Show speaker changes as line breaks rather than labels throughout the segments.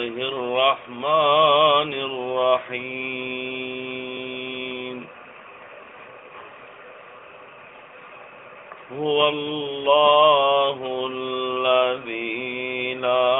الله الرحمن الرحيم. هو الله الذي لا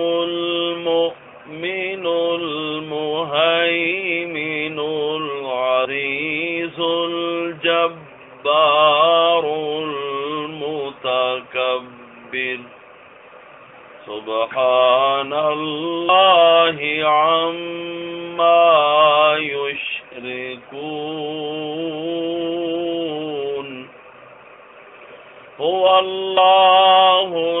المؤمن المهيمن العريس الجبار المتكبر. سبحان الله عما يشركون. هو الله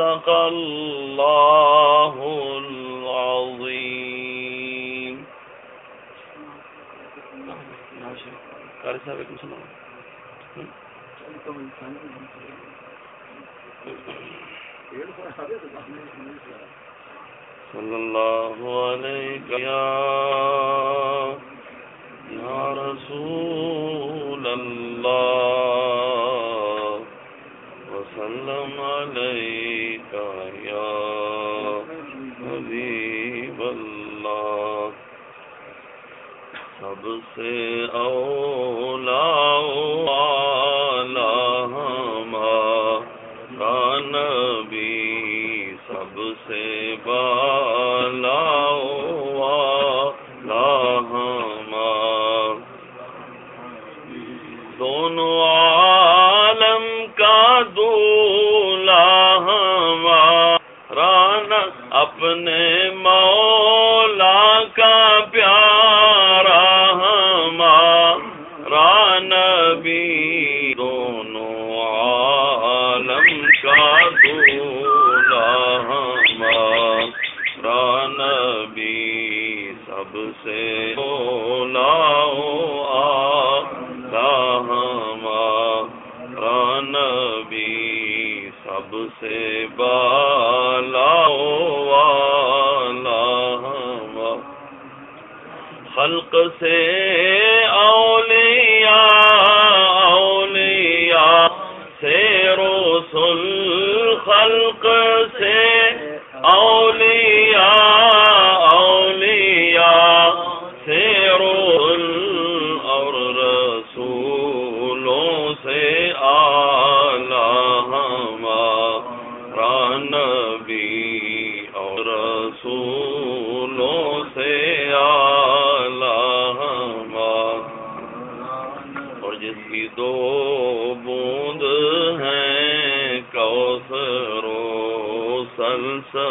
صدق الله العظيم. قاری صاحب ایک سنو صلی اللہ علیہ یا رسول اللہ وسلم علیک یا حبیب اللہ سب سے اولا نبی سب سے بالا دونوں عالم کا دولا ہمارا اپنے مولا سے بالا والا ہمارا خلق سے اولیاء اولیاء سے رسل خلق سے سلسبیل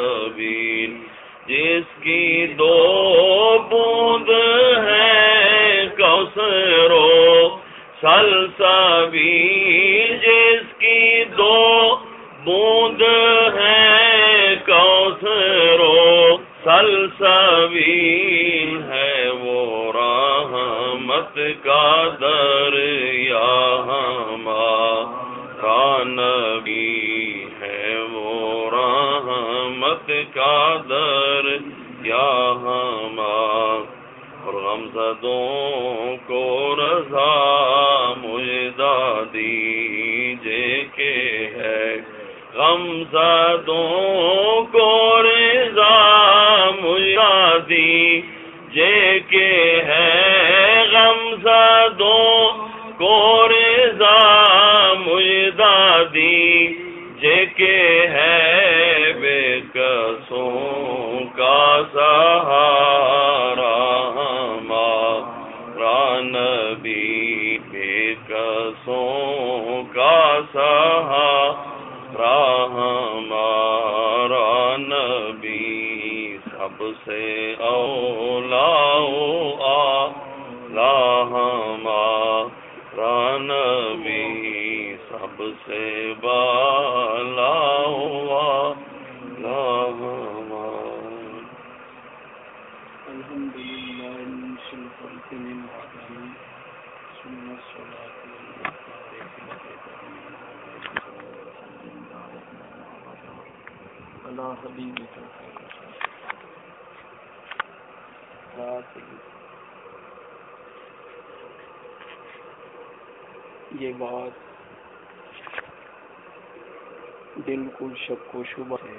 شبہ ہے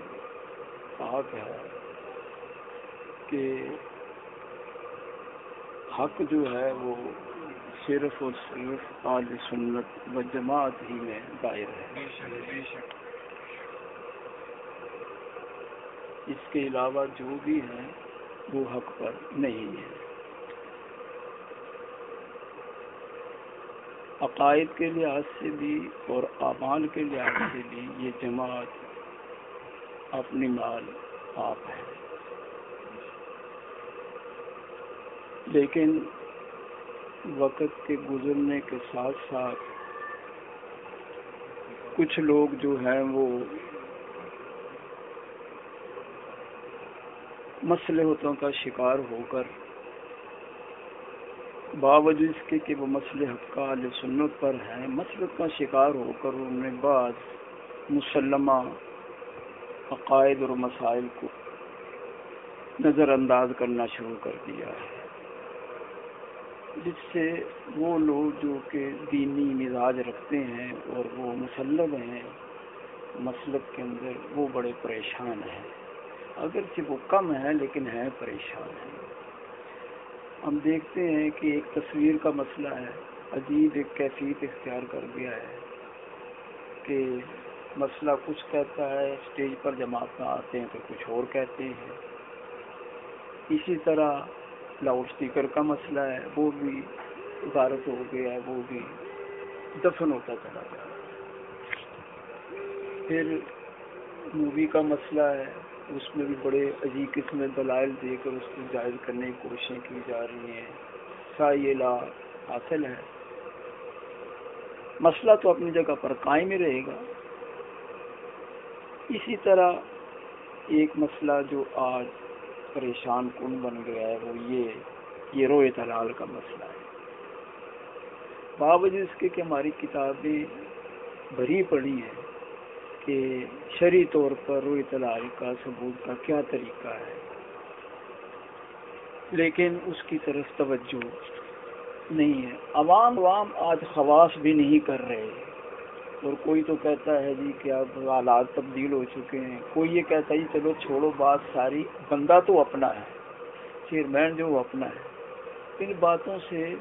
پاک ہے کہ حق جو ہے وہ صرف اور صرف آل سنت و جماعت ہی میں دائر ہے۔ اس کے علاوہ جو بھی ہے وہ حق پر نہیں ہے عقائد کے لحاظ سے بھی اور اعمال کے لحاظ سے بھی یہ جماعت اپنی مال آپ ہے لیکن وقت کے گزرنے کے ساتھ ساتھ کچھ لوگ جو ہیں وہ مسلحتوں کا شکار ہو کر باوجود اس کے کہ وہ مسئلہ حق کا علیہ سنت پر ہیں مسلط کا شکار ہو کر انہوں نے بعض مسلمہ عقائد اور مسائل کو نظر انداز کرنا شروع کر دیا ہے۔ جس سے وہ لوگ جو کہ دینی مزاج رکھتے ہیں اور وہ مسلم ہیں مسلط کے اندر وہ بڑے پریشان ہیں۔ اگرچہ وہ کم ہیں، لیکن ہیں پریشان ہیں۔ ہم دیکھتے ہیں کہ ایک تصویر کا مسئلہ ہے۔ عجیب ایک کیفیت اختیار کر دیا ہے کہ مسئلہ کچھ کہتا ہے، اسٹیج پر جماعت میں آتے ہیں تو کچھ اور کہتے ہیں۔ اسی طرح لاؤڈ اسپیکر کا مسئلہ ہے، وہ بھی غارت ہو گیا ہے، وہ بھی دفن ہوتا چلا گیا پھر مووی کا مسئلہ ہے، اس میں بھی بڑے عجیب قسم دلائل دے کر اس کو جائز کرنے کی کوششیں کی جا رہی ہیں۔ سا لا حاصل ہے۔ مسئلہ تو اپنی جگہ پر قائم ہی رہے گا۔ اسی طرح ایک مسئلہ جو آج پریشان کن بن گیا ہے، وہ یہ یہ روئے تلال کا مسئلہ ہے۔ باوجود اس کے کہ ہماری کتابیں بھری پڑی ہیں کہ شری طور پر روئی تلال کا ثبوت کا کیا طریقہ ہے، لیکن اس کی طرف توجہ نہیں ہے۔ عوام عوام آج خواص بھی نہیں کر رہے۔ اور کوئی تو کہتا ہے جی کہ اب حالات تبدیل ہو چکے ہیں۔ کوئی یہ کہتا ہے جی چلو چھوڑو بات ساری، بندہ تو اپنا ہے، چیئرمین جو وہ اپنا ہے۔ ان باتوں سے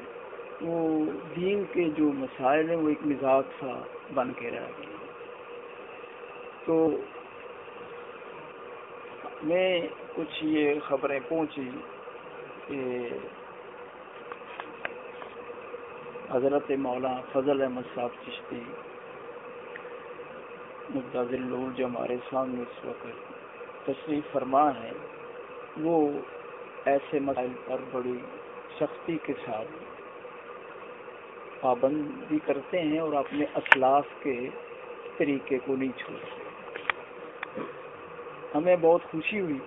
وہ دین کے جو مسائل ہیں وہ ایک مزاج سا بن کے رہ گئے۔ تو میں کچھ یہ خبریں پہنچی کہ حضرت مولانا فضل احمد صاحب چشتی لور جو ہمارے سامنے اس وقت تشریف فرما ہے وہ ایسے مسائل پر بڑی سختی کے ساتھ پابندی کرتے ہیں اور اپنے اسلاف کے طریقے کو نہیں چھوڑتے۔ ہمیں بہت خوشی ہوئی۔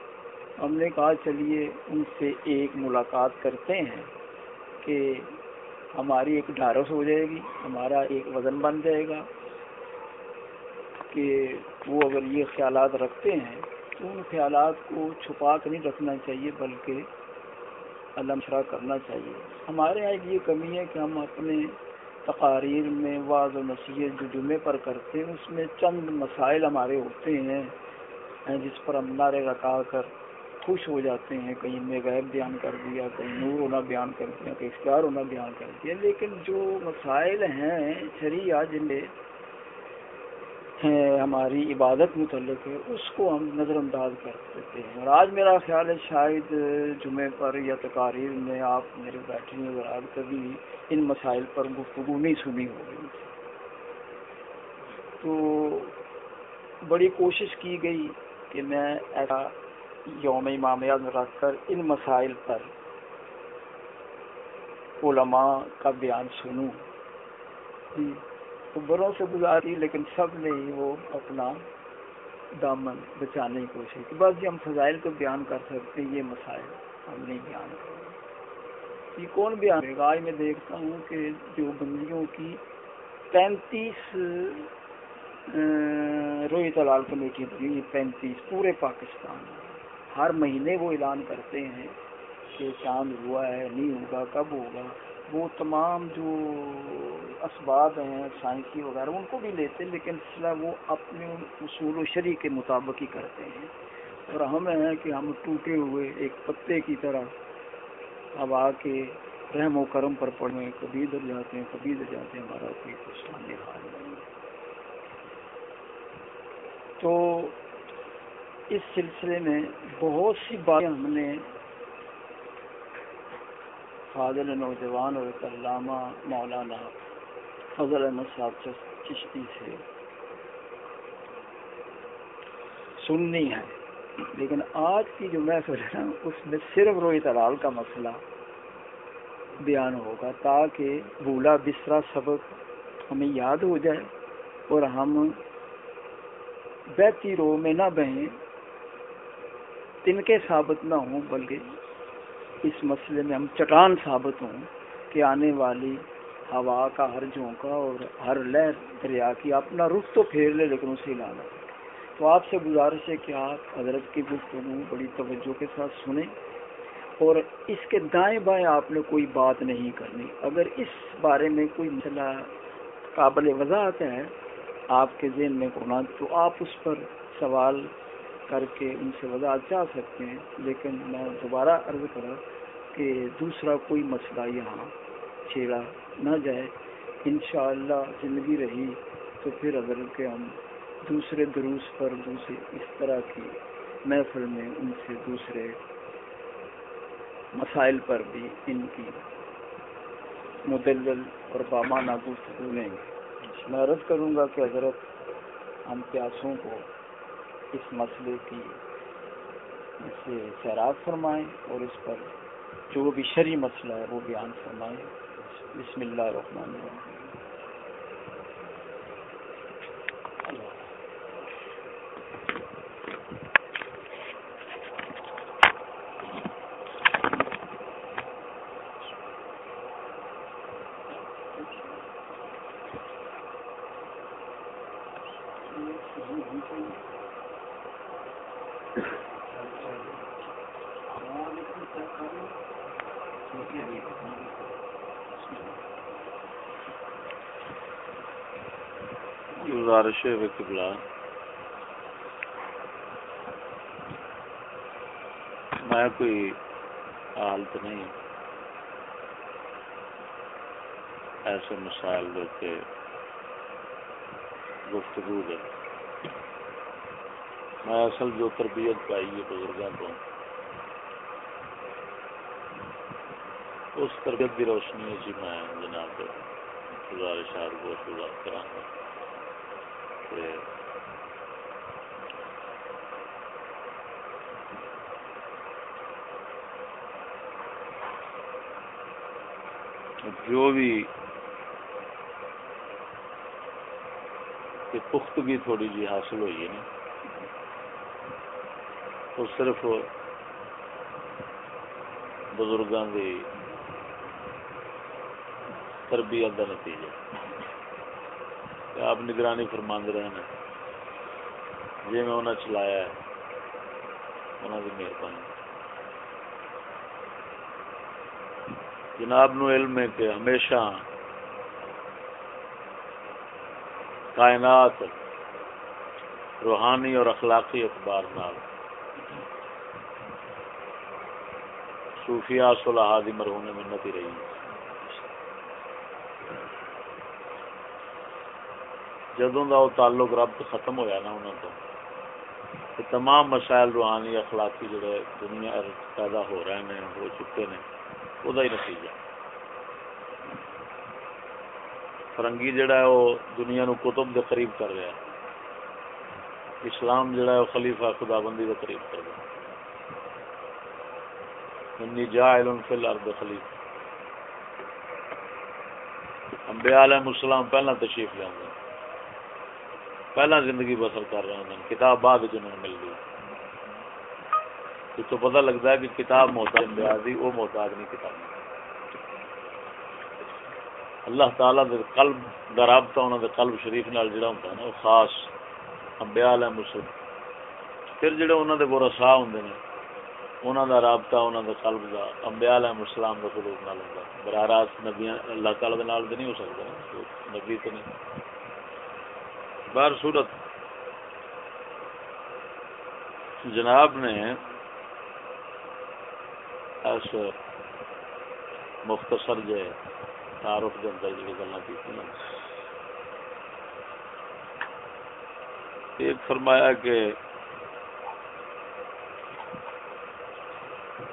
ہم نے کہا، چلیے ان سے ایک ملاقات کرتے ہیں کہ ہماری ایک ڈھارس ہو جائے گی، ہمارا ایک وزن بن جائے گا۔ کہ وہ اگر یہ خیالات رکھتے ہیں تو ان خیالات کو چھپا کر نہیں رکھنا چاہیے، بلکہ علمشرا کرنا چاہیے۔ ہمارے یہاں ایک یہ کمی ہے کہ ہم اپنے تقاریر میں واض و نصیحت جو جمعے پر کرتے ہیں، اس میں چند مسائل ہمارے ہوتے ہیں جس پر ہم نعرے رکھا کر خوش ہو جاتے ہیں۔ کہیں میں غیب بیان کر دیا، کہیں نور ہونا بیان کر دیا، کہیں اختیار ہونا بیان کر دیا۔ لیکن جو مسائل ہیں، شریعہ جن میں ہماری عبادت متعلق ہے اس کو ہم نظر انداز کر دیتے ہیں۔ اور آج میرا خیال ہے شاید جمعے پر یا تقاریر میں آپ میرے بیٹھے نظر آ کبھی ان مسائل پر گفتگو نہیں سنی ہوگی۔ تو بڑی کوشش کی گئی کہ میں ایسا یوم امامیہ میں رکھ کر ان مسائل پر علماء کا بیان سنوں۔ جی، بروں سے گزاری، لیکن سب نے ہی وہ اپنا دامن بچانے کی کوشش کی۔ بس یہ ہم فضائل کو بیان کر سکتے ہیں، یہ مسائل ہم نہیں بیان کر یہ کون بیان کرے گا؟ آج میں دیکھتا ہوں کہ جو بندیوں کی پینتیس روئی تلال کمیٹی بنی پینتیس پورے پاکستان۔ ہر مہینے وہ اعلان کرتے ہیں کہ چاند ہوا ہے، نہیں ہوگا، کب ہوگا؟ وہ تمام جو اسباب ہیں، سائنسی وغیرہ، ان کو بھی لیتے لیکن وہ اپنے اصول و شریع کے مطابق ہی کرتے ہیں۔ اور ہمیں ہے کہ ہم ٹوٹے ہوئے ایک پتے کی طرح اب آ کے رحم و کرم پر پڑھیں، کبھی ادھر جاتے ہیں، کبھی ادھر جاتے ہیں، ہمارا کوئی کچھ حال نہیں۔ تو اس سلسلے میں بہت سی باتیں ہم نے فاضل نوجوان اور ایک علامہ مولانا فضل احمد صاحب چشتی سے سننی ہے لیکن آج کی جو محفل ہے اس میں صرف روحت الال کا مسئلہ بیان ہوگا تاکہ بولا بسرا سبق ہمیں یاد ہو جائے اور ہم بہتی رو میں نہ بہیں تنکے ثابت نہ ہوں، بلکہ اس مسئلے میں ہم چٹان ثابت ہوں کہ آنے والی ہوا کا ہر جھونکا اور ہر لہر دریا کی اپنا رخ تو پھیر لے لیکن اسے لانا تو آپ سے گزارش ہے کہ آپ حضرت کی گفتگو بڑی توجہ کے ساتھ سنیں اور اس کے دائیں بائیں آپ نے کوئی بات نہیں کرنی۔ اگر اس بارے میں کوئی مسئلہ قابل وضاحت ہے آپ کے ذہن میں کونا تو آپ اس پر سوال کر کے ان سے وضاحت چاہ سکتے ہیں، لیکن میں دوبارہ عرض کرا کہ دوسرا کوئی مسئلہ یہاں چھیڑا نہ جائے۔ انشاءاللہ زندگی رہی تو پھر اگر کہ ہم دوسرے دروس پر دوسرے اس طرح کی محفل میں ان سے دوسرے مسائل پر بھی ان کی مدلل اور بامانہ گفتگو لیں گے۔ میں عرض کروں گا کہ حضرت ہم پیاسوں کو اس مسئلے کی سے سیراب فرمائیں اور اس پر جو بھی شرعی مسئلہ ہے وہ بیان فرمائیں۔ بسم اللہ الرحمن الرحیم۔
گزارش قبلہ میں کوئی حالت نہیں۔ ایسے مسائل دیتے گفتگو دے۔ میں اصل جو تربیت پائی ہے بزرگوں کو اس تربیت کی روشنی جی میں جناب گزارشات کو شروعات کرا جو بھی پختگی تھوڑی جی حاصل ہوئی ہے نا، وہ صرف بزرگوں کی تربیت کا نتیجہ۔ آپ نگرانی فرماند رہے ہیں۔ جی میں انہیں چلایا ہے۔ انہوں کی مہربانی۔ جناب نو علم ہے کہ ہمیشہ کائنات روحانی اور اخلاقی اخبار نال صوفیاء صلحاء دی مرہون منت ہی رہی۔ جدوں دا وہ تعلق رب تو ختم ہویا نا انہوں تو کہ تمام مسائل روحانی اخلاقی جڑے دنیا پیدا ہو رہے ہیں ہو چکے ہیں وہ ہی نتیجہ۔ فرنگی جڑا ہے وہ دنیا نو کتب دے قریب کر رہا ہے۔ اسلام جڑا ہے وہ خلیفہ خدا بندی دے قریب کر رہا ہے۔ انی جاعل فی الارض خلیفہ۔ انبیاء علیہ السلام پہلا تشریف لے پہلا زندگی بسر کر رہے ہیں کتاب بعد انہوں نے مل گئی تو پتہ لگتا ہے کہ کتاب محتاج انبیاء وہ محتاج نہیں کتاب۔ اللہ تعالیٰ دے قلب دا رابطہ انہوں دے قلب شریف نال جڑا ہوتا ہے نا، وہ خاص انبیاء علیہ مسلم پھر جڑے انہوں دے ورسا ہوندے نے انہوں دا رابطہ انہوں دے قلب دا انبیاء علیہ السلام دے قلوب نال ہوندا براہ راست نبی اللہ تعالیٰ دے نال نہیں ہو سکتا نبی تو نہیں۔ بار صورت۔ جناب نے اس مختصر جو تعارف کے اندر جی گلا کی ایک فرمایا کہ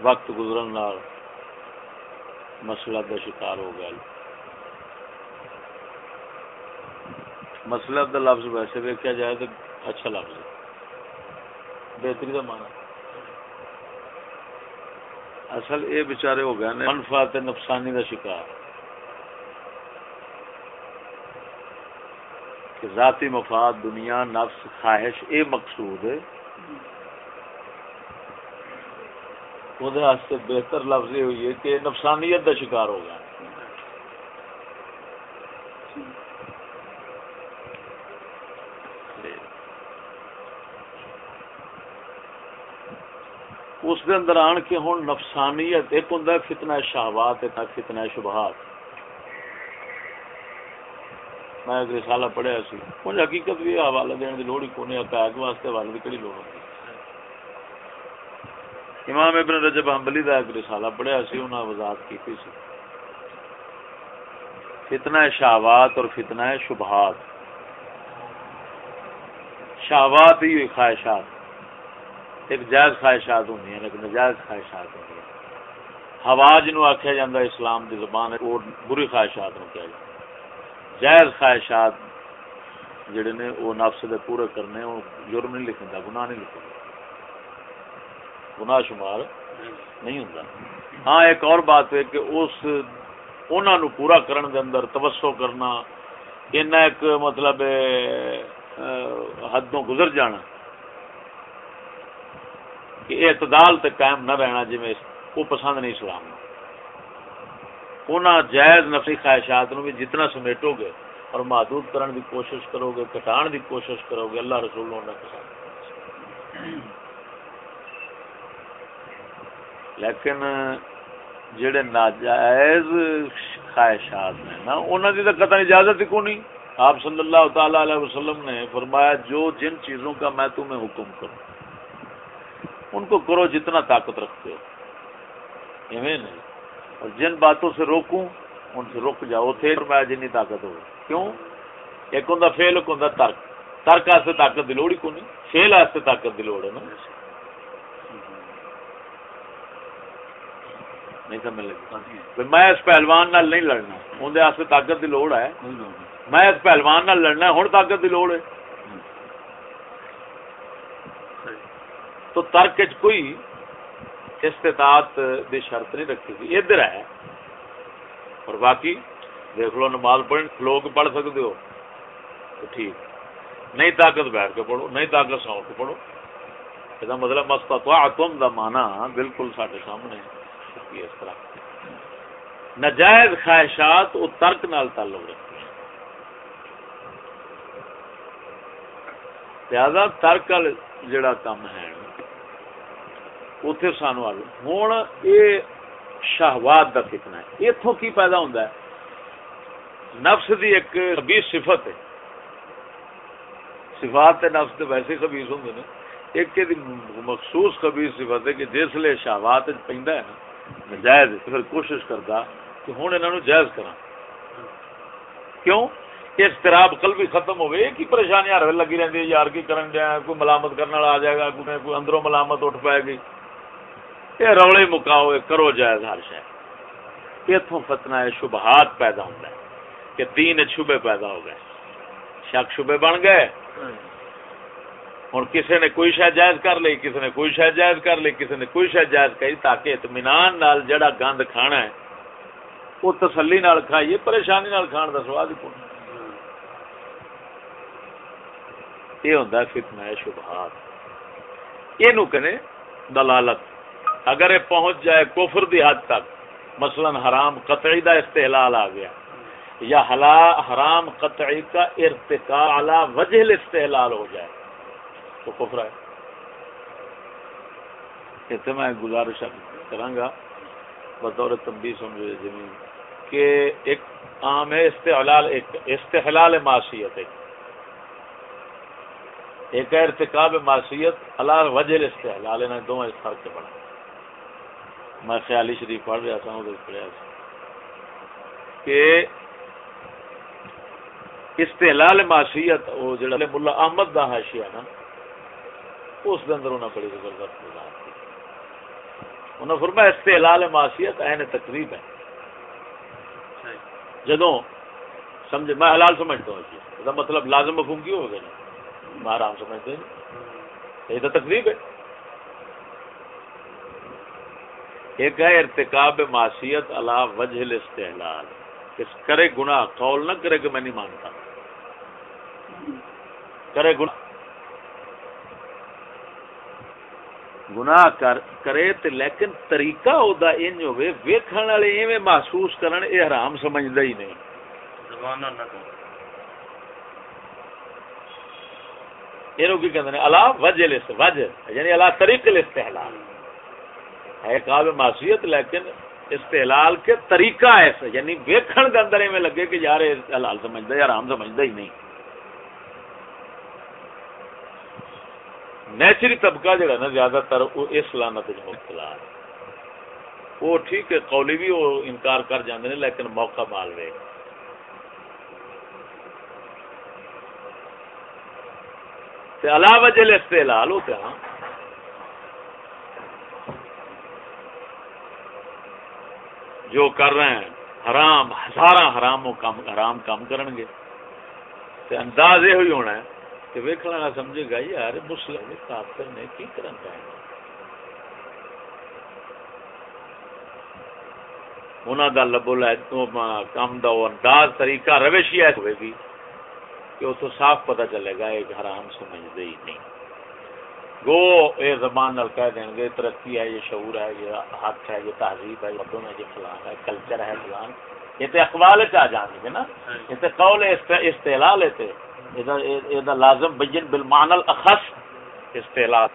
وقت گزرن مسئلہ کا شکار ہو گیا۔ مسئلہ کا لفظ ویسے ویکیا جائے تو اچھا لفظ ہے۔ بہتری کا مانا اصل یہ بچارے ہو گئے منفاط نفسانی کا شکار۔ کہ ذاتی مفاد، دنیا، نفس، خواہش، یہ مقصود ہے۔ وہ بہتر لفظ یہ ہوئی ہے کہ نفسانیت کا شکار ہو گیا اس دے اندر آن کے ہوں نفسانیت ایک ہوں فتنہ شہوات ایک فتنہ شبہات میں ایک رسالہ پڑھیا سی مجھے حقیقت بھی حوالہ دین کی لوڑ ہی کون عقائد واسطے حوالے کی کہڑی لوڑ ہوتی امام ابن رجب حنبلی کا ایک رسالہ پڑھیا سی انہاں وضاحت کی سی فتنہ شہوات اور فتنہ شبہات شہوات ہی خواہشات ایک جائز خواہشات ہوں ایک نجائز خواہشات ہوں ہوا جنوب آخیا جا اسلام کی زبان وہ بری خواہشات نو کیا جائے جائز خواہشات جڑے نے وہ نفس دے پورے کرنے وہ جرم نہیں لکھتا گناہ نہیں لکھتا گناہ شمار نہیں ہوتا ہاں ایک اور بات ہے کہ اس انہوں نے پورا کرن دے اندر توسو کرنا ان ایک مطلب حدوں گزر جانا۔ کہ اعتدال تے قائم نہ رہنا جی وہ پسند نہیں اسلام میں جائز نفسی خواہشات نو بھی جتنا سمیٹو گے اور محدود کرن دی کوشش کرو گے، کٹان دی کوشش کرو گے، اللہ رسول نے پسند لیکن جڑے ناجائز خواہشات ہیں نا انہوں کی تو قطع اجازت ہی کو نہیں آپ صلی اللہ تعالی علیہ وسلم نے فرمایا، جو جن چیزوں کا میں تمہیں حکم کروں۔ ان کو کرو جتنا طاقت رکھتے ہو۔ نہیں۔ اور جن باتوں سے روکوں ان سے رک جاؤ۔ تھے میں جن طاقت ہو۔ کیوں؟ ایک ہوں فیل ایک ہوں ترک۔ ترک واسطے طاقت کی لوڑ ہی کون فیل واسطے طاقت کی لوڑ ہے نا۔ نہیں سمجھ لگی؟ میں اس پہلوان نال نہیں لڑنا۔ اندر طاقت کی لوڑ ہے۔ میں اس پہلوان نال لڑنا ہوں طاقت کی لوڑ ہے۔ تو ترک کوئی استطاعت دی شرط نہیں رکھی تھی ادھر ہے۔ اور باقی دیکھ لو نماز پڑھ لوگ پڑھ سکتے ہو۔ تو ٹھیک۔ نہیں طاقت بیٹھ کے پڑھو، نہیں طاقت سو کے پڑھو۔ یہ مطلب مستقوا تم کا مانا بالکل سارے سامنے اس طرح۔ نجائز خواہشات وہ ترک نال تعلق رکھتے ہیں۔ زیادہ ترک جڑا کام ہے۔ اتنے سانو آ ہوں یہ شہوات کا فتنا ہے۔ اتوں کی پیدا ہوتا ہے؟ نفس دی ایک خبیس صفت ہے۔ صفات نفس تو ویسے خبیس ہوں نے۔ ایک مخصوص خبیس صفت ہے کہ جس لیے شہوات پہ ہے نا جائز پھر کوشش کرتا کہ ہوں انہوں جائز کرا کیوں؟ اضطراب کل بھی ختم ہوئے ایک ہی پریشانی ہر لگی رہتی ہے، یار کی کرن دیا کوئی ملامت کرنے والا آ جائے گا کوئی اندروں ملامت اٹھ پائے گی۔ یہ روڑے مکاؤ کرو جائز ہر شاید اتوں فتنا ہے شبہات پیدا ہوتا ہے کہ تین شبے پیدا ہو گئے۔ شک شبے بن گئے۔ ہوں کسی نے کوئی شاید جائز کر لی کسی نے کوئی شاید جائز کر لی کسی نے کوئی شاید جائز کری تاکہ اطمینان نال جڑا گند کھانا ہے، وہ تسلی نال کھائیے، پریشانی نال کھان کا سواد ہی یہ ہوتا فتنا ہے شبہات۔ یہ کہنے دلالت۔ اگر یہ پہنچ جائے کفر دی حد تک، مثلا حرام قطعی دا استحلال آ گیا، یا حرام قطعی کا ارتقاء علی وجہ استحلال ہو جائے، تو کفر ہے۔ اتنے میں گزارش کروں گا، بطور تمبی سمجھے زمین، کہ ایک عام ہے استحلال، ایک استحلال معاشیت ایک ایک ہے معاشیت اللہ وجہ استحلال نے دونوں اس فرق سے پڑھا۔ میں خیالی شریف پڑھ رہا تھا پڑھا تھا۔ کہ استحلال معاشیت وہ جڑا ملا احمد دا حاشیہ نا، اس کے اندر انہیں بڑی زبردست وضاحت کی انہوں نے فرمایا استحلال معاشیت این تقریب ہے۔ جدوں سمجھ میں حلال سمجھتا ہوں اس مطلب لازم مفہوم کیوں ہو گیا میں آرام سمجھتے ہیں یہ تو تقریب ہے۔ ایک ہے ارتکاب معصیت اللہ وجہ استحلال کس کرے گناہ قول نہ کرے کہ میں نہیں مانتا۔ کرے گناہ۔ گناہ کر کرے تے لیکن طریقہ ہودا انج ہوے ویکھن والے ایویں محسوس کرن اے حرام سمجھدا ہی نہیں۔ زبان نہ یہ کی کہتے ہیں اللہ وجہ وجہ یعنی اللہ طریق الاستحلال۔ ہے قاب معصیت، لیکن استحلال کے طریقہ ایسا یعنی ویکھن کے اندر میں لگے کہ یار حلال سمجھتا یا آرام سمجھتا ہی نہیں۔ نیچری طبقہ جڑا نا، زیادہ تر وہ اس لانت مبتلا ہے۔ وہ ٹھیک ہے، قولی بھی وہ انکار کر جاندے ہیں لیکن موقع مال رہے علاوہ جل استحلال ہوتے ہاں۔ جو کر رہے ہیں، حرام ہزارہ حرام کم حرام کم کرن گے۔ تے انداز یہ ہوئی ہونا ہے کہ ویکھنا نہ سمجھے گا، یار، مسلم کافر نے کی کرن ہے انہوں کا لبو کام دا وہ انداز طریقہ روشی ایسا ہوئے گی کہ اس صاف پتہ چلے گا، ایک حرام سمجھتے ہی نہیں۔ گو یہ زبان نال کہہ دیں گے، ترقی ہے، یہ شعور ہے، یہ حق ہے، یہ تہذیب ہے مردوں میں، یہ فلان ہے کلچر ہے، فلان۔ یہ تو اقبال آ جان گے نا۔ یہ تو قول استحلال ہے یہ لازم بین بالمان الاخص استحلال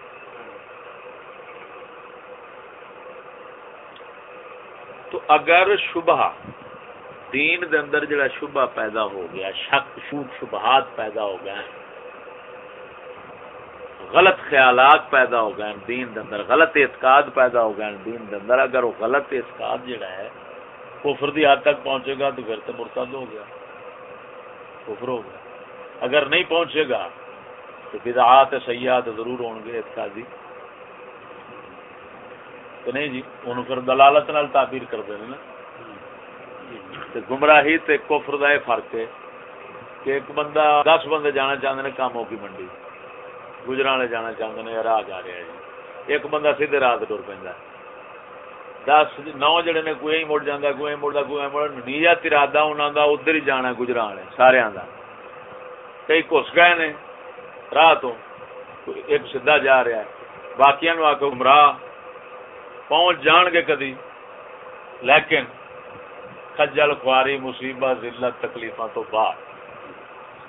تو اگر شبہ دین دے اندر جڑا شبہ پیدا ہو گیا، شک، شوک، شبہات پیدا ہو گئے غلط خیالات پیدا ہو گئے دین دے اندر، غلط اعتقاد پیدا ہو گئے دین دے اندر۔ اگر وہ غلط اعتقاد جڑا ہے، کفر دی حد تک پہنچے گا تو پھر تو مرتد ہو گیا۔ کفر ہو گیا۔ اگر نہیں پہنچے گا تو بدعات سیاحت ضرور ہوں گے اعتقادی۔ تو نہیں جی انہوں پھر دلالت نال تعبیر کر دیں نا۔ تے گمراہی تے کفر دا فرق ہے کہ ایک بندہ دس بندے جانا چاہتے ہیں کاموں کی منڈی۔ گجرا والے جانا چاہتے ہیں راہ جا رہا جی ایک بندہ سیدھے راہ ٹر پہ دس نو جڑے نے کوئی مڑ جانا کوئی مڑتا کوئی مڑ نیت ارادہ انہوں کا ادھر ہی جانا گجرا والے سارا کا کئی گھس گئے نے راہ تو ایک سیدا جا رہا ہے باقی آ کے گمراہ پہنچ جان گے کدی لیکن خجل خواری مصیبت ذلت تکلیفاں تو بعد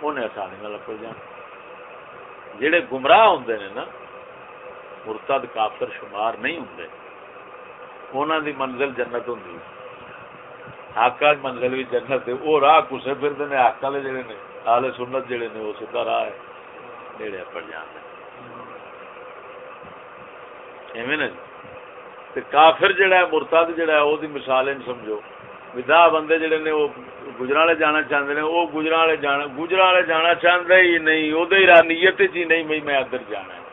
انہیں آسانی نہ لگ جان جڑے گمراہ ہوں نے نا، مرتد کافر شمار نہیں ہوں انہوں دی منزل جنت ہوں حقا منزل بھی جنت ہے وہ راہ کسے پھرتے ہیں حق والے جڑے نے آلے سنت جڑے نے وہ سیدھا راہ ہے، نیڑے پڑ جان ایویں نا جی تے کافر جڑا ہے، مرتد جڑا ہے، او دی مثال ان سمجھو۔ ودا بندے جڑے نے وہ گجرا والے جانا چاہتے ہیں وہ گجرا والے جانا گجرا والے جانا چاہتے ہی نہیں وہ نیت ہی نہیں بھائی میں ادھر جانا ہے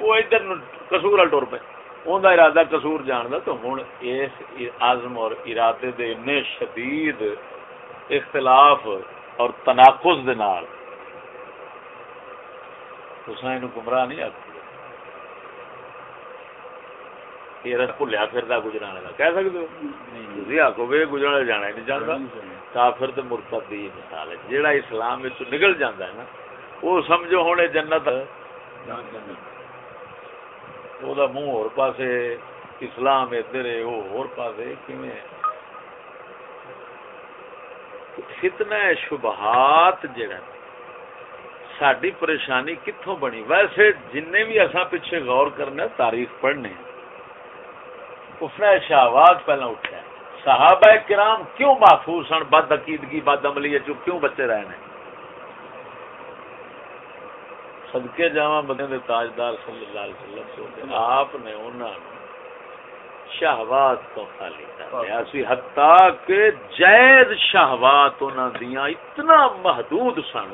وہ ادھر کسور وال ٹور پہ ان کا ارادہ کسور جان دا تو ہوں اس عزم اور ارادے دے اتنے شدید اختلاف اور تناقض دے نال تسا یہ گمراہ نہیں آتی یہ رس بھولیا پھر گجرانے کا کہہ سکتے ہو تھی آخو گے گجرانے جانا ہی نہیں چاہتا کافر مرتد مثال ہے اسلام نکل جاتا ہے نا وہ سمجھو ہوں جنت منہ ہو پاسے اسلام ادھر ہے پاسے کیویں فتنہ شبہات جڑا ساری پریشانی کتوں بنی ویسے جن بھی اصا پیچھے غور کرنا تاریخ پڑھنے اس نے شہباد پہلے اٹھا صحابہ کرام کیوں محفوظ سن بد عقیدگی بد عملی جو کیوں بچے رہے ہیں؟ سدکے جا بندے تاجدار صلی اللہ علیہ وسلم آپ نے انہوں شہوات تو خالی کر لیا سی حتا کہ جائز شہوات انہوں دیا اتنا محدود سن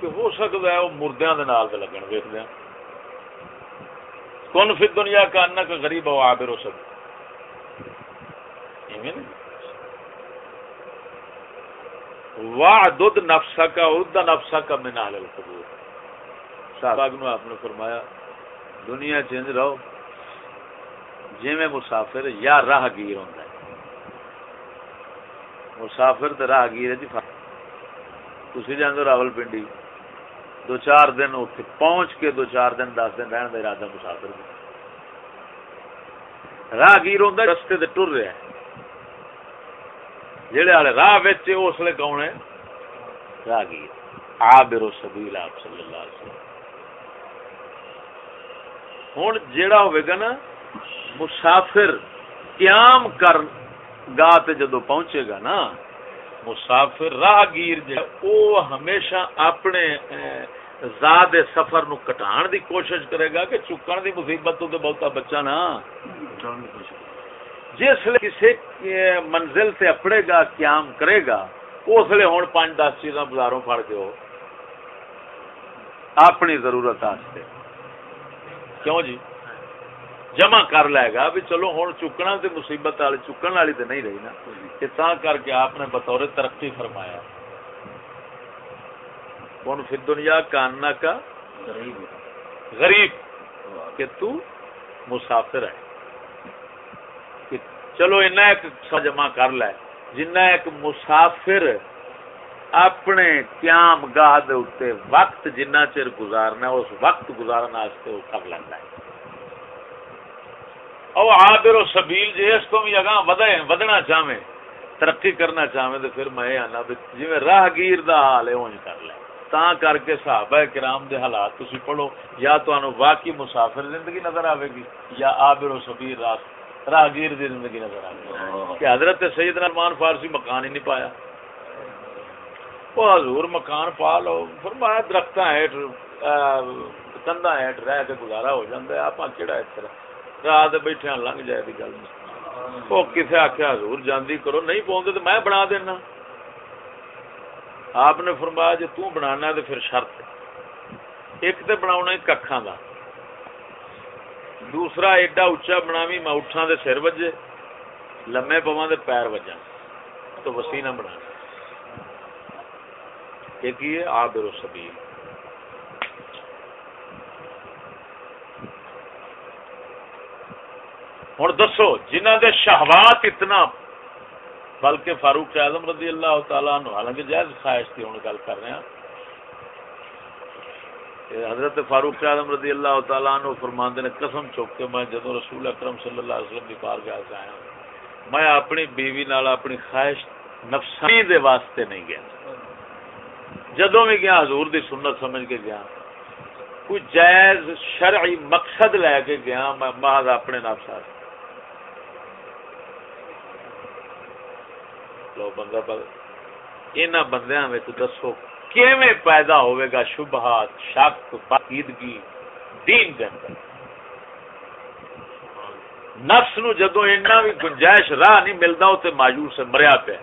کہ ہو سکتا ہے وہ مردیاں دے نال دے لگن ویکھ دیا کون فی دنیا کا انک غریب و عابر ہو سکتا وعدد نفسا کا عدد نفسا کا من اہل القبور۔ صاحب نے آپ نے فرمایا دنیا چینج رہو۔ جی میں مسافر یا راہ گیر ہوتا ہے۔ مسافر تو راہ گیر ہے جی تھی جانے راول پنڈی دو چار دن اتنے پہنچ کے دو چار دن دس دن رہن کا ارادہ مسافر راہ گیر ہوتا رستے سے ٹر رہا ہے۔ جہے والے راہ اس لیے کون ہے؟ راہگیر۔ آبر سبیل آپ صلی اللہ علیہ وسلم۔ ہوں جیڑا ہوئے گا نا مسافر قیام کر گا جدو پہنچے گا نا مسافر راہگیر وہ ہمیشہ اپنے زاد سفر نو کٹان دی کوشش کرے گا کہ چکن دی مصیبت تو بہتا بچہ نا۔ جس لیے کسی منزل سے اپڑے گا، قیام کرے گا، اس لیے ہوں پانچ دس چیزاں بازاروں پڑ کے ہو۔ اپنی ضرورت آستے۔ کیوں جی؟ جمع کر لے گا بھی چلو ہوں چکنا تو مصیبت والی چکن والی تو نہیں رہی نا۔ کہ تا کر کے آپ نے بطور ترقی فرمایا۔ کون پھر دنیا کاننا کا غریب کہ تو مسافر ہے چلو ایک جمع کر لے جنا ایک مسافر اپنے قیام گاہ دے وقت جنہ چر گزارنا اس وقت گزارنے وہ کر لینا ہے او آبر و سبیل جی اس کو بھی اگاں ودنا چاہے ترقی کرنا چاہے تو پھر میں آنا جی راہ گیر دا حال ہے اونج کر لے تا کر کے صحابہ کرام دے حالات تسی پڑھو یا تو واقعی مسافر زندگی نظر آئے گی یا آبر و سبیل راست راہگیر دی زندگی نظر آ گئی کہ حضرت سید رحمان فارسی مکان ہی نہیں پایا وہ حضور مکان پا لو فرمایا درخت ہیٹ کندا ہیٹ رہ کے گزارا ہو جاتا ہے آپ کہڑا اس طرح رات بیٹھے لنگ جائے دی گل وہ کسے آخیا حضور جاندی کرو نہیں پہنچتے تو میں بنا دینا آپ نے فرمایا جی تو بنانا تو پھر شرط ایک تو بنا ککھاں کا دوسرا ایڈا اچا بناوی میں اٹھا دے سر وجے، لمے پوا دے پیر وجہ تو وسیع نہ بنا ایک ہی آبر و سبیل۔ ہوں دسو جنہ دے شہوات اتنا بلکہ فاروق اعظم رضی اللہ تعالیٰ عنہ، حالانکہ جائز خواہش تھی ہوں گل کر رہے ہیں۔ حضرت فاروق اعظم رضی اللہ تعالیٰ عنہ فرماندے نے، قسم چوک کے میں جدو رسول اکرم صلی اللہ علیہ وسلم کی پار سے آیا میں اپنی بیوی نال اپنی خواہش نفسانی دے واسطے نہیں گیا۔ جدو بھی گیا، حضور دی سنت سمجھ کے گیا۔ کوئی جائز شرعی مقصد لے کے گیا، میں محض اپنے نفس لو بندہ بندہ بندیاں میں تو دسو، کیویں پیدا ہوئے گا شبہات، شک باقیدگی دین کے اندر؟ نفس نو جدو اینا بھی گنجائش، راہ نہیں ملتا وہ مایوس مریا پیا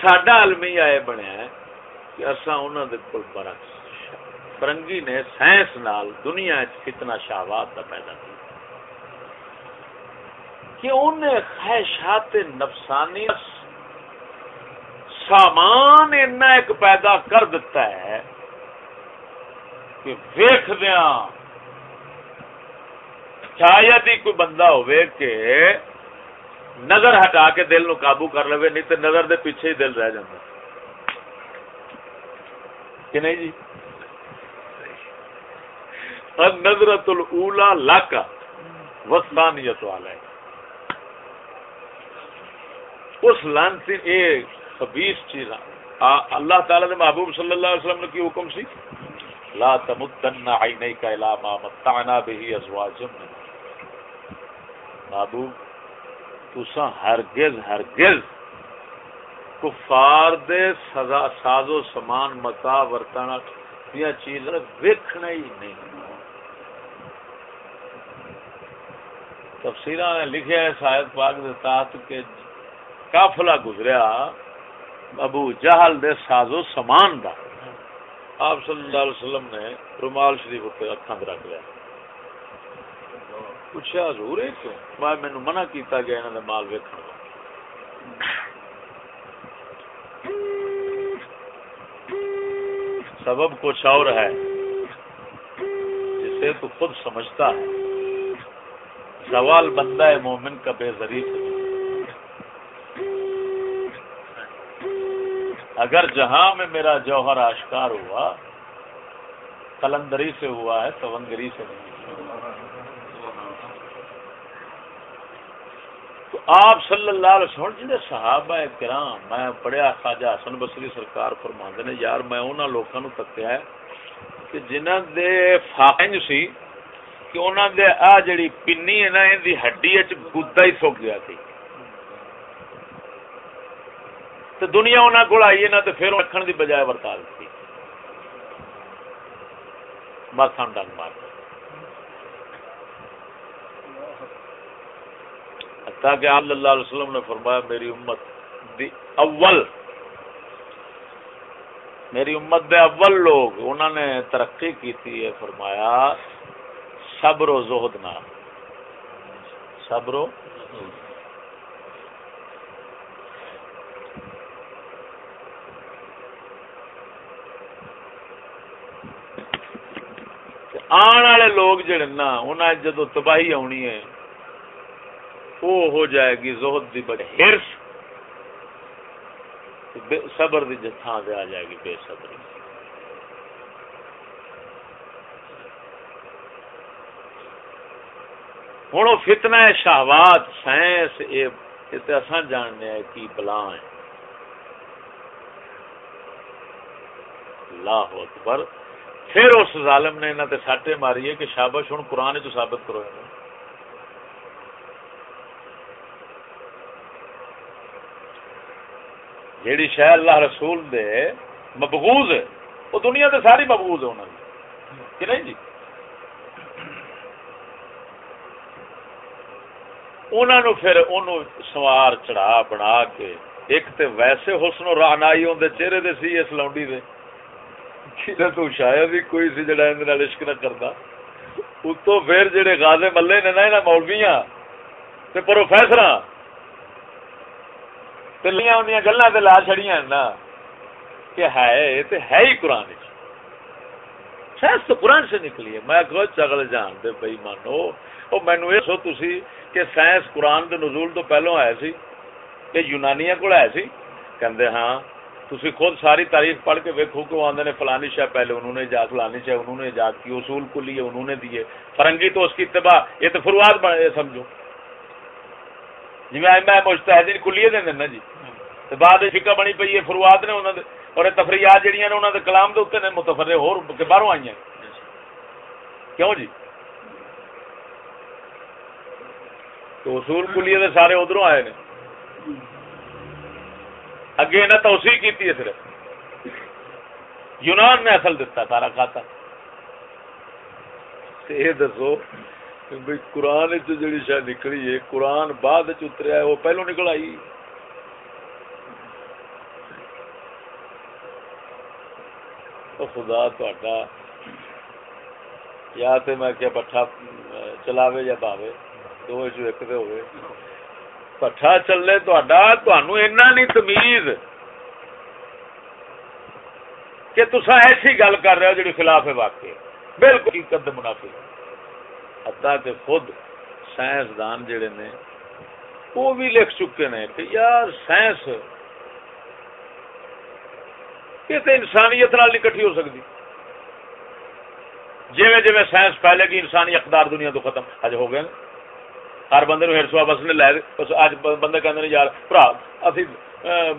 ساڈا علمی آئے بنیا کہ اصا انہوں دے کول برعکس۔ فرنگی نے سائنس نال دنیا فتنا شاہباد کا پیدا کیا۔ کہ انہیں خواہشات نفسانی سامان اینا ایک پیدا کر دیتا ہے کہ ویخ دیا شاید ہی کوئی بندہ ہوئے کہ نظر ہٹا کے دل نو قابو کر لے نہیں تو نظر دے پیچھے ہی دل رہ جاتا۔ کہ نہیں جی؟ نظرت الا لاکا وسطانیت والا ہے اس لانسی اے خبیص چیز اللہ تعالی نے محبوب صلی اللہ علیہ وسلم نے کی حکم سی؟ لا تمدن عینیک الا ما متعنا به ازواجنا محبوب تسا ہرگز ہرگز کفار دے سزا، ساز و سامان، متا ورتنا یہ چیز ویکھنا ہی نہیں۔ تفسیر نے لکھا ہے شاید پاک دے تحت کہ کافلا گزریا ابو جہل دے ساز و سامان دا۔ آپ صلی اللہ علیہ وسلم نے رومال شریف اتنے اکھان رکھ لیا۔ پوچھا حضور ہے کیوں؟ میں مینو منع کیتا گیا انہوں نے مال ویکن سبب کچھ اور ہے جسے تو خود سمجھتا ہے۔ سوال بندہ ہے، مومن کا بے ظریف اگر جہاں میں میرا جوہر آشکار ہوا کلندری سے ہوا ہے سونگری سے نہیں۔ تو آپ صلی اللہ علیہ وسلم جی صحابہ کرام، میں پڑھیا خواجہ حسن بصری سرکار فرماند نے، یار میں انہوں لوگوں نے تکیا ہے کہ جنہ دے فاقنج سی کہ انہوں دے آ جڑی پنی ہے نا، ان دی ہڈی اچ گدا ہی سوک گیا تھی تو دنیا انہوں کو آئی نا، تو پھر رکھن دی بجائے ورتا دیتی بس ہم ڈنگ مار۔ تاکہ آپ اللہ علیہ وسلم نے فرمایا، میری امت دی اول، میری امت دے اول لوگ انہوں نے ترقی کی تھی یہ فرمایا صبر و زہد نہ۔ صبر و آن والے لوگ جڑے نا انہیں جدو تباہی آنی ہے وہ ہو جائے گی زہد دی بڑے ہرس۔ صبر دی جتھاں دے آ جائے گی، بے صبری۔ ہوں وہ فتنا ہے، شہوات، سائنس، یہ اصل جاننے ہیں کی بلا ہے اللہ اکبر۔ پھر اس ظالم نے انہوں نے ساٹے ماری ہے کہ شابش ہوں قرآن چ ثابت کرو جیڑی شہ اللہ رسول دے مبغوز ہے، وہ دنیا تے ساری مبغوز ہے انہوں نے کہ نہیں جی؟ انہوں نے پھر انہوں سوار چڑھا بنا کے، ایک تے ویسے حسن و رہنائی اندر چہرے دے سی اس لونڈی دے۔ کیلے تو شاید ہی کوئی سی جڑا اندر عشق نہ کرتا اتو پھر جڑے غازے ملے نے نا مولویاں تے پروفیسراں تلیاں ان گلا لا چڑیا نا۔ کہ ہے تو ہے ہی قرآن شاید تو قرآن سے نکلی ہے۔ میں کہ چگل جان دے بھائی مانو وہ مینو یہ سو تھی کہ سائنس قرآن دے نزول تو پہلو آئے سی کہ یونانیا کو آئے سی کہ ہاں تھی خود ساری تاریخ پڑھ کے ویکو کہ وہ آدھے نے فلانی شاہ پہلے انہوں نے ایجاد فلانی شاہ انہوں نے ایجاد کی اصول کو لیے انہوں نے دیے فرنگی تو اس کی اتباع یہ تو فروغات سمجھو جی میں مشتحدین کلیے دیں نا جی بعد فکا بنی پی ہے فروعات نے انہوں نے اور تفریحات جہاں نے انہوں نے کلام دے نے متفرے ہو باہروں آئی ہیں کیوں جی تو اصول کلیے دے سارے ادھر آئے نے۔ اگے انہیں توسیع کی ہے صرف۔ یونان نے اصل دیتا سارا کھاتا یہ دسو بھائی قرآن جی شاید نکلی ہے، قرآن بعد چتریا ہے، وہ پہلو نکل آئی۔ خدا تا یا تے میں کیا پٹھا چلاوے یا پاوے دو جو ایک دے ہوئے پٹھا چلے تو اینا نہیں تمیز کہ تسا ایسی گل کر رہے ہو جی خلاف ہے واقعی بالکل قد منافع حتیٰ کہ خود سائنسدان جڑے نے وہ بھی لکھ چکے نے کہ یار سائنس یہ تو انسانیت نال نہیں کٹھی ہو سکتی جی جی سائنس پھیلے گی انسانی اقدار دنیا تو ختم اج ہو گئے ہر بندے نو ہرسوا بس نے لے اج بندے کہتے یار، برا، اسی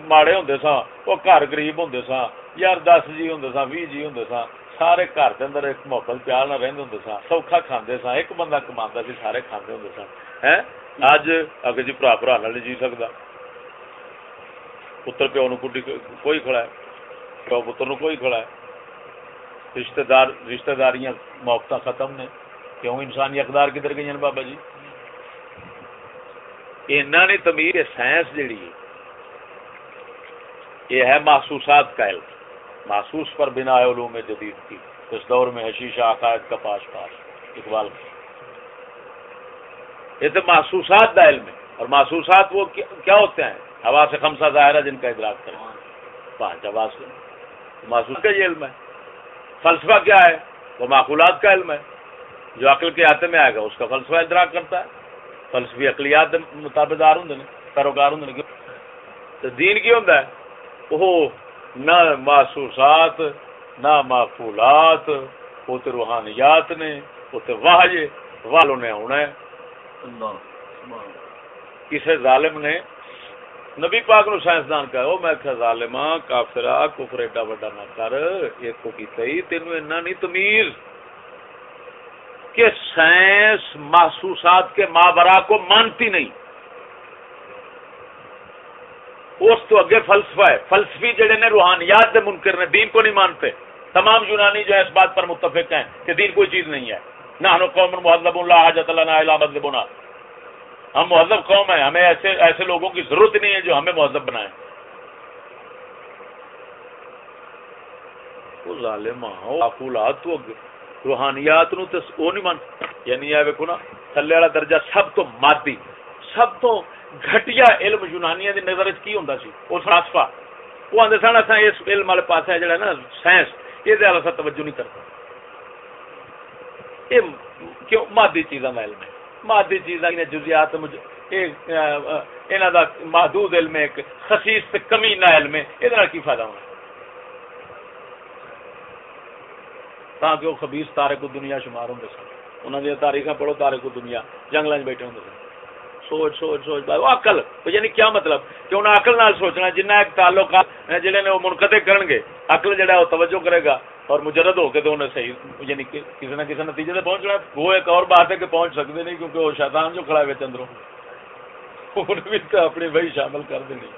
ماڑے ہوں سا وہ گھر گریب ہوں سا یار دس جی ہوں سا بھی جی ہوں سا سارے گھر کے اندر ایک محبت پیار نہ رہتے ہوں سا سوکھا کھانے سا ایک بندہ کما سی، سارے کھانے ہوں سن ہے اج اگر جی برا برا نہیں جی سکتا پتر پیو نو کوئی کھڑا ہے؟ پیو پتر نو کوئی کھڑا ہے؟ رشتہ دار، رشتہ داریاں محبت ختم نے۔ کیوں انسانی اقدار کدھر گئی ہیں بابا جی؟ اینا نے تمیر سائنس جڑی ہے۔ یہ ہے محسوسات کا علم۔ محسوس پر بنا علوم جدید کی۔ اس دور میں حشیش عقائد کا پاش پاش۔ اقبال یہ تو محسوسات کا علم ہے۔ اور محسوسات وہ کیا ہوتے ہیں؟ ہوا سے خمسہ ظاہرہ جن کا ادراک کریں۔ پانچ ہوا سے محسوس کا یہ علم ہے۔ فلسفہ کیا ہے؟ وہ معقولات کا علم ہے۔ جو عقل کے آتے میں آئے گا، اس کا فلسفہ ادراک کرتا ہے۔ فلسفی اقلیات مطابق ہوں پیروکار ہوں تو دین کی ہوں وہ نہ محسوسات نہ معقولات وہ تو روحانیات نے وہ تو واہ والوں نے آنا ہے۔ کسی ظالم نے نبی پاک نو سائنسدان کہا او میں کہ ظالما کافرا کفر ایڈا بڑا نہ کر ایک کو کیتا ہی تینو اتنا نہیں تمیز۔ کہ سائنس محسوسات کے مابرا کو مانتی نہیں۔ اس تو اگے فلسفہ ہے۔ فلسفی جڑے نے روحانیات دے منکر نے دین کو نہیں مانتے۔ تمام یونانی جو ہے اس بات پر متفق ہیں کہ دین کوئی چیز نہیں ہے۔ نہ قوم محدب اللہ حاجت اللہ نہ ہم مہذب قوم ہیں، ہمیں ایسے ایسے لوگوں کی ضرورت نہیں ہے جو ہمیں مہذب بنائے ہاں، تو روحانیات نو تے او نہیں مان یعنی اے ویکھو نا تھلے والا درجہ سب تو مادی سب تو گھٹیا علم یونانیاں دی نظر وچ کی ہوندا سی او فلسفہ وہ آندے سن اساں اس علم والے پاسے جڑا نا سائنس اے دے والا توجہ نہیں کرتا اے کیوں مادی چیزاں دا علم ہے مادی چیزاں نے جزیات انہاں دا محدود علم ہے ایک خصیص تے کمینہ علم ہے اے دا کی فائدہ ہونا تاکہ وہ خبیص تارے کو دنیا شمار ہوں سن۔ انہوں نے تاریخ پڑھو تارے کو دنیا جنگل بیٹھے ہوں سن۔ سوچ سوچ سوچ، بھائی، وہ عقل۔ یعنی کیا مطلب؟ کہ انہیں عقل نال سوچنا جنہ ایک تعلق جڑے نے وہ منقطع کرن گے، عقل جڑا ہے وہ توجہ کرے گا اور مجرد ہو کے تو انہیں صحیح یعنی کسی نہ کسی نتیجے سے پہنچنا ہے۔ وہ ایک اور بات ہے کہ پہنچ سکتے نہیں کیونکہ وہ شیطان جو کھڑا ہے اندروں انہیں بھی اپنی وہی شامل کر دینی۔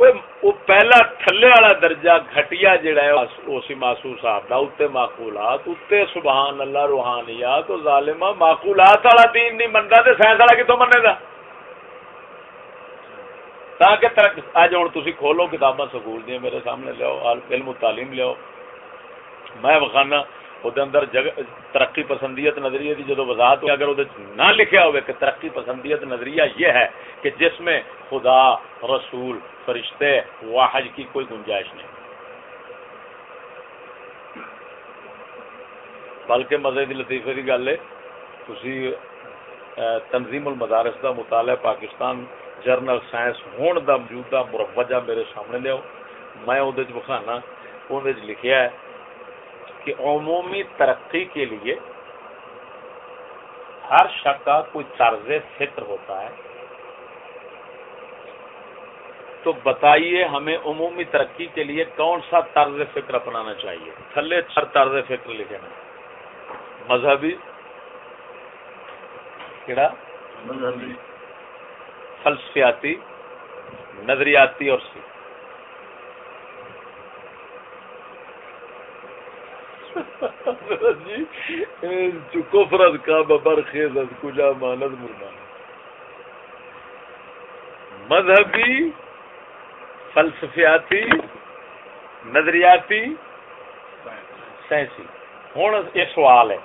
وہ پہلا تھلے والا درجہ گھٹیا جڑا ہے اسی محسوس آپ اتنے معقولات اتنے سبحان اللہ روحانیات ظالمہ معقولات والا دین نہیں منتا تو سائنس والا کتوں منے گا تاکہ اج ہوں تھی کھولو کتاباں سکول دیا میرے سامنے لیاؤ علم و تعلیم لیاؤ میں وکھانا وہ اندر ترقی پسندیت نظریے کی جدو وضاحت اگر وہ نہ لکھا ہوئے کہ ترقی پسندیت نظریہ یہ ہے کہ جس میں خدا، رسول، فرشتے واحج کی کوئی گنجائش نہیں۔ بلکہ مزے لطیفے کی گل ہے تھی تنظیم المدارس کا مطالعہ پاکستان جرنل سائنس ہون دا موجودہ مروجہ میرے سامنے لیاؤ میں وہ بخانا وہ لکھیا ہے کہ عمومی ترقی کے لیے ہر شخص کا کوئی طرز فکر ہوتا ہے۔ تو بتائیے ہمیں عمومی ترقی کے لیے کون سا طرز فکر اپنانا چاہیے؟ تھلے ہر طرز فکر لکھے نا مذہبی۔ کیڑا؟ مذہبی۔ فلسفیاتی نظریاتی اور سی جی کفرت کا ببر خیز کجا مانت مرمان مذہبی، فلسفیاتی، نظریاتی، سائنسی. ہوں یہ سوال ہے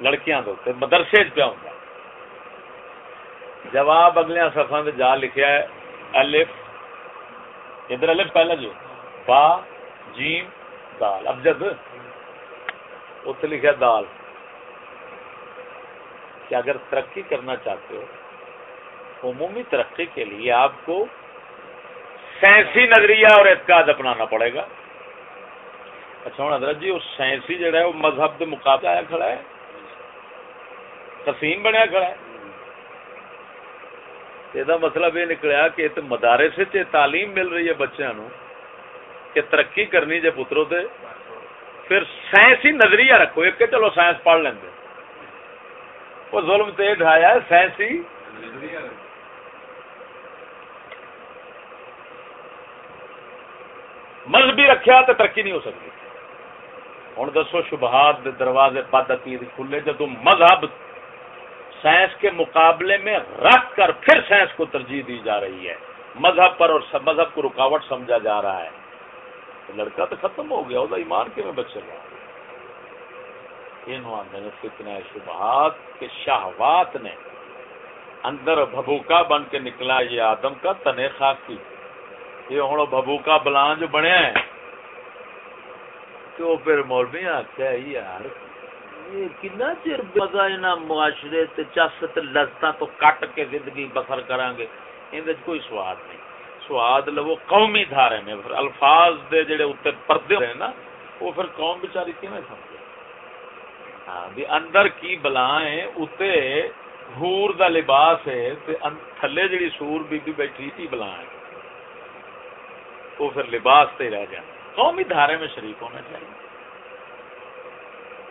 لڑکیاں دے مدرسے پہ ہوں جواب اگلے سفا جا لکھیا ہے، الف. ادھر الف پہلا جو، با، جیم، دال. ابجد اتنے لکھا دال۔ کہ اگر ترقی کرنا چاہتے ہو، عمومی ترقی کے لیے آپ کو سائنسی نظریہ اور اعتقاد اپنانا پڑے گا۔ اچھا ہوں، حضرت جی وہ سائنسی جڑا ہے، وہ مذہب کے مقابلے آیا کھڑا ہے۔ قسیم بنیا کھڑا ہے۔ یہ مطلب یہ نکلیا کہ مدارے سے تعلیم مل رہی ہے بچوں نو، کہ ترقی کرنی جے پتروں سے پھر سائنسی نظریہ رکھو، ایک کہ چلو سائنس پڑھ لیں وہ ظلم تو ڈھایا ہے، سائنسی مذہبی رکھا تو ترقی نہیں ہو سکتی۔ ہوں دسو شبہات دروازے پد عقید کھلے جب مذہب سائنس کے مقابلے میں رکھ کر پھر سائنس کو ترجیح دی جا رہی ہے۔ مذہب پر اور مذہب کو رکاوٹ سمجھا جا رہا ہے۔ لڑکا تو ختم ہو گیا وہ ایمان کے میں بچے گا۔ یہ فتنا شبہات کے شہوات نے اندر بھبوکا بن کے نکلا، یہ آدم کا تنے خاکی یہ ہوں بھبوکا بلان جو بنیا ہے۔ تو پھر مولوی آخیا یار، یہ کنا چر مزہ انہاں معاشرے تے چس تے لذتاں تو کٹ کے زندگی بسر کران گے اندر کوئی سواد نہیں۔ سواد لو قومی دھارے میں۔ پھر الفاظ دے جڑے اتنے پردے ہیں نا، وہ پھر قوم بچاری کیویں سمجھے؟ ہاں بھی اندر کی بلا ہے اتنے ہور دا لباس ہے تے تھلے جڑی سور بی بی بیٹھی تھی بلا ہے وہ پھر لباس تے رہ جائے قومی دھارے میں شریک ہونا چاہیے۔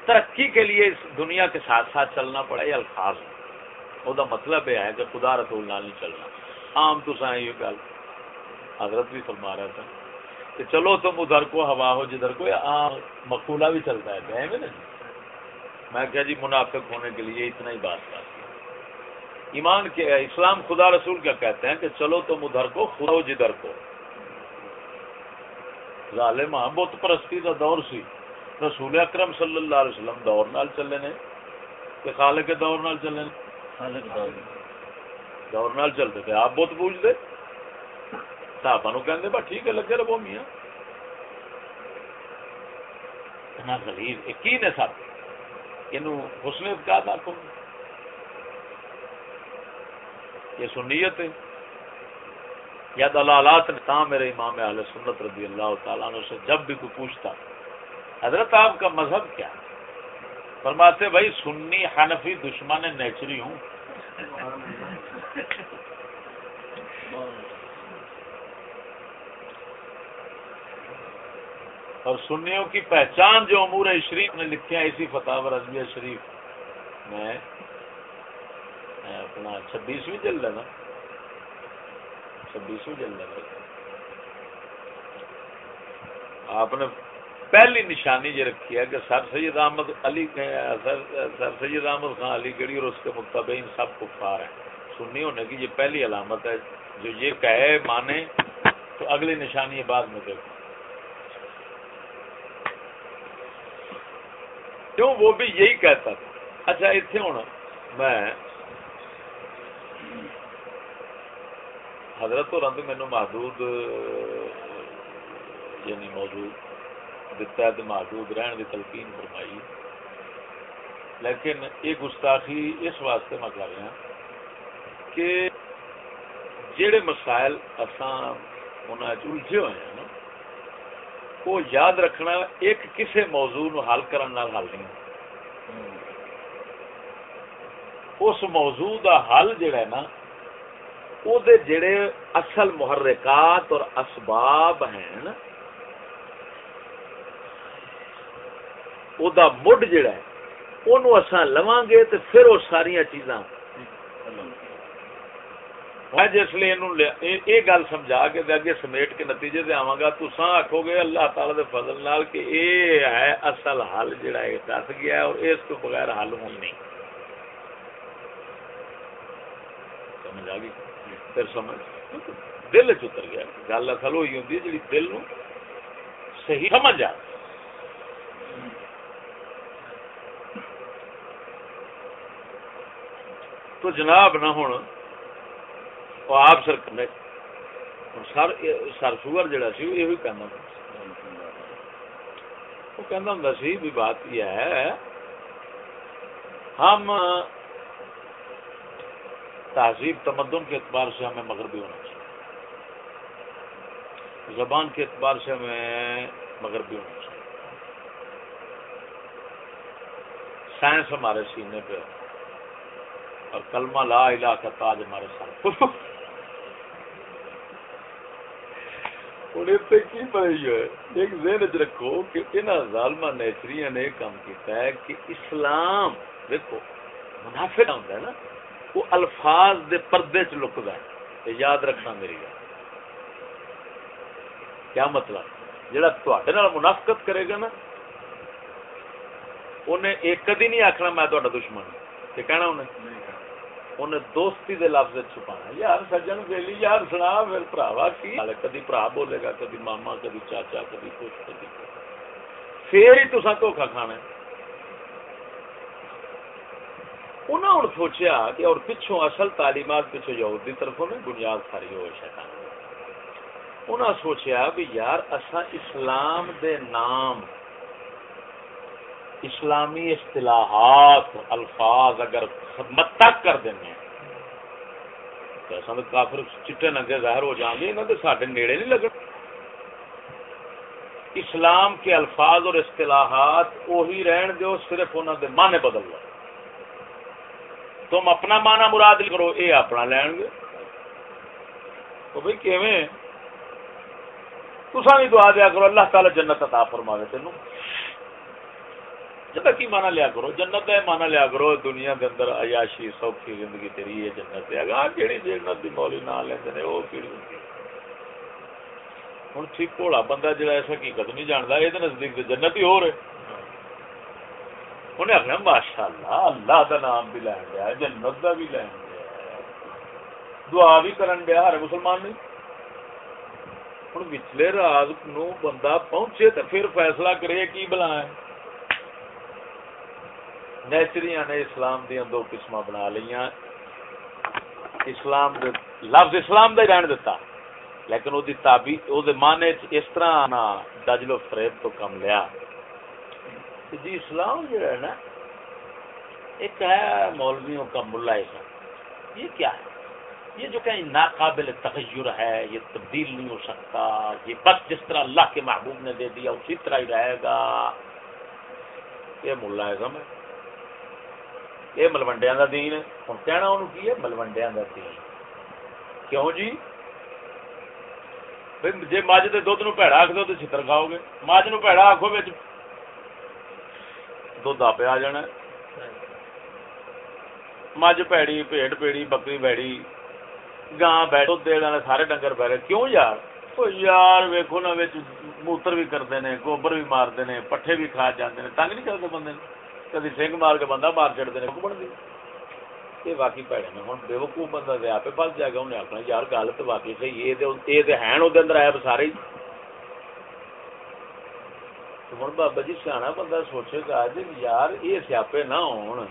ترقی کے لیے اس دنیا کے ساتھ ساتھ چلنا پڑا یہ الفاظ۔ وہ مطلب یہ ہے کہ خدا رسول نہ نہیں چلنا۔ عام تو سائیں یہ گل۔ حضرت بھی فرما رہا تھا کہ چلو تم ادھر کو ہوا ہو جدھر کو مقولہ بھی چلتا ہے نا جی؟ میں کیا جی منافق ہونے کے لیے اتنا ہی بات بات ایمان کے اسلام خدا رسول کیا کہتے ہیں کہ چلو تم ادھر کو خدا ہو جدھر کو۔ ظالم بت پرستی کا دور سی۔ رسول اکرم صلی اللہ علیہ وسلم دور نال چلے نے۔ کہ خالق کے دور نال چلے دور نال چلتے تھے۔ آپ بت پوچھتے؟ صحابہ نو کہندے با ٹھیک ہے لگے رہو میاں اتنا غلیظ یقین ہے سب یہ حسن اعتقاد آخو یہ سنیت ہے یا دلالات تا میرے امام اہل سنت رضی اللہ تعالیٰ عنہ سے جب بھی کوئی پوچھتا حضرت آپ کا مذہب کیا فرماتے بھائی سنی حنفی دشمن نیچری ہوں اور سنیوں کی پہچان جو امور شریف نے لکھے ہیں، اسی فتح رضویہ شریف میں اپنا چھبیسویں جلد ہے نا؟ چھبیسویں جلد ہے۔ آپ نے پہلی نشانی یہ رکھی ہے کہ سر سید احمد علی سر سید احمد خان علی گڑھی اور اس کے متبین سب کفار ہیں۔ سنی ہونے کی یہ پہلی علامت ہے۔ جو یہ کہے، مانے، تو اگلی نشانی یہ بعد میں دیکھو۔ کیوں؟ وہ بھی یہی کہتا تھا۔ اچھا اتنے ہوں میں حضرت تو مینو محدود یعنی موجود دتا ہے محدود رہن کی تلقین فرمائی۔ لیکن یہ گستاخی اس واسطے میں کر رہا کہ جڑے مسائل اسان الجھے ہوئے ہیں وہ یاد رکھنا ایک کسی موضوع نو حل کرنے حل نہیں۔ اس موضوع دا حل جڑا ہے نا وہ جڑے اصل محرکات اور اسباب ہیں نا او دا مڈ جڑا ہے انہوں اساں لواں گے تو پھر وہ ساری چیزاں میں جس لیے یہ گل سمجھا کے اگے سمیٹ کے نتیجے سے آواں گا تساں آکھو گے اللہ تعالی دے فضل نال کہ اے ہے اصل حل جڑا ہے دس گیا ہے اور اس کو بغیر حل ہوں نہیں سمجھ آ گئی پھر سمجھ دل چتر گیا گل اصل ہوئی ہوتی ہے جی دل نو صحیح سمجھ آ تو جناب نہ ہوں آپ سر سر سر سور جڑا سی یہ کہنا وہ کہنا ہوں سی بھی بات یہ ہے ہم تہذیب تمدن کے اعتبار سے ہمیں مغربی ہونا چاہیے زبان کے اعتبار سے ہمیں مغربی ہونا چاہیے سائنس ہمارے سینے پہ اور کلمہ لا الہ کا تاج ہمارے ساتھ ایک ذہن چ رکھو کہ انہوں ظالمہ نیچری نے کام کیتا ہے کہ اسلام، دیکھو، منافع ہوتا ہے نا، وہ الفاظ دے پردے چ لکتا ہے۔ یاد رکھنا میری گل۔ کیا مطلب؟ جہاں تے منافقت کرے گا نا انہیں ایک کدی نہیں آخنا میں تا دشمن کہ کہنا انہیں؟ انہیں دوستی دے لفظ چھپانا یار سجن ویلی، یار سنا پھر پراوا کی؟ کدی برا بولے گا، کدی ماما، کدی چاچا، کدی کچھ، کدی پھر ہی تصا دھوکھا کھانا انہوں نے سوچیا کہ اور پچھوں اصل تعلیمات پچھوں یہودی طرفوں میں بنیاد ساری ہو شیطان انہوں سوچیا بھی یار اصا اسلام دے نام، اسلامی اصطلاحات، الفاظ اگر متک کر دیں تو کافر چٹے ننگے ظاہر ہو جائیں گے انہوں نے سارے نیڑے نہیں لگے اسلام کے الفاظ اور اصطلاحات وہی رہن دو صرف انہوں دے معنی بدل لو تم اپنا مانا مراد کرو یہ اپنا لین گے تو بھائی کیویں تسا بھی دعا دیا کرو اللہ تعالی جنت عطا فرماوے تینوں جنت کی مانا لیا کرو، جنت ہے مانا لیا کرو، دنیا کے اندر عیاشی، سوکھی زندگی تیری ہے، جنت ہے اگر کہڑی جنت دی مولی نہ لیندے نے وہ کیڑی ہوندی ہن ٹھیک بھولا بندہ جڑا ایسا حقیقت نہیں جاندا اے تے نزدیک تے جنت ہی ہو رہے انہیں آخنا ماشاء اللہ اللہ دا نام بھی لین دیا جنت دا بھی لین دیا دعا بھی کرن دیا، ہر مسلمان نہیں ہوں پچھلے راز نو بندہ پہنچے تو پھر فیصلہ کرے، کی بلا ہے؟ نیچری نے اسلام دیا دو قسم بنا لیا اسلام دے لفظ اسلام دا ہی رہن دتا۔ لیکن وہ تابی وہ مانے اس طرح آنا دجل و فریب تو کم لیا۔ جی اسلام جو ہے نا، ایک ہے مولویوں کا ملا یہ کیا ہے؟ یہ جو کہ ناقابل تغیر ہے، یہ تبدیل نہیں ہو سکتا۔ یہ بس جس طرح اللہ کے محبوب نے دے دیا، اسی طرح ہی رہے گا۔ یہ ملا ہے۔ یہ ملوڈیا کا دین ہوں کہنا انہوں کی ہے ملوڈیا کا دین کیوں جی جی مجھ کے دھد نو پیڑا آخ دو تو چتر کھاؤ گے مجھ نو پیڑا آخو بچ دھد آپ آ جانا مجھ پیڑی پیٹ پیڑی بکری پیڑی گاں بیٹھو دینا سارے ڈنگر پہ رہے کیوں یار تو یار ویکو نا موتر بھی کرتے ہیں گوبر بھی مارتے ہیں پٹھے بھی کھا جاتے ہیں تنگ نہیں کرتے بندے کدی سنگ مار کے بندہ مار چڑھتے ہیں بنتی یہ باقی پیڑے نے ہوں بے وقوف بندہ دے آپ پس جائے گا انہیں آخنا یار گل تو باقی صحیح یہ تو ہے وہ اندر آیا سارے ہوں بابا جی سیاح بندہ سوچے گا جی یار یہ سیاپے نہ ہون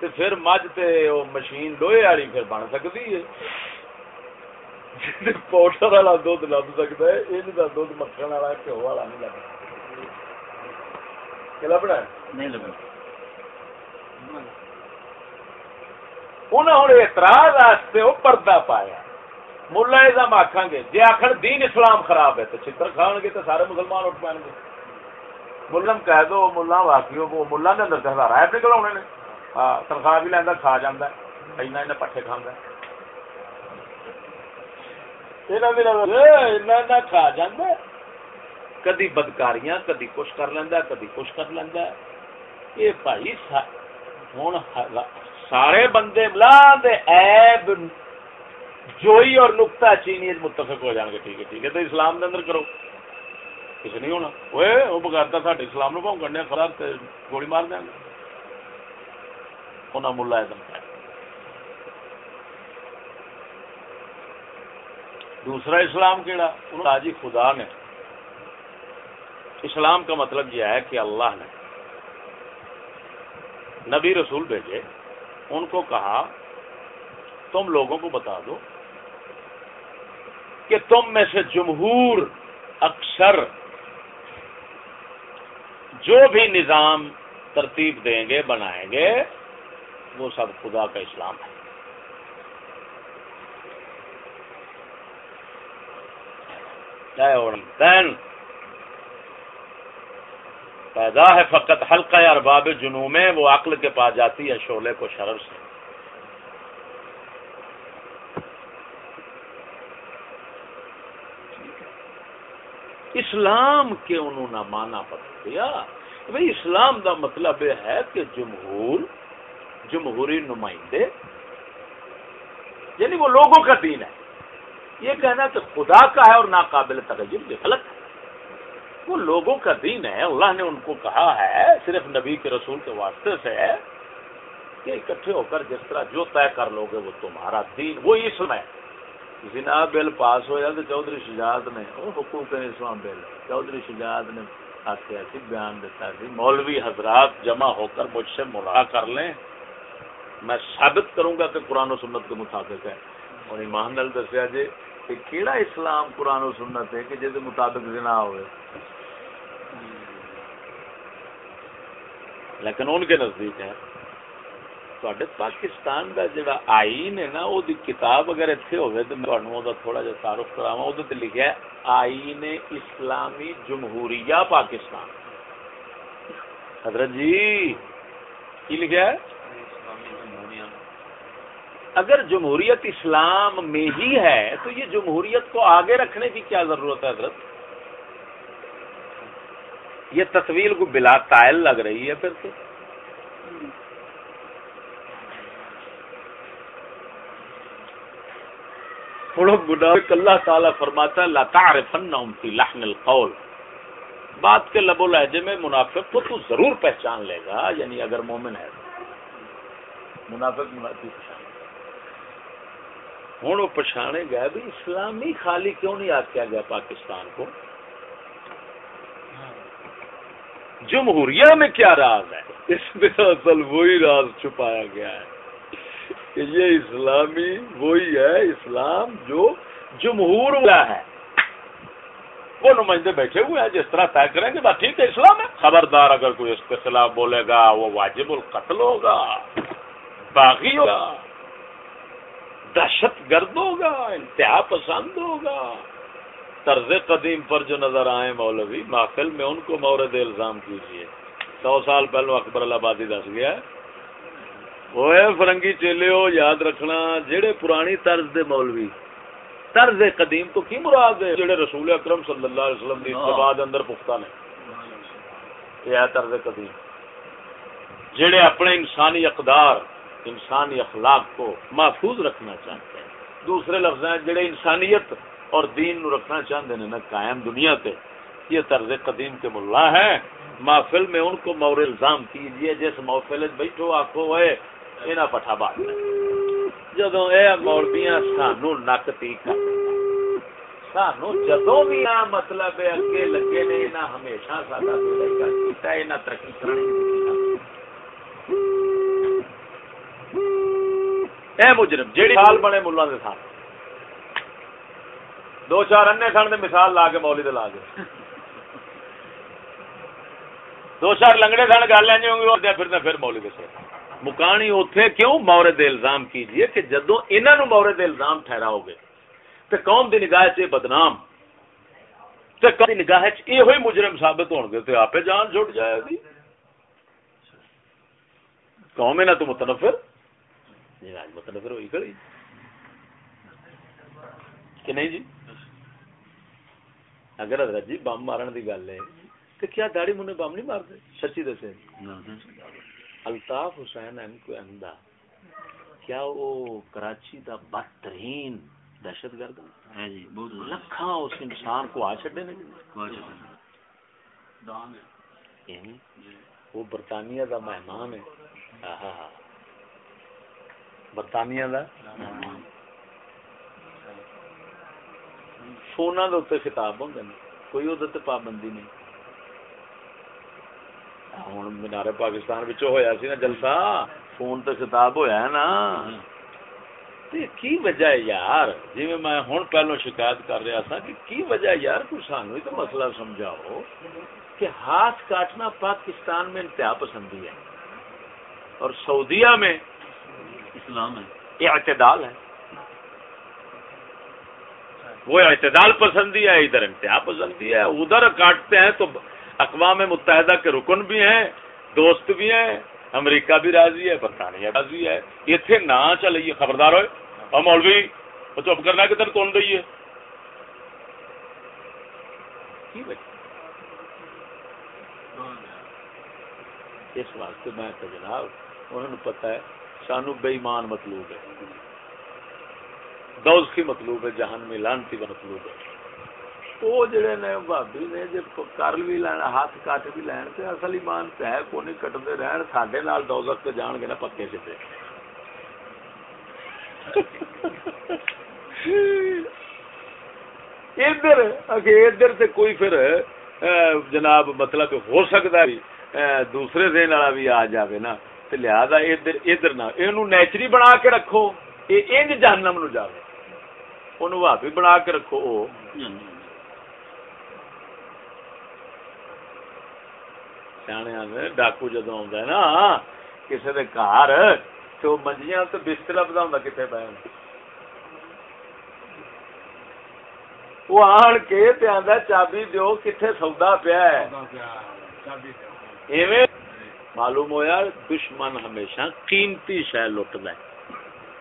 پھر مجھ تے مشین لوہے والی پھر بن سکتی ہے پاؤڈر والا دھد لب سکتا ہے یہ دھد مکھن والا گھیو والا نہیں لگتا لبنا نہیں لگنا انہیں ہوں اعتراض واسطے وہ پردہ پایا۔ ملا یہ آخان گے جی آخر دین اسلام خراب ہے تو چتر کھان گے تو سارے مسلمان اٹھ پائیں گے۔ ملم کہہ دو، ملا واقعی وہ ملا کے اندر ہزار ایپ نکل آنے نے۔ ہاں تنخواہ بھی لینا کھا جانا اینا انہیں پٹھے کھانا کھا جانا کدی بدکاریاں، کدی کچھ کر لینا کدی کچھ کر لینا یہ بھائی ہوں سارے بندے ملا ایب جوئی اور نقطہ چینی متفق ہو جان گے ٹھیک ہے ٹھیک ہے تو اسلام کے اندر کرو کسی نہیں ہونا وہ بغیرتا ساڈے اسلام نو پاؤں کرنے خراب گولی مار دیں گے انہیں ملا دم دوسرا اسلام کہڑا جی خدا نے اسلام کا مطلب یہ ہے کہ اللہ نے نبی رسول بھیجے، ان کو کہا، تم لوگوں کو بتا دو کہ تم میں سے جمہور اکثر جو بھی نظام ترتیب دیں گے، بنائیں گے، وہ سب خدا کا اسلام ہے۔ پیدا ہے فقط حلقہ ارباب جنوب میں، وہ عقل کے پاس جاتی ہے شعلے کو شرر سے۔ اسلام کے انہوں نے مانا پتہ دیا بھائی اسلام دا مطلب یہ ہے کہ جمہور، جمہوری نمائندے یعنی وہ لوگوں کا دین ہے۔ یہ کہنا کہ خدا کا ہے اور ناقابل تغیر، یہ غلط ہے۔ وہ لوگوں کا دین ہے، اللہ نے ان کو کہا ہے، صرف نبی کے رسول کے واسطے سے ہے کہ اکٹھے ہو کر جس طرح جو طے کر لو گے، وہ تمہارا دین وہ اسلام ہے۔ جنا بل پاس ہوا تو چودھری شجاعت نے حقوق اسلام بل، چودھری شجاعت نے آخیا بیان دیتا سی مولوی حضرات جمع ہو کر مجھ سے ملا کر لیں۔ میں ثابت کروں گا کہ قرآن و سنت کے مطابق ہے۔ اور ایمان نل دسیا جی کہ کیڑا اسلام، قرآن و سنت ہے کہ جس مطابق جنا ہوئے؟ لیکن ان کے نزدیک ہے پاکستان کا جڑا آئین ہے نا وہ کتاب اگر اتنے ہوگی تو میں تھوڑا جا تعارف کراوا وہ لکھا ہے، آئین اسلامی جمہوریہ پاکستان۔ حضرت جی کی لکھا ہے؟ اگر جمہوریت اسلام میں ہی ہے تو یہ جمہوریت کو آگے رکھنے کی کیا ضرورت ہے حضرت؟ یہ تصویر کو بلا تائل لگ رہی ہے پھر تو۔ اللہ تعالیٰ فرماتا ہے لحن القول۔ بات کے لب و لہجے میں منافق کو تو ضرور پہچان لے گا یعنی اگر مومن ہے۔ منافق منافق پہچان ہوں وہ پچھانے گیا بھی اسلامی خالی کیوں نہیں آخیا گیا پاکستان کو؟ جمہوریہ میں کیا راز ہے؟ اس میں اصل وہی راز چھپایا گیا ہے کہ یہ اسلامی وہی ہے، اسلام جو جمہور والا ہے۔ وہ نمائندے بیٹھے ہوئے ہیں، جس طرح طے کریں گے بات ٹھیک ہے، اسلام ہے۔ خبردار اگر کوئی اس کے خلاف بولے گا، وہ واجب القتل ہوگا، باغی ہوگا، دہشت گرد ہوگا، انتہا پسند ہوگا۔ طرز قدیم پر جو نظر آئے مولوی محفل میں ان کو مورد الزام کیجیے سو سال پہلو اکبر آبادی دس گیا وہ فرنگی چیلے ہو یاد رکھنا جڑے پرانی طرز دے مولوی طرز قدیم تو کی مراد ہے؟ جڑے رسول اکرم صلی اللہ علیہ وسلم دی اتباع اندر پختہ نے۔ یہ ہے طرز قدیم۔ جڑے اپنے انسانی اقدار انسانی اخلاق کو محفوظ رکھنا چاہتے ہیں۔ دوسرے لفظ ہیں جڑے انسانیت اور دین نو رکھنا چاہتے ہیں نا قائم دنیا تے۔ یہ طرز قدیم کے ملا ہے۔ محفل میں ان کو مور الزام کیجیے جس محفل بیٹھو آخو ہوئے یہاں پٹھا بات جدو یہ مولبیاں سانو نک تی کر۔ سانو جدو بھی آ مطلب اگے لگے نے ہمیشہ ترقی اے مجرم، جیڑی حال بنے ملا دے ساتھ۔ دو چار انے سن مثال لا کے مولی لا دے دو چار لنگڑے سن گل لیں گے پھر پھر مولی دے مکانی اوتھے کیوں مورد الزام کیجیے کہ جدو انہاں نو مورد الزام ٹھہراؤ گے تے قوم دی نگاہ چ بدنام، تے قوم دی نگاہ چ یہ ہوئی مجرم ثابت ہون گے تے آپے جان چھٹ جائے گی۔ قوم نہ تو متنفر؟ جی متنفر ہوئی کھڑی۔ کہ نہیں جی؟ اگر حضرت جی بم مارن دی گل ہے تو کیا داڑی منہ بم نہیں مارتے سچی دسے الطاف حسین ایم کو احمدہ کیا وہ کراچی دا بدترین دہشت گرد
ہے جی بہت بڑا
لکھاں اس انسان کو آ چڈے نے وہ برطانیہ دا مہمان ہے برطانیہ دا فونا دے خطاب ہوندے نے کوئی وہ پابندی نہیں ہوں مینارے پاکستان وچوں ہویا سی نا جلسہ فون تے خطاب ہویا ہے نا تے کی وجہ ہے یار جی میں ہوں پہلو شکایت کر رہا تھا کہ کی وجہ ہے یار کوئی سانو ہی تو مسئلہ سمجھاؤ کہ ہاتھ کاٹنا پاکستان میں انتہا پسندی ہے اور سعودیہ میں
اسلام ہے
یہ اعتدال ہے وہ اعتدال پسندی ہے، ادھر انتہا پسندی ہے۔ ادھر کاٹتے ہیں تو اقوام متحدہ کے رکن بھی ہیں، دوست بھی ہیں، امریکہ بھی راضی ہے، برطانیہ راضی ہے۔ اتنے نہ چلیے خبردار ہوئے۔ اور مولوی، وہ چپ کرنا کدھر کون دئیے اس واسطے میں جناب، انہوں نے پتا ہے سانو بے ایمان مطلوب ہے۔ دوز کی مطلوب ہے، جہان میں لانتی کا مطلوب ہے۔ وہ جڑے نے بھابی نے جب کر بھی لینا ہاتھ کٹ بھی لین، تے اصل ایمان تے ہے کو نہیں کٹتے رہن، ساڈے نال دوزخ تے جان گے نا، پکے سیدھے ادھر اگے ادھر تے کوئی پھر جناب مطلب ہو سکتا ہے دوسرے دن والا بھی آ جاوے نا، تے لہذا ادھر ادھر نہ، اینو نیچری بنا کے رکھو، اے انج جہنم نو جاوے۔ بھابی بنا کے رکھو او سیانے ڈاکو جدو آ نا کسی کے گھر تو منجیاں تو بستر لبدا ہوں کتنے پہ وہ آن کے آدھا چابی دو کتنے سودا پیا ہے معلوم ہویا دشمن ہمیشہ قیمتی شہ لٹد ہے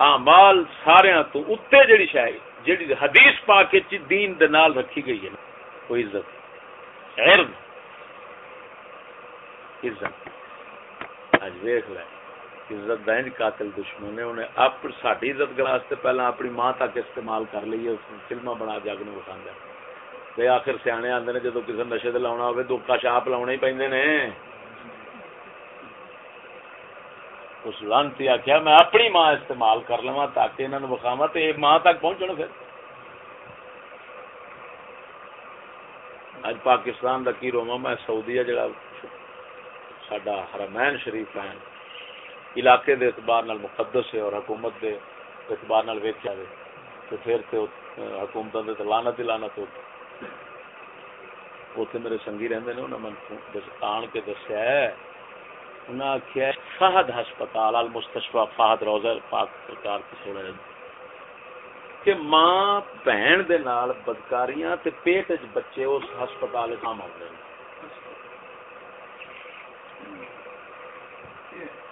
اعمال سارے تو اتے جڑی شے جڑی حدیث پاک وچ دین دے نال رکھی گئی ہے وہ عزت عرض۔ عزت۔ اج ویخ لے۔ عزت دین قاتل دشمن نے، انہیں اپ ساری عزت واسطے پہلے اپنی ماں تک استعمال کر لی ہے، اس نے فلما بنا جگ نو وکھا تے آخر سیانے آتے نے جدو کسی نشے تے لاؤنا ہوے دکا شاپ لاؤنے ہی پیندے نے۔ اس لانتی آخیا میں اپنی ماں استعمال کر لوا تاکہ انہوں نے وکھاوا تو یہ ماں تک پہنچنا پھر۔ اج پاکستان کا کی روما، میں سعودی ہے جڑا سڈا حرمین شریف ہے، علاقے دے اعتبار نال مقدس ہے اور حکومت دے اعتبار نال ویکھیا وے تو پھر تے حکومتاں دے تے لعنت ہی لعنت ہو اوتھے میرے سنگی رہندے نے، انہاں من آن کے دسیا ہے انہاں آکھیا فہد ہسپتال المستشفى فہد روزہ، پاک سرکار کی سوڑے کہ ماں بہن دے نال بدکاریاں تے پیٹ وچ بچے اس ہسپتال وچ کام آندے نے۔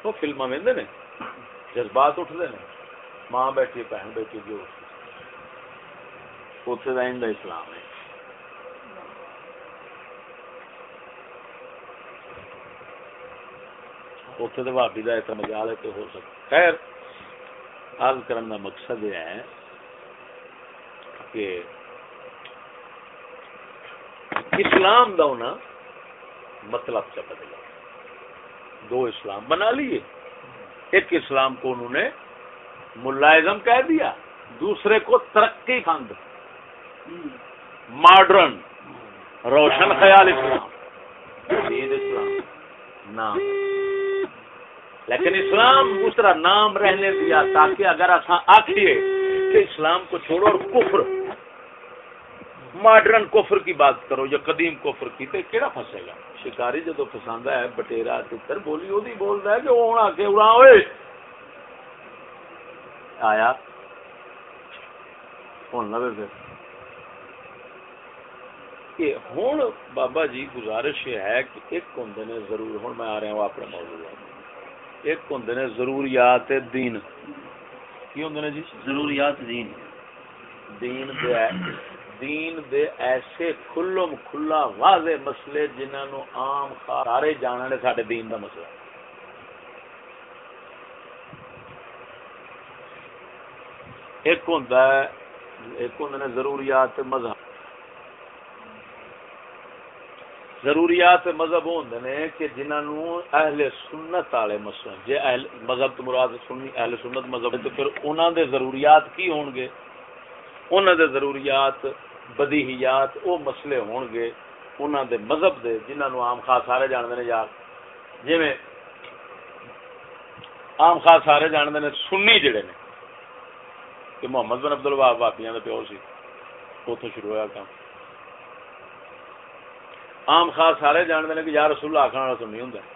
وہ فلم وہدے نے، جذبات اٹھتے ہیں ماں بیٹھی، بہن بیٹھی، جو۔ اتنے کا اسلام ہے۔ اتنے تو بھابی کا ایک مجال ہے تو ہو سکتا خیر عرض کرنے کا مقصد یہ ہے کہ اسلام کا ہونا مطلب چ بدلا دو اسلام بنا لیے ایک اسلام کو انہوں نے ملازم کہہ دیا دوسرے کو ترقی خند ماڈرن روشن خیال اسلام اسلام نام لیکن اسلام دوسرا نام رہنے دیا تاکہ اگر اصا آخیے کہ اسلام کو چھوڑو اور کفر، ماڈرن کفر کی بات کرو یا قدیم کفر کی تو کہڑا پھنسے گا؟ شکاری جدو پسند ہے، بٹیرا تر بولی وہ بولتا ہے کہ وہ آ کے اڑا ہوئے آیا؟ ہوں لگے پھر کہ ہوں بابا جی گزارش یہ ہے کہ ایک ہوں نے ضرور ہوں میں آ رہا ہوں اپنے موضوع ایک ہوں نے ضروریات دین۔ کی ہوں نے جی؟
ضروریات دین۔
دین دے دین دے ایسے کھلم کھلا واضح مسئلے جنہاں نو عام سارے جاننے ساڈے دین دا مسئلہ۔ ایک ہوندا ہے ایک ہوندے نے ضروریات مذہب۔ ضروریات مذہب ہوندے نے کہ جنہاں نو اہل سنت والے مسئلے جے اہل مذہب تو مراد سنی، اہل سنت مذہب تو پھر انہاں دے ضروریات کی ہون گے؟ انہاں دے ضروریات، بدیہیات، او مسئلے ہون گے انہاں دے مذہب دے، جنہاں نو عام خاص سارے جاندے نے یار۔ جویں عام خاص سارے جاندے نے سنی جڑے نے، کہ محمد بن عبد الوہاب واپیاں دے پیو سی، اوتھوں شروع ہویا کام۔ عام خاص سارے جاندے نے کہ یا رسول اللہ آکھن والا سنی ہوندا۔ ہے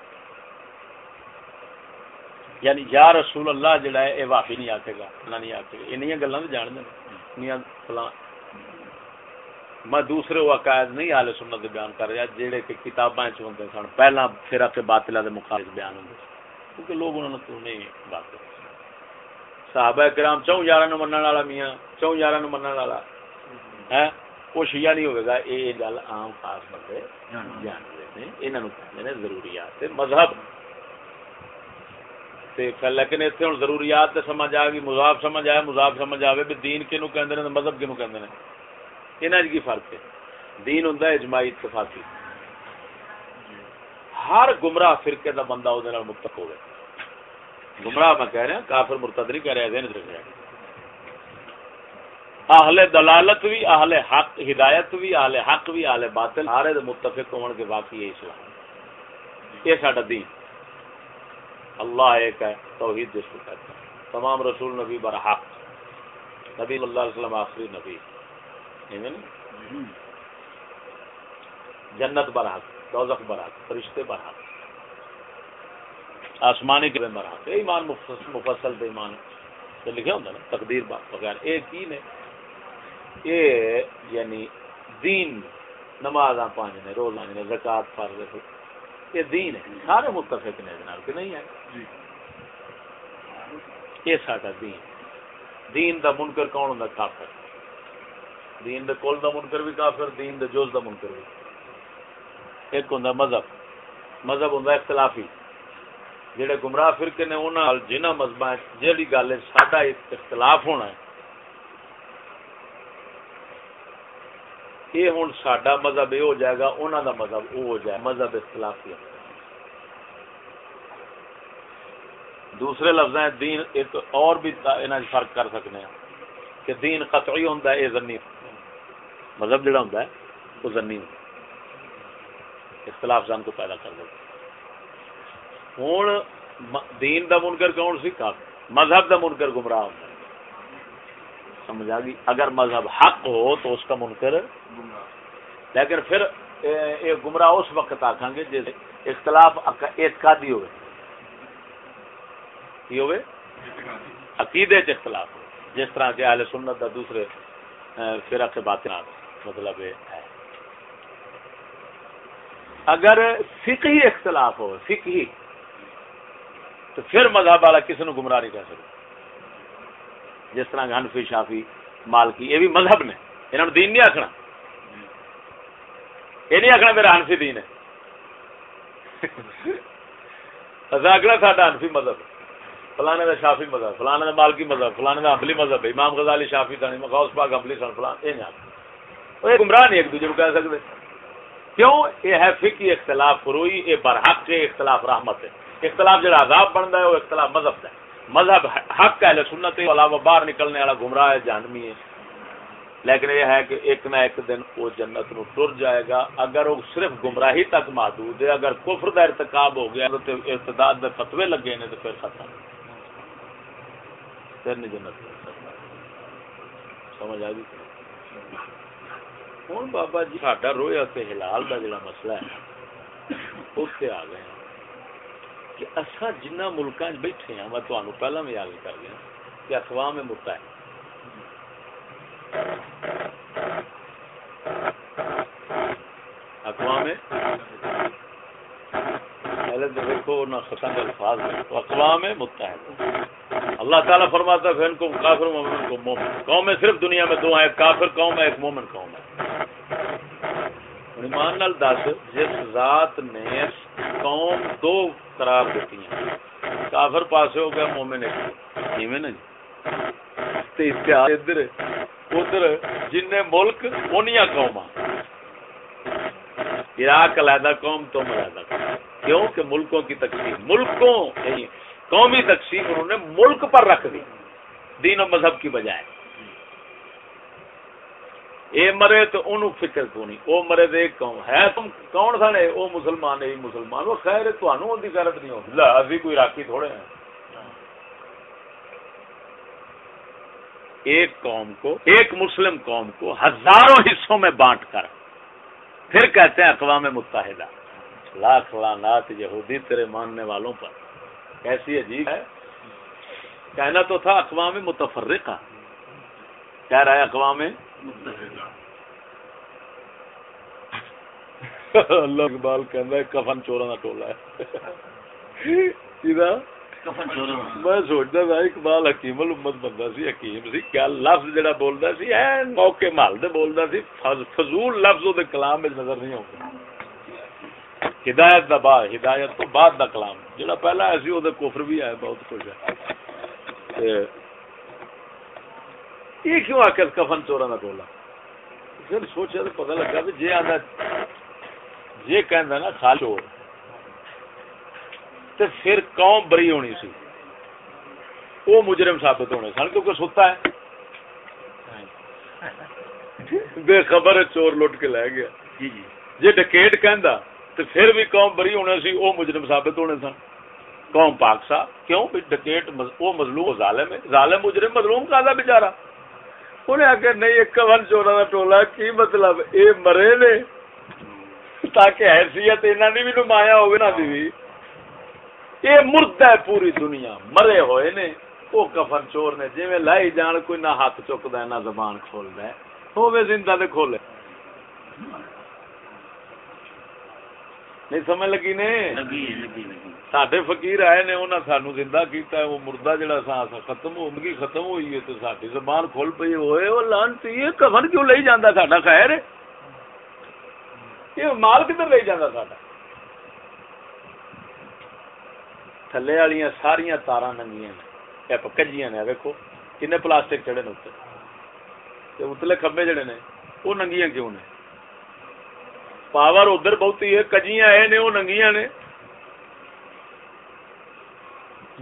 یعنی یا رسول اللہ جڑا ہے، اے واقعی نہیں آکھے گا، نہ نہیں آکھے گا۔ انہیاں گلاں تے جاندے نے فلاں میں دوسرے عقائد نہیں حال سنت بیان کر رہا جہے کہ کتاباں چ ہوندے سن۔ پہلا فرق باطلہ دے مخالف بیان ہوندے کیونکہ لوگ انہوں نے تو نہیں بات صحابہ کرام چوں یارہ نو منن والا میاں چوں یارہ نو منن والا۔ ہے وہ شیعہ نہیں ہوئے گا یہ گل عام خاص بندے جانتے ہیں انہوں کہتے ہیں ضروریات مذہب۔ لیکن اتنے ہوں ضروریات سمجھ آ گئی مذاف سمجھ آیا مذاف سمجھ آئے بھی دین کنو کہ مذہب کنو کہ یہاں کی فرق ہے؟ دین ہوں اجماعی اتفاقی۔ ہر گمراہ فرقے دا بندہ وہ متق ہوگا گمراہ میں کہہ رہا کافر مرتد نہیں کہہ رہا دین رکھ اہل دلالت بھی اہل حق ہدایت بھی اہل حق بھی اہل باطل، سارے متفق ہون کے باقی یہ اسلام۔ یہ ساڈا دین۔ اللہ ایک ہے، توحید جس کو کہتے ہیں۔ تمام رسول نبی برحق نبی اللہ علیہ وسلم آخری نبی۔ جنت برحق دوزخ برحق فرشتے برحق آسمانی کے برحق یہ ایمان مفصل دے ایمان۔ تو لکھے ہوتا نا، تقدیر وغیرہ یہ کی نے یہ یعنی دین نماز پانچ نے روزانہ نے زکات فرض یہ دین ہے۔ سارے متفق نے جناب کہ نہیں ہے؟ جی۔ یہ سارا دین۔ دین دا منکر کون ہوں کافر۔ دین دے کول دا منکر بھی کافر دین دے جوز دا منکر بھی۔ ایک ہوں مذہب۔ مذہب ہوں اختلافی۔ جہے گمراہ فرقے نے انہوں جنہ مذہب جہی گل ہے ساڈا اختلاف ہونا ہے۔ یہ ہوں سڈا مذہب یہ ہو جائے گا انہوں دا مذہب وہ ہو جائے، مذہب اختلافی دوسرے لفظ ہیں، دین ایک اور بھی فرق کر سکتے ہیں کہ دین قطعی ہوں یہ زنی مذہب جڑا ہوں وہ زنی ہوں اختلاف جان کو پیدا کر دے۔ ہوں دین دا منکر کون سی؟ کا مذہب دا منکر گمراہ ہوتا ہے۔ سمجھ آ گئی۔ اگر مذہب حق ہو تو اس کا منکر لیکن پھر یہ گمراہ اس وقت آخان گے جیسے اختلاف اعتقادی ہوئے۔ ہوئے؟ عقیدے اختلاف ہو جس طرح کے اہل سنت دا دوسرے فرق باتیں مطلب ہے۔ اگر فقہی اختلاف ہو، فقہی، تو پھر مذہب والا کسی نے گمراہ نہیں کر سکتا۔ جس طرح ہنفی شافی، مالکی، یہ بھی مذہب نے۔ انہوں نے دین نہیں آخنا یہ نہیں آخنا میرا ہنفی دین ہے۔ آخنا ساڈا ہنفی مذہب۔ فلانے کا شافی مذہب، فلانے کا مالکی مذہب، فلانے کا امبلی مذہب۔ امام غزالی، شافی تھا غوث پاک امبلی سن، فلان، یہ نہیں آخنا وہ گمراہ نہیں، ایک دوسرے کو کہہ سکتے۔ کیوں؟ یہ ہے فکی اختلاف فروئی، یہ برحق کے اختلاف رحمت ہے۔ اختلاف جڑا عذاب بنتا ہے، وہ اختلاف مذہب کا ہے۔ مذہب حق ہے سنت کے علاوہ باہر نکلنے والا گمراہ ہے، جہنمی ہے۔ لیکن یہ ہے کہ ایک نہ ایک دن وہ جنت نو ٹر جائے گا۔ اگر وہ صرف گمراہی تک محدود ہے، اگر کفر کا ارتکاب ہو گیا تو ارتداد میں فتوے لگے نے تو پھر ختم۔ پھر نہیں جنت سمجھ آ گئی ہوں بابا جی ساڈا رویا سے ہلال کا جڑا مسئلہ ہے، اس سے آ گئے کہ اصا جنہ ملک بیٹھے ہیں میں تمہیں پہلا بھی یاد کر گیا ہاں کہ اقوام متا ہے۔ اقوام پہلے تو دیکھو، نہ خطن الفاظ میں تو اقوام متحدہ۔ اللہ تعالیٰ فرماتا ہے ان کو کافر مومن کو مومن، قوم میں صرف دنیا میں دو ہیں، ایک کافر قوم ہے، ایک مومن قوم ہے۔ ایمان نال دس، جس ذات نے قوم دو قرار دیتی ہیں۔ کافر پاسے ہو گیا، مومن ایک۔ ایویں نا جی؟ اتحاد ادھر ادھر جن ملک انیاں قوما عراق علیحدہ قوم تم علیحدہ قوم۔ کیوں کہ ملکوں کی تقسیم، ملکوں قومی تقسیم انہوں نے ملک پر رکھ دی۔ دین و مذہب کی بجائے۔ اے مرے تو انہوں فکر کو نہیں او مرے دے ایک قوم ہے تم کون سا نے او مسلمان ہے مسلمان، وہ خیر تو انہوں دی غلط نہیں ہوتی۔ لا ابھی کوئی عراقی تھوڑے ہیں۔ ایک قوم کو، ایک مسلم قوم کو ہزاروں حصوں میں بانٹ کر پھر کہتے ہیں اقوام متحدہ لاکھ لانات یہودی تیرے ماننے والوں پر۔ کیسی عجیب ہے۔ کہنا تو تھا اقوام متفرقہ۔ کہہ رہا ہے اقوام اللہ اقبال کہنا ہے کفن چورا کا ٹولا ہے۔
کفن
میں سوچتا تھا اقبال حکیم الامت بندہ سی حکیم سی کیا لفظ جڑا بولتا سی اے موقع مال دے بولتا سی فضول لفظ وہ کلام میں نظر نہیں ہوتا ہدایت دا بعد ہدایت تو بعد دا کلام۔ جڑا پہلا ہے سی وہ کفر بھی ہے بہت کچھ ہے۔ یہ کیوں آ کے کفن چورا کا ٹولا پھر سوچا تو پتہ لگا بھی جی آدھا جی کہہ نا خال چور۔ تو پھر قوم بری ہونی سی۔ وہ مجرم ثابت ہونے سن کیونکہ ستا ہے۔ بے خبر چور لٹ کے لے گیا۔
جی جی۔
ڈکیٹ کہندا تو پھر بھی قوم بری ہونا سی وہ مجرم ثابت ہونے سن۔ قوم پاک سا کیوں؟ بھی ڈکیٹ وہ مظلوم ظالم ہے۔ ظالم مجرم مظلوم کا بےچارا انہیں آخر نہیں، ایک کون چورا کا ٹولا، کی مطلب؟ اے مرے نے۔ تاکہ حیثیت انہوں نے بھی نمایاں ہوگی نا دی یہ مرد ہے پوری دنیا، مرے ہوئے نے۔ وہ کفن چور نے جی لائی جان، کوئی نہ ہاتھ چکتا ہے، نہ زبان کھولتا ہے۔ ہوے زندہ تے کھولے۔ نہیں سمجھ لگی نے؟
لگی لگی لگی۔
ساڈے فقیر آئے نے انہاں سانو زندہ کیتا ہے وہ مردہ جڑا سا ختم ہو ختم ہوئی ہے تو ساڈی زبان کھل پئی ہوئے وہ لانتی یہ کفن کیوں لئی جاندا ساڈا خیر یہ مال کدھر لئی جاندا ساڈا تھلے والی ساریا تارا ننگیاں نے یہ کجیاں نے ویکو کنے پلاسٹک چڑے نے اتنے اتلے کھبے جڑے نے وہ ننگیاں کیوں نے پاور ادھر بہتی ہے کجیاں اے نے وہ ننگیاں نے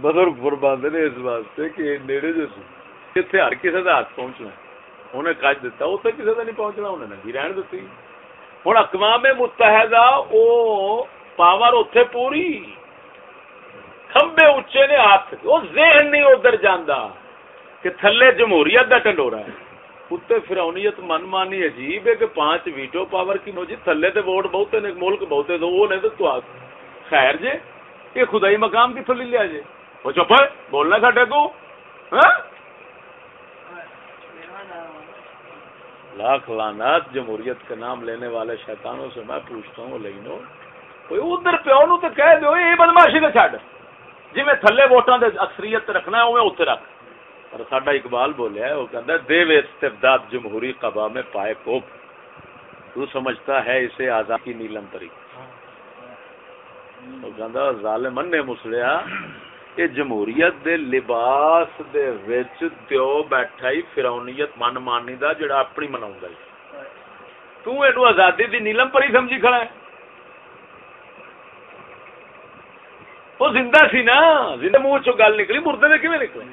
بزرگ فرماندے نے اس واسطے کہ نیڑے جو سی جتھے ہر کسی کا ہاتھ پہنچنا انہیں کج دتا اتنے کسی کا نہیں پہنچنا انہیں ننگی رہن دیتی ہوں اقوام متحدہ، او پاور اتے پوری، کھمبے اچے نے ہاتھ وہ ذہن نہیں ادھر جانا کہ تھلے جمہوریت کا ٹنڈورا ہے۔ اتنے فرونیت من مانی عجیب ہے کہ پانچ ویٹو پاور کی نو جی تھلے تے ووٹ بہتے نے، ملک بہتے تو وہ نہیں تو خیر جے، یہ خدائی مقام کتوں لے لیا جے؟ وہ چپ بولنا ساڈے کو ہاں؟ لاکھ لانات جمہوریت کا نام لینے والے شیطانوں سے میں پوچھتا ہوں لینو کوئی ادھر پیو نو تو کہہ دو یہ بدماشی نے چڈ جی میں تھلے ووٹاں دے اکثریت رکھنا ہے اوے اتنے رکھ۔ پر ساڈا اقبال بولیا ہے، وہ کہتا ہے دیو استبداد جمہوری قبا میں پائے کوپ تو سمجھتا ہے اسے آزاد کی نیلم پری۔ وہ کہتا ظالمن نے مسلیا۔ یہ جمہوریت دے لباس دے وچ دیو بیٹھا ہی فرونیت من مانی دا جڑا اپنی مناوندا ہے۔ تو اینو آزادی دی نیلم پری سمجھی کھڑا ہے۔ وہ زندہ سی نا، زندہ منہ چو گل نکلی، مردے میں کیویں نکلے؟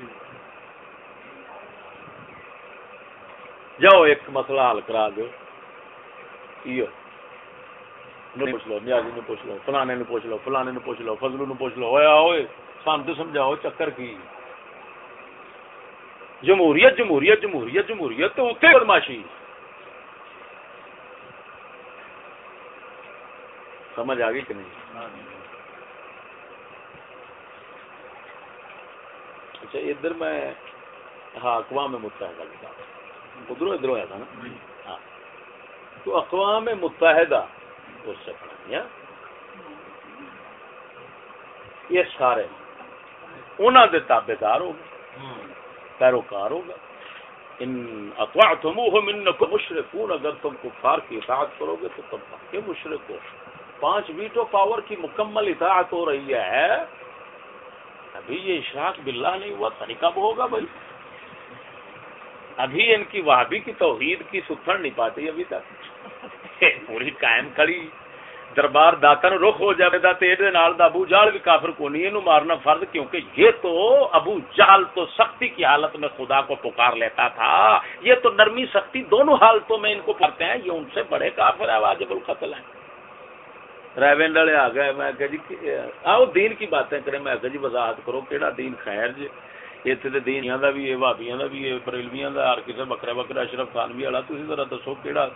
جاؤ ایک مسئلہ حل کرا دو پوچھ لو نیازی جی نے پوچھ لو، فلانے نے پوچھ لو، فلانے نے پوچھ لو، فضلو نے پوچھ لو، ہویا ہوئے۔ تو سمجھاؤ چکر کی؟ جمہوریت جمہوریت جمہوریت جمہوریت تو اتنے بدماشی۔ سمجھ آ گئی کہ نہیں؟ اچھا ادھر میں ہاں اقوام متحدہ بات۔ ادھر ادھر ہوا تھا نا؟ ہاں۔ تو اقوام متحدہ اس سے پڑھا یہ سارے۔ انہوں دے تابے دار ہو گئے، پیروکار ہوگا ان اطاعتموہم انکم مشرکون، اگر تم کفار کی اطاعت کرو گے تو تم پکے مشرک ہو۔ پانچ ویٹو پاور کی مکمل اطاعت ہو رہی ہے۔ ابھی یہ اشراق باللہ نہیں ہوا تھا کب ہوگا بھائی۔ ابھی ان کی وہابی کی توحید کی ستھڑ نہیں پاتی ابھی تک۔ پوری قائم کھڑی۔ دربار داتا نو رخ ہو جائے دا تے دے نال دا ابو جال بھی کافر کو نہیں، اینو مارنا فرض کیونکہ یہ تو ابو جال تو سختی کی حالت میں خدا کو پکار لیتا تھا۔ یہ تو نرمی سختی دونوں حالتوں میں ان کو کرتے ہیں۔ یہ ان سے بڑے کافر ہے واجب القتل ہیں۔ ریونڈ والے آ گئے، میں جی، کہ جی آؤ، دین کی باتیں کریں۔ میں کہ جی وضاحت کرو، کیڑا دین خیر جی؟ اتنے تو دین دا بھی ہے بھابیاں دا بھی ہے بریلویاں دا، ہر کسی بکرا بکرا اشرف خانوی والا تھی ذرا دسو کیڑا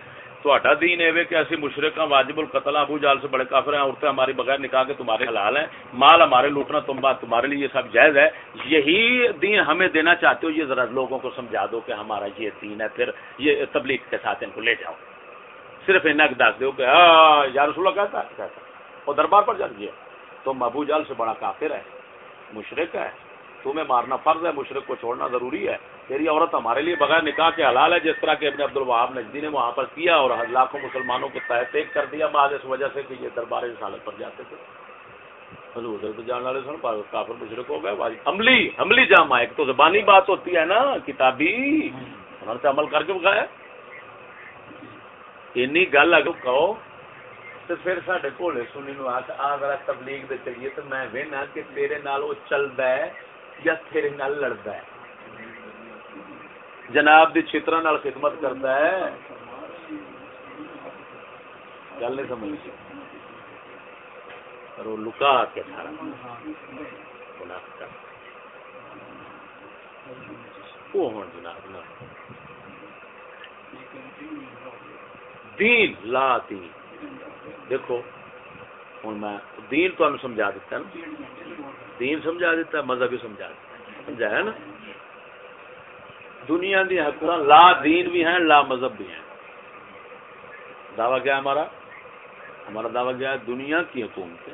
تو دین ہے کہ ایسی مشرق واجب القتل ابو جال سے بڑے کافر ہیں، عورتیں ہماری بغیر نکاح کے تمہارے حلال ہیں۔ مال ہمارے لوٹنا، تم بات تمہارے لیے یہ سب جائز ہے۔ یہی دین ہمیں دینا چاہتے ہو، یہ ذرا لوگوں کو سمجھا دو کہ ہمارا یہ دین ہے، پھر یہ تبلیغ کے ساتھ ان کو لے جاؤ۔ صرف ان دس دو کہ یا رسول اللہ کہتا ہے، کہتا اور دربار پر جائیے تم ابو جال سے بڑا کافر ہے مشرق ہے۔ تمہیں مارنا فرض ہے مشرق کو چھوڑنا ضروری ہے۔ تیری عورت ہمارے لیے بغیر نکاح کے حلال ہے، جس طرح کہ ابن عبد الوہاب نجدی نے وہاں پر کیا اور لاکھوں مسلمانوں کو تحت کر دیا، بعد اس وجہ سے کہ یہ دربار رسالت پر جاتے تھے۔ حضور تو جان والے سن کافر مشرق ہو گئے عملی عملی جامع، ایک تو زبانی بات ہوتی ہے نا، کتابی۔ انہوں نے عمل کر کے بکھایا۔ اینی گل اگر کہو تو پھر سارے گھوڑے سنی نو آ ذرا تبلیغ دے چلیے تو میں وہنا کہ تیرے نال وہ چلتا ہے یا تیرے نال لڑتا ہے۔ جناب دی چترا نال خدمت کرتا ہے۔ گل نہیں سمجھ اور وہ لکا کے سارا وہ ہوں جناب دین، لا دین۔ دیکھو، ہوں میں دین تو سمجھا دیتا نا۔ دین سمجھا دیتا مذہب بھی سمجھا دیتا سمجھایا نا؟ دنیا دی حکومت لا دین بھی ہیں لا مذہب بھی ہیں۔ دعویٰ کیا ہے ہمارا؟ ہمارا دعویٰ کیا ہے؟ دنیا کی حکومت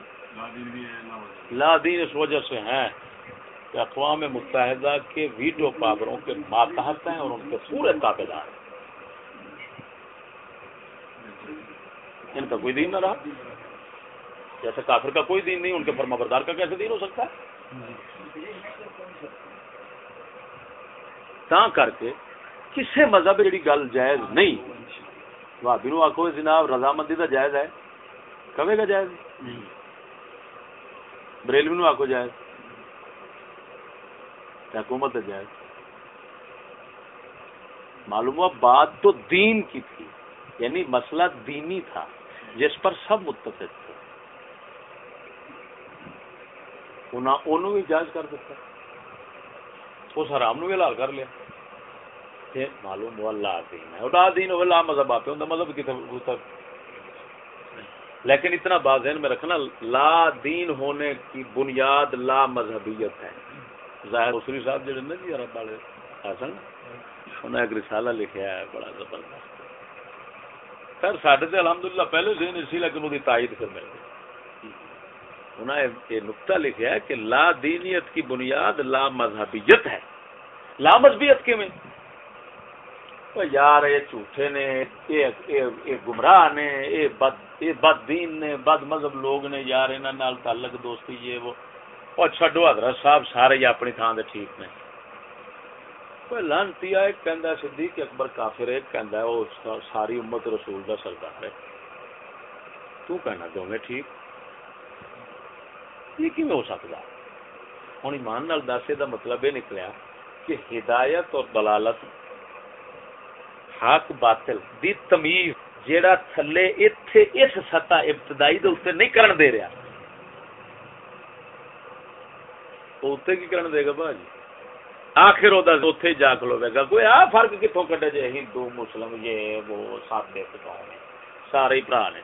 لا دین اس وجہ سے ہے کہ اقوام متحدہ کے ویٹو پاوروں کے ماتحت ہیں اور ان کے پورے تابے دار ہیں۔ ان کا کوئی دین نہ رہا۔ جیسے کافر کا کوئی دین نہیں ان کے فرما بردار کا کیسے دین ہو سکتا ہے؟ تا کر کے کسی مذہب جڑی گل جائز نہیں بھابی نو آخو جناب رضامندی کا جائز ہے کبے گا جائز بریلوی نو آخو جائز حکومت جائز معلوم ہوا بات تو دین کی تھی یعنی مسئلہ دینی تھا جس پر سب متفق تھے انہوں بھی جائز کر دیتا اس حرام نو بھی لال کر لیا۔ معلوم ہوا لا دین ہے۔ لا دین ہو لا مذہب آپ ہوں مذہب کتنے لیکن اتنا بات ذہن میں رکھنا، لا دین ہونے کی بنیاد لا مذہبیت ہے۔ ظاہر حسری صاحب جڑے نا جی عرب والے۔ حسن انہیں ایک رسالہ لکھا ہے، بڑا زبردست۔ خیر سڈے تو الحمد للہ پہلے ذہن اسی لیکن وہ تائید کر مل گئی انہوں نے یہ نقطہ لکھا ہے کہ لا دینیت کی بنیاد لا مذہبیت ہے۔ لا مذہبیت کے میں یار، یہ جھوٹے نے، یہ گمراہ نے، یہ بد یہ بد دین نے، بد مذہب لوگ نے، یار انہوں تعلق دوستی یہ وہ۔ اور چڈو حضرت صاحب، سارے اپنی تھان سے ٹھیک نے۔ لانتی ایک کہندا صدیق اکبر کافر ایک کہندا ہے وہ ساری امت رسول دا سردار ہے۔ تو کہنا دوویں ٹھیک؟ یہ کیویں ہو سکتا ہوں ایمان نال دسے دا مطلب یہ نکلیا کہ ہدایت اور دلالت حق باطل دی تمیز جیڑا تھلے ایتھے اس سطح ابتدائی دے اوتے نہیں کرن دے رہا اوتے کی کرن دے گا بھاجی آخر اتنے جا کلوے گا۔ کوئی آ فرق کتوں کٹے جی ہندو، مسلم، یہ وہ سب سارے برا نے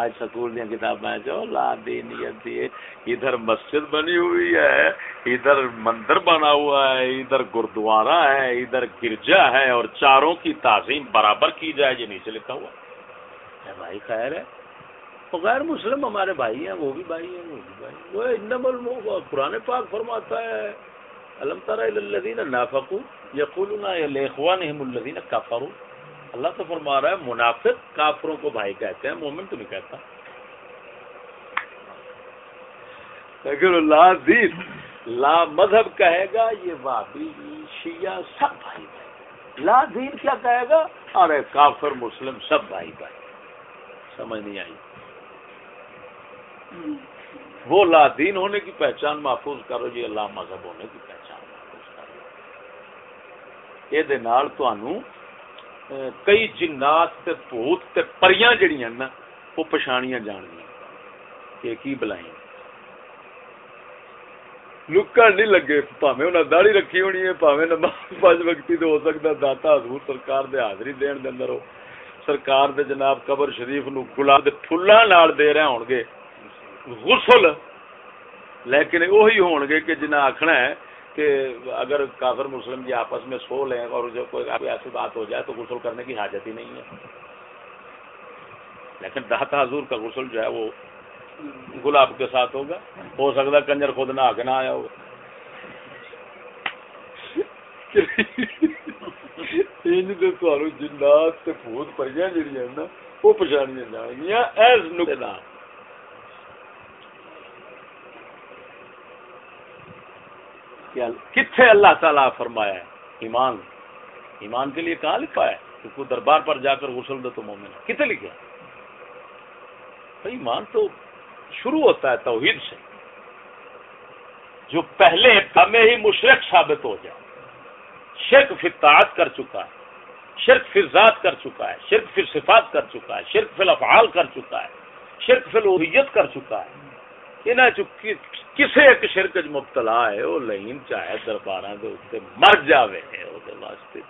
آج سکول دیا کتابیں جو لا دینیت دی۔ ادھر مسجد بنی ہوئی ہے، ادھر مندر بنا ہوا ہے، ادھر گردوارا ہے، ادھر گرجا ہے اور چاروں کی تعظیم برابر کی جائے، یہ نیچے لکھا ہوا۔ ہے بھائی، خیر ہے۔ وہ غیر مسلم ہمارے بھائی ہیں، وہ بھی بھائی ہیں، وہ بھی بھائی وہ انمل پرانے پاک فرماتا ہے۔ علم تر الذین نافقوا یقولون لاخوانهم الذین کفروا۔ اللہ تو فرما رہا ہے، منافق کافروں کو بھائی کہتے ہیں، مومن تو نہیں کہتا۔ لیکن لا دین لا مذہب کہے گا، یہ وابی شیعہ سب بھائی بھائی۔ لا دین کیا کہے گا؟ ارے کافر، مسلم سب بھائی بھائی۔ سمجھ نہیں آئی۔ وہ لا دین ہونے کی پہچان محفوظ کرو جی اللہ مذہب ہونے کی پہچان محفوظ کرو یہ کئی جنات تے بھوت تے پریاں جڑی ہیں نا وہ پچھانیاں جان گیا کہ کی بلائیں؟ لکڑ نہیں لگے پاوے انہیں داڑھی رکھی ہونی ہے پاوے نماز پانچ وقتی تو ہو سکتا داتا حضور سرکار دے حاضری دین دے اندر ہو۔ سرکار دے جناب قبر شریف نو گلاب دے پھلاں نال دے رہے ہون گے غسل لیکن وہی ہون گے کہ جنہیں آخنا ہے کہ اگر کافر مسلم جی آپس میں سو لیں اور جو کوئی ایسی بات ہو جائے تو غسل کرنے کی حاجت ہی نہیں ہے۔ لیکن دہتا حضور کا غسل جو ہے وہ گلاب کے ساتھ ہوگا۔ ہو سکتا کنجر خود نہ آگے نہ آیا ہوگا جنات بھوت پریاں جہاں نا، وہ پچھاڑیاں جان گیا ایز نقطے کتنے اللہ تعالیٰ فرمایا ہے؟ ایمان۔ ایمان کے لیے کہاں لکھا ہے؟ کہ دربار پر جا کر غسل دو تو مومن کتنے لکھا ایمان تو شروع ہوتا ہے توحید سے۔ جو پہلے ہمیں ہی مشرق ثابت ہو جائے۔ شرک فطاعت کر چکا ہے۔ شرک فی ذات کر چکا ہے۔ شرک فی صفات کر چکا ہے۔ شرک فی الافعال کر چکا ہے۔ شرک فی الوحیت کر چکا ہے۔ چکی کسے ایک شرک مبتلا ہے وہ لہین چاہے دربار مر جائے واسطے۔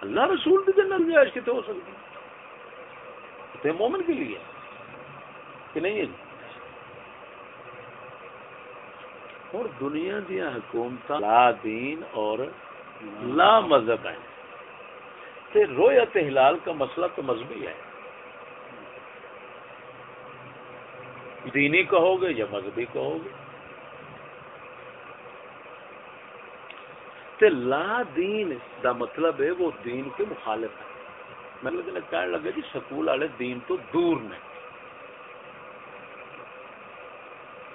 اللہ رسول کی جنت گزائش کتنے ہو سکتی؟ مومن کے لیے؟ کہ نہیں ہے جی؟ اور دنیا دیا حکومت لا دین اور لا مذہب ہے رویت ہلال کا مسئلہ تو مذہبی ہے۔ دینی کہو گے یا مذہبی کہو گے؟ تے لا دین دا مطلب ہے وہ دین کے مخالف ہے۔ میں لیکن کہنے لگا جی سکول والے دین تو دور نے۔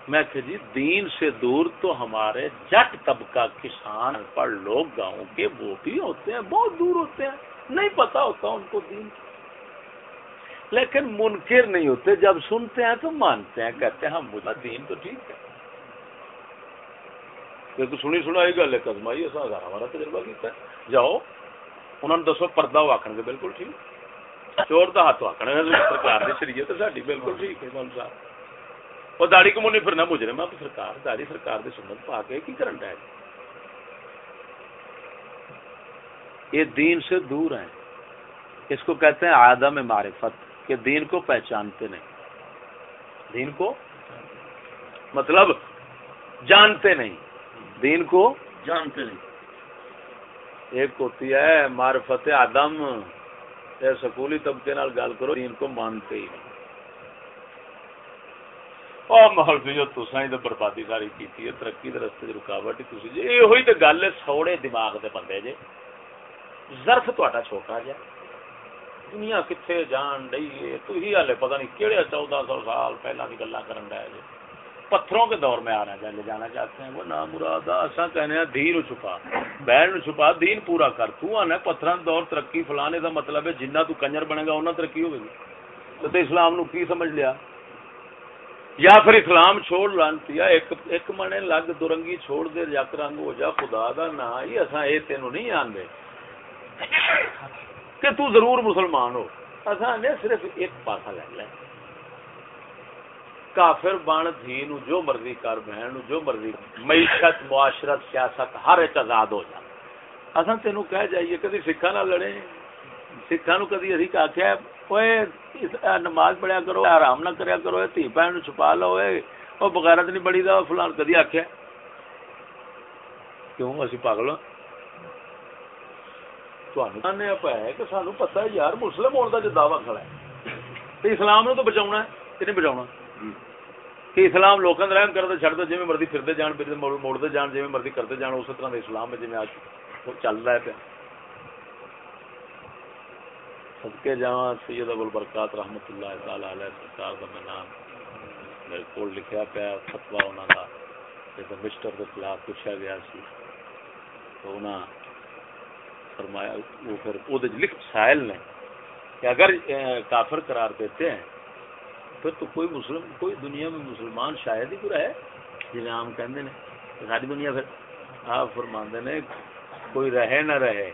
میں کہ جی دین سے دور تو ہمارے جٹ طبقہ کسان پڑھ لوگ گاؤں کے وہ بھی ہوتے ہیں، بہت دور ہوتے ہیں۔ نہیں پتا ہوتا ان کو دین کی۔ لیکن منکر نہیں ہوتے، جب سنتے ہیں تو مانتے ہیں، کہتے ہیں ہم مجھے دین تو ٹھیک ہے۔ سنی سنائی گل ہے کدمائی ایسا ہمارا تجربہ کیتا ہے۔ جاؤ انہوں نے دسو، پردہ وہ آخر گے بالکل ٹھیک۔ چور کا ہاتھ آخر سرکار کی شریعت ساری بالکل ٹھیک ہے مول صاحب وہ داڑی کو منی پھرنا مجرے میں سرکار داڑی سرکار کی سنت پا کے کی کرن ہے یہ دین سے دور ہیں۔ اس کو کہتے ہیں آدم معرفت۔ کہ دین کو پہچانتے نہیں۔ دین کو مطلب جانتے نہیں۔ دین کو
جانتے نہیں۔
ایک ہوتی ہے معرفت آدم سکولی طبقے نال گل کرو دین کو مانتے ہی نہیں۔ اور محل جو تسا تو بربادی ساری کی ترقی کے رستے رکاوٹ جی یہ گل ہے سوڑے دماغ دے بندے جے۔ ظرف تا چھوٹا جا۔ دنیا کتنے جان رہی ہے؟ تو ہی ہلے پتہ نہیں کہڑے چودہ سو سال پہلا کی گلا کرن رہے جی پتھروں کے دور میں آ آنا چاہے جانا چاہتے ہیں۔ وہ نام مراد اصا کہنے ہیں دین چھپا۔ بہن چھپا، دین پورا کر۔ تو آنا پتھر دور ترقی، فلانے کا مطلب ہے جنہ تو کنجر بنے گا انہیں ترقی ہوگی۔ تو تے اسلام نو کی سمجھ لیا؟ یا پھر اسلام چھوڑ لانتی ایک ایک منے لگ درنگی چھوڑ دے یک رنگ ہو جا، خدا دا نا ہی اصا یہ تینوں نہیں آندے۔ کہ تو ضرور مسلمان ہو۔ اصا نے صرف ایک پاسا لے لیں۔ کافر بن دھی نو جو مرضی کر، بہن نو جو مرضی، معیشت، معاشرت، سیاست، ہر ایک آزاد ہو جائے۔ اصا تینوں کہہ جائیے، کدی سکھا نہ لڑے؟ سکھا نو کدی اسی آخیا نماز پڑھیا کرو، آرام نہ کریا کرو تھی بہن چھپا لو وہ بغیرت نہیں بڑی دا، فلان، کدی آخیا کیوں؟ اسی پاگل ہاں۔ ہے کہ سانو پتا ہے یار مسلم ہونے کا جو دعوی کھڑا ہے تو اسلام نو تو بچاؤ ہے کہ نہیں کہ اسلام لوگوں رحم کرتے چڑھتے جی مرضی پھرتے جان موڑتے جان جی مرضی کرتے جان اس طرح کے اسلام میں جی آج چل رہا ہے پیا سدکے جا سید ابو البرکات رحمت اللہ تعالی علیہ سرکار کا میں نام میرے کو لکھا پیا فتوا انہوں کا جب مسٹر کے خلاف پوچھا گیا سی تو انہوں فرمایا وہ پھر وہ لکھ سائل نے کہ اگر کافر قرار دیتے ہیں پھر تو کوئی مسلم کوئی دنیا میں مسلمان شاید ہی پورا ہے جی عام کہتے ہیں ساری دنیا پھر آپ فرماندے نے کوئی رہے نہ رہے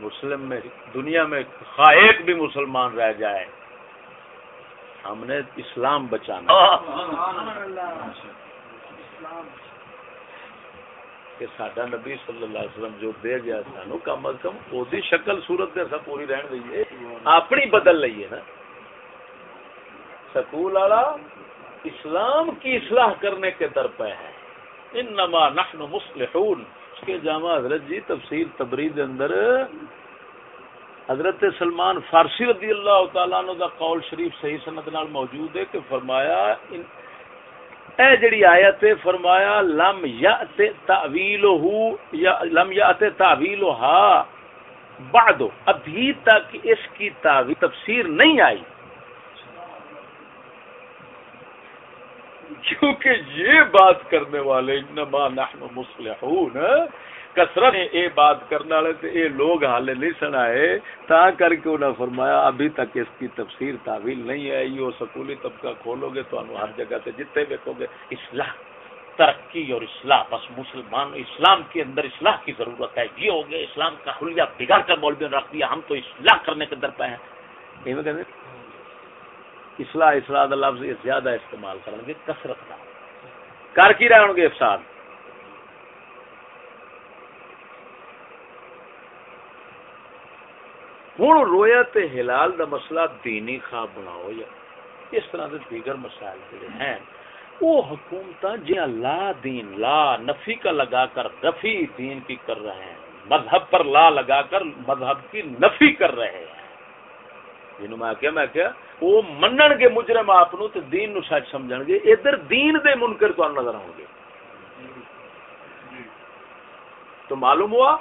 مسلم میں دنیا میں ایک بھی مسلمان رہ جائے ہم نے اسلام بچانا کہ سڈا نبی صلی اللہ علیہ وسلم جو دے گیا سانو، کم از کم وہ شکل صورت دے سا پوری رہن دیے اپنی بدل لئیے نا۔ سکول والا اسلام کی اصلاح کرنے کے در پہ ہے۔ انما نحن مسلحون اس کے جامع حضرت جی تفسیر تبرید اندر حضرت سلمان فارسی رضی اللہ تعالیٰ عنہ دا قول شریف صحیح سنت نال موجود ہے کہ فرمایا، ان اے جڑی آیت فرمایا، لم یأت تعویلہ یا لم یأت تعویلہا بعد، ابھی تک اس کی تعویل تفسیر نہیں آئی۔ کیونکہ یہ بات کرنے والے انما نحن مصلحون کسرت اے بات کرنے والے تے اے لوگ حال نہیں سنائے، تا کر کے انہوں نے فرمایا، ابھی تک اس کی تفسیر تعویل نہیں ہے یہ سکولی طبقہ کھولو گے تو ہر جگہ سے جتنے دیکھو گے، اصلاح، ترقی اور اصلاح، بس مسلمان اسلام کے اندر اصلاح کی ضرورت ہے، یہ ہو گیا اسلام کا حلیہ، بگاڑ کر مولوی نے رکھ دیا، ہم تو اصلاح کرنے کے در پہ ہیں۔ یہ اصلاح اصلاح لفظ زیادہ استعمال کریں گے کثرت کا کر کی رہے ہوں گے افساد؟ ہوں رویا تے ہلال دا مسئلہ دینی خواب بناؤ یا اس طرح دے دیگر مسائل جڑے ہیں، وہ حکومت جی لا دین، لا نفی کا لگا کر رفی دین کی کر رہے ہیں۔ مذہب پر لا لگا کر مذہب کی نفی کر رہے ہیں۔ جنہوں میں کیا میں کیا وہ منن گے مجرم آپ نو تے دین نو سچ سمجھن گے۔ ادھر دین دے منکر تو نظر ہوں گے۔ تو معلوم ہوا؟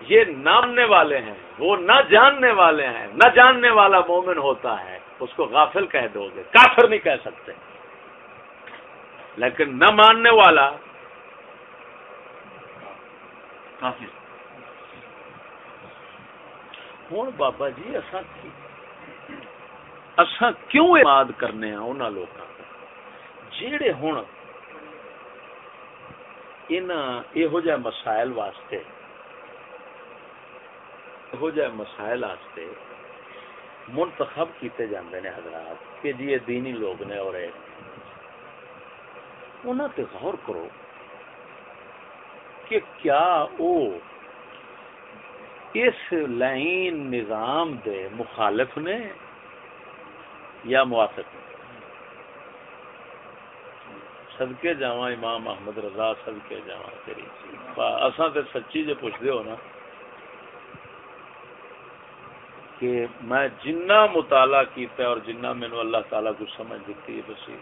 یہ نامنے والے ہیں، وہ نہ جاننے والے ہیں، نہ جاننے والا مومن ہوتا ہے، اس کو غافل کہہ دو گے، کافر نہیں کہہ سکتے۔ لیکن نہ ماننے والا ہوں بابا جی اصا اصا کیوں یاد کرنے ہیں انہوں لوگوں جہے ہوں یہ مسائل واسطے ہو جائے مسائل آستے منتخب کیتے جاندے نے حضرات کہ جی یہ دینی لوگ نے اور انہوں تے غور کرو کہ کیا او اس لائن نظام دے مخالف نے یا موافق نے؟ صدقے جاواں امام احمد رضا صدقے جاواں تیری اساں تے سچی جے پوچھدے ہو نا کہ میں جنہ مطالعہ کیتا ہے اور جنہ مینو اللہ تعالیٰ کو سمجھ دیتی ہے بسی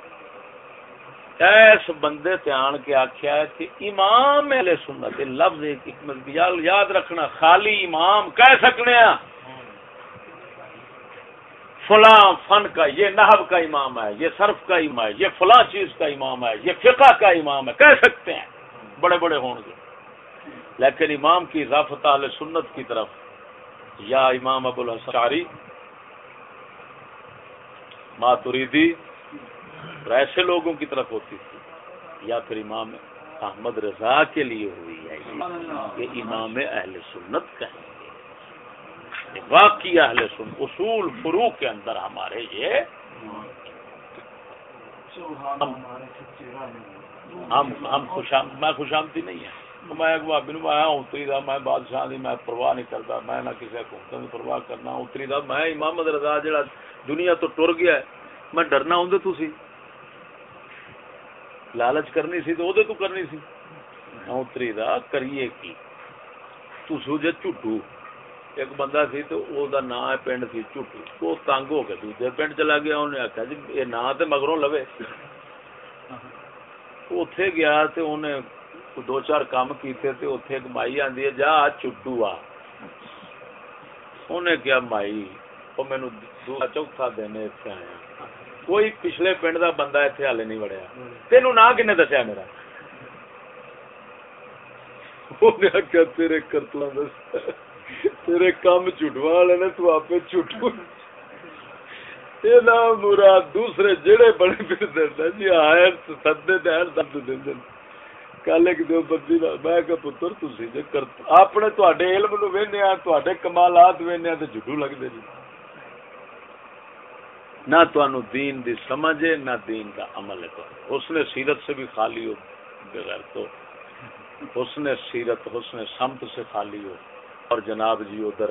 ایس بندے تے آن کے آخیا ہے کہ امام اہل سنت لفظ ایک حکمت یاد رکھنا، خالی امام کہہ سکنے ہیں فلاں فن کا، یہ نحب کا امام ہے، یہ صرف کا امام ہے، یہ فلاں چیز کا امام ہے، یہ فقہ کا امام ہے، کہہ سکتے ہیں۔ بڑے بڑے ہوں گے۔ لیکن امام کی اضافت اہل سنت کی طرف یا امام ابو الحساری ماتریدی ایسے لوگوں کی طرف ہوتی تھی، یا پھر امام احمد رضا کے لیے ہوئی ہے یہ امام اہل سنت کہیں گے۔ واقعی اہل سن، اصول فرو کے اندر ہمارے یہ ہم ہم خوش میں خوش آمدی نہیں ہے۔ میں بھابی نو اتری دا میں بادشاہ دی میں پرواہ نہیں کرتا میں نہ کسی حکومت کی پرواہ کرنا اتری دا میں امام رضا جڑا دنیا تو ٹر گیا ہے میں ڈرنا ہوں تو سی لالچ کرنی سی تو تو کرنی سی۔ اتری دا کریے کی؟ تو سوجے جھٹو ایک بندہ سی تو او دا نام ہے پنڈ سی جھٹو تو تنگ ہو کے دوسرے پنڈ چلا گیا انہیں آخیا جی یہ نام تے مگروں لوے۔ اتے گیا تو انہیں دو چار کام کیتے تے اوتھے ایک مائی آندی ہے، جا چٹو آ۔ انہیں کیا مائی؟ او مینوں دوسرا چوتھا دن ایتھے آیا۔ کوئی پچھلے پنڈ دا بندہ ایتھے ہالے نہیں وڑیا۔ تینوں نا کنے دسیا میرا؟ انہیں کیا تیرے کرتلا دس۔ تیرے کام چٹوا والے نے، تو آپ چٹو یہ نام مراد دوسرے جڑے بڑے پھر دینا جی آئے سدے دین سب دین کل ایک دو بندی میں کہ پتر تسی جے کر اپنے تواڈے علم نو وینے آ تواڈے کمالات وینے آ تے جھڈو لگدے جی۔ نہ تانوں دین دی سمجھ نہ دین دا عمل ہے حسن سیرت سے بھی خالی ہو، بغیر تو۔ حسن سیرت، حسن سمت سے خالی ہو۔ اور جناب جی ادھر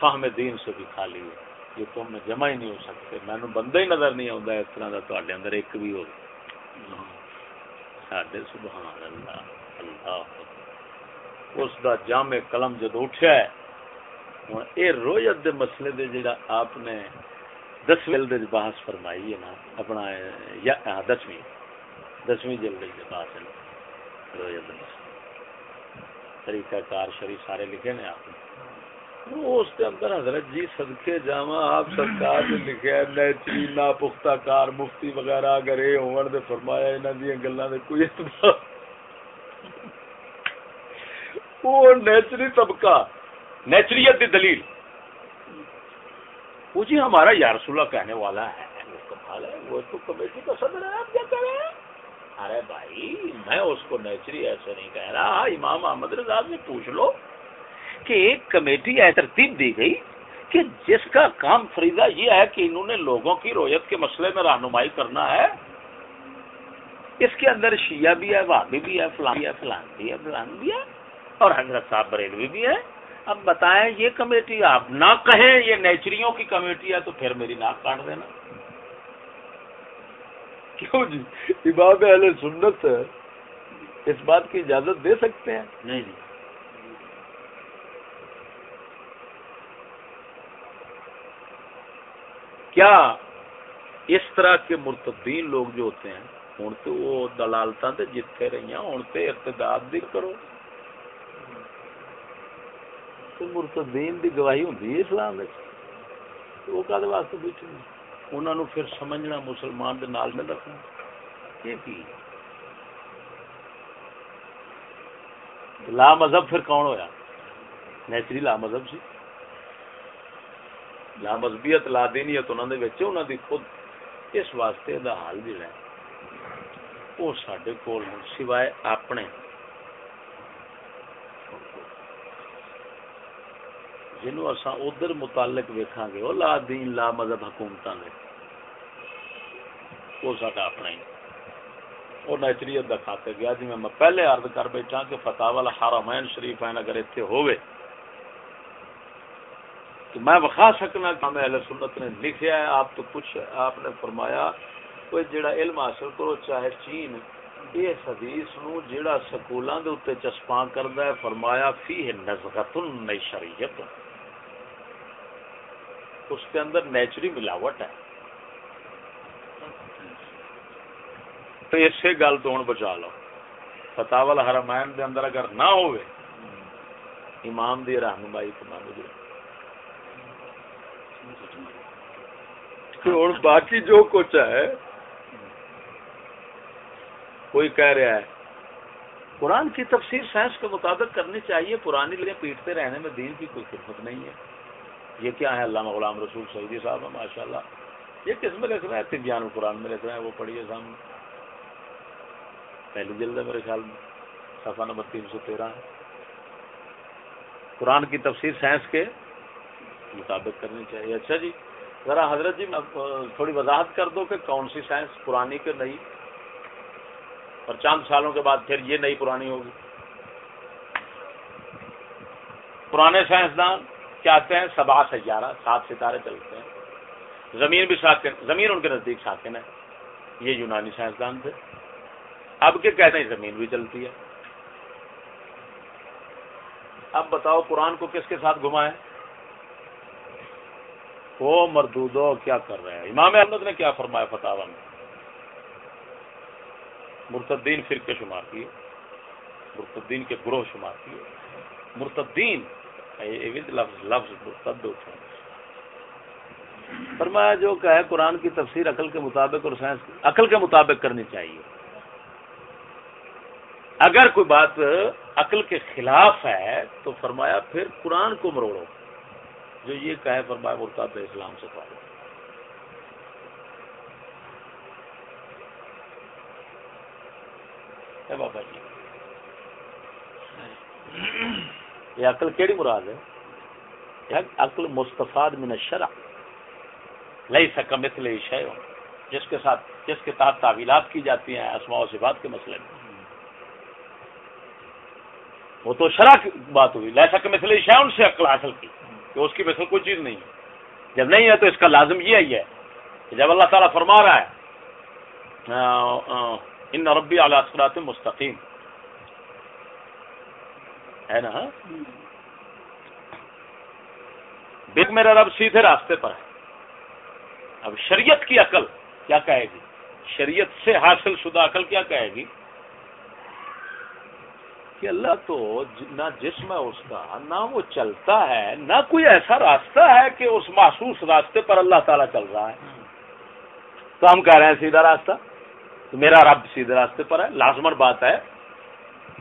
فہم دین سے بھی خالی ہو۔ یہ تم جمع ہی نہیں ہو سکتے۔ مینوں بندہ ہی نظر نہیں آتا اس طرح کا تواڈے اندر، ایک بھی ہو۔ ساڈے، سبحان اللہ اللہ اس دا جامع قلم جد اٹھیا ہے، ہن اے رویت دے مسئلے دے جڑا آپ نے دس جلد دے بحث فرمائی ہے نا، اپنا یا دسویں دسویں جلد دے بحث ہے، رویت دے مسئلے۔ طریقہ کار شریف سارے لکھے نے آپ۔ نے اس کے اندر حضرت جی صدقے جاوا آپ سرکار نے لکھا نیچری نا پختہ کار، مفتی وغیرہ اگر یہ ہون دے فرمایا انہاں دی گلاں دے کوئی اعتبار وہ نیچری طبقہ، نیچریت دی دلیل۔ وہ جی ہمارا یا رسول اللہ کہنے والا ہے وہ کمال ہے، وہ تو کمیٹی کا صدر ہے، آپ کیا کہہ رہے ہیں؟ ارے بھائی، میں اس کو نیچری ایسے نہیں کہہ رہا، امام احمد رضا سے پوچھ لو۔ کہ ایک کمیٹی ایسی ترتیب دی گئی کہ جس کا کام فریدہ یہ ہے کہ انہوں نے لوگوں کی رویت کے مسئلے میں رہنمائی کرنا ہے۔ اس کے اندر شیعہ بھی ہے وابی بھی ہے فلان بھی ہے فلان بھی ہے فلان بھی ہے اور حضرت صاحب بریلوی بھی ہے اب بتائیں یہ کمیٹی آپ نہ کہیں یہ نیچریوں کی کمیٹی ہے تو پھر میری ناک کاٹ دینا۔ کیوں جی؟ امام اہل سنت اس بات کی اجازت دے سکتے ہیں؟
نہیں نہیں
کیا اس طرح کے مرتدین لوگ جو ہوتے ہیں، ہوں تو وہ دلالت جیتے رہی ہوں تو ارتداد بھی کرو۔ تو مرتدین دی گواہی ہوں اسلام وہ کد واسطے بیٹھے انہوں نے پھر سمجھنا مسلمان دے نال میں رکھنا۔ یہ کی؟ لا مذہب پھر کون ہویا؟ نیچری لا مذہب سی۔ لا مذہبیت لا دینیت انہوں نے بچے انہوں نے خود اس واسطے دا حال بھی رہا وہ سڈے کول سوائے اپنے۔ جنوں اساں ادھر متعلق ویکھاں گے وہ لا دین، لا مذہب حکومتاں دے۔ وہ ساڈا اپنا ہی۔ وہ نیچریت دا کھاتے گیا جی میں پہلے عرض کر بیٹھا کہ فتح والا حرمین شریف ہیں اگر اتنے ہوئے تو میں بخا سکنا کہ ہمیں اہل سنت نے لکھیا ہے، آپ تو کچھ آپ نے فرمایا کوئی جڑا علم حاصل کرو، چاہے چین، اس حدیث نو جڑا سکولاں دے اوتے چسپاں کردا ہے، فرمایا، فیہ نزغۃ نیشریت اس کے اندر نیچری ملاوٹ ہے۔ تو اسی گل تو ہوں بچا لو۔ فتح الحرمین دے اندر اگر نہ ہوئے، امام دی رہنمائی تو نہ مجھے ہوں باقی جو کچھ ہے کوئی کہہ رہا ہے۔ قرآن کی تفسیر سائنس کے مطابق کرنی چاہیے، پرانی لگے پیٹتے رہنے میں دین کی کوئی خدمت نہیں ہے۔ یہ کیا ہے؟ علامہ غلام رسول سعودی صاحب ہے ماشاء اللہ یہ کس میں لکھ رہے ہیں؟ تبیان القرآن میں لکھ رہے ہیں، وہ پڑھیے سامنے۔ پہلی جلد ہے میرے خیال میں، صفحہ نمبر تین سو تیرہ۔ ہے قرآن کی تفسیر سائنس کے مطابق کرنی چاہیے۔ اچھا جی۔ ذرا حضرت جی تھوڑی وضاحت کر دو کہ کون سی سائنس پرانی کہ نئی؟ اور چند سالوں کے بعد پھر یہ نئی پرانی ہوگی۔ پرانے سائنسدان آتے ہیں؟ سبا سیارہ، سات ستارے چلتے ہیں۔ زمین بھی ساکن زمین ان کے نزدیک ساکن ہے یہ یونانی سائنسدان تھے۔ اب کے کہتے ہیں زمین بھی چلتی ہے۔ اب بتاؤ قرآن کو کس کے ساتھ گھمائیں وہ مردودو کیا کر رہے ہیں؟ امام احمد نے کیا فرمایا فتح میں؟ مرتدین فرقے شمار کیے، مرتدین کے گروہ شمار کیے۔ مرتدین لفظ لفظ مرتد فرمایا جو کہ قرآن کی تفسیر عقل کے مطابق اور سائنس عقل کے مطابق کرنی چاہیے۔ اگر کوئی بات عقل کے خلاف ہے تو فرمایا پھر قرآن کو مروڑو۔ جو یہ کہے فرمایا مرتاد اسلام سے پڑھو بابا جی۔ یہ عقل کیڑی مراد ہے؟ عقل مستفاد من الشرع۔ لئی سکا مثل شے جس کے ساتھ جس کے تحت تعویلات کی جاتی ہیں، اسماء و صفات کے مسئلے میں۔ وہ تو شرع کی بات ہوئی۔ لئی سکا مثل شے ان سے عقل حاصل کی۔ کہ اس کی مثل کوئی چیز نہیں۔ ہے جب نہیں ہے تو اس کا لازم یہ ہی ہے کہ جب اللہ تعالیٰ فرما رہا ہے ان ربی علیہ السلات مستقیم ہے نا؟ بگ میرا رب سیدھے راستے پر ہے۔ اب شریعت کی عقل کیا کہے گی؟ شریعت سے حاصل شدہ عقل کیا کہے گی؟ کہ اللہ تو نہ جسم ہے اس کا، نہ وہ چلتا ہے، نہ کوئی ایسا راستہ ہے کہ اس محسوس راستے پر اللہ تعالیٰ چل رہا ہے۔ تو ہم کہہ رہے ہیں سیدھا راستہ۔ میرا رب سیدھے راستے پر ہے۔ لازمن بات ہے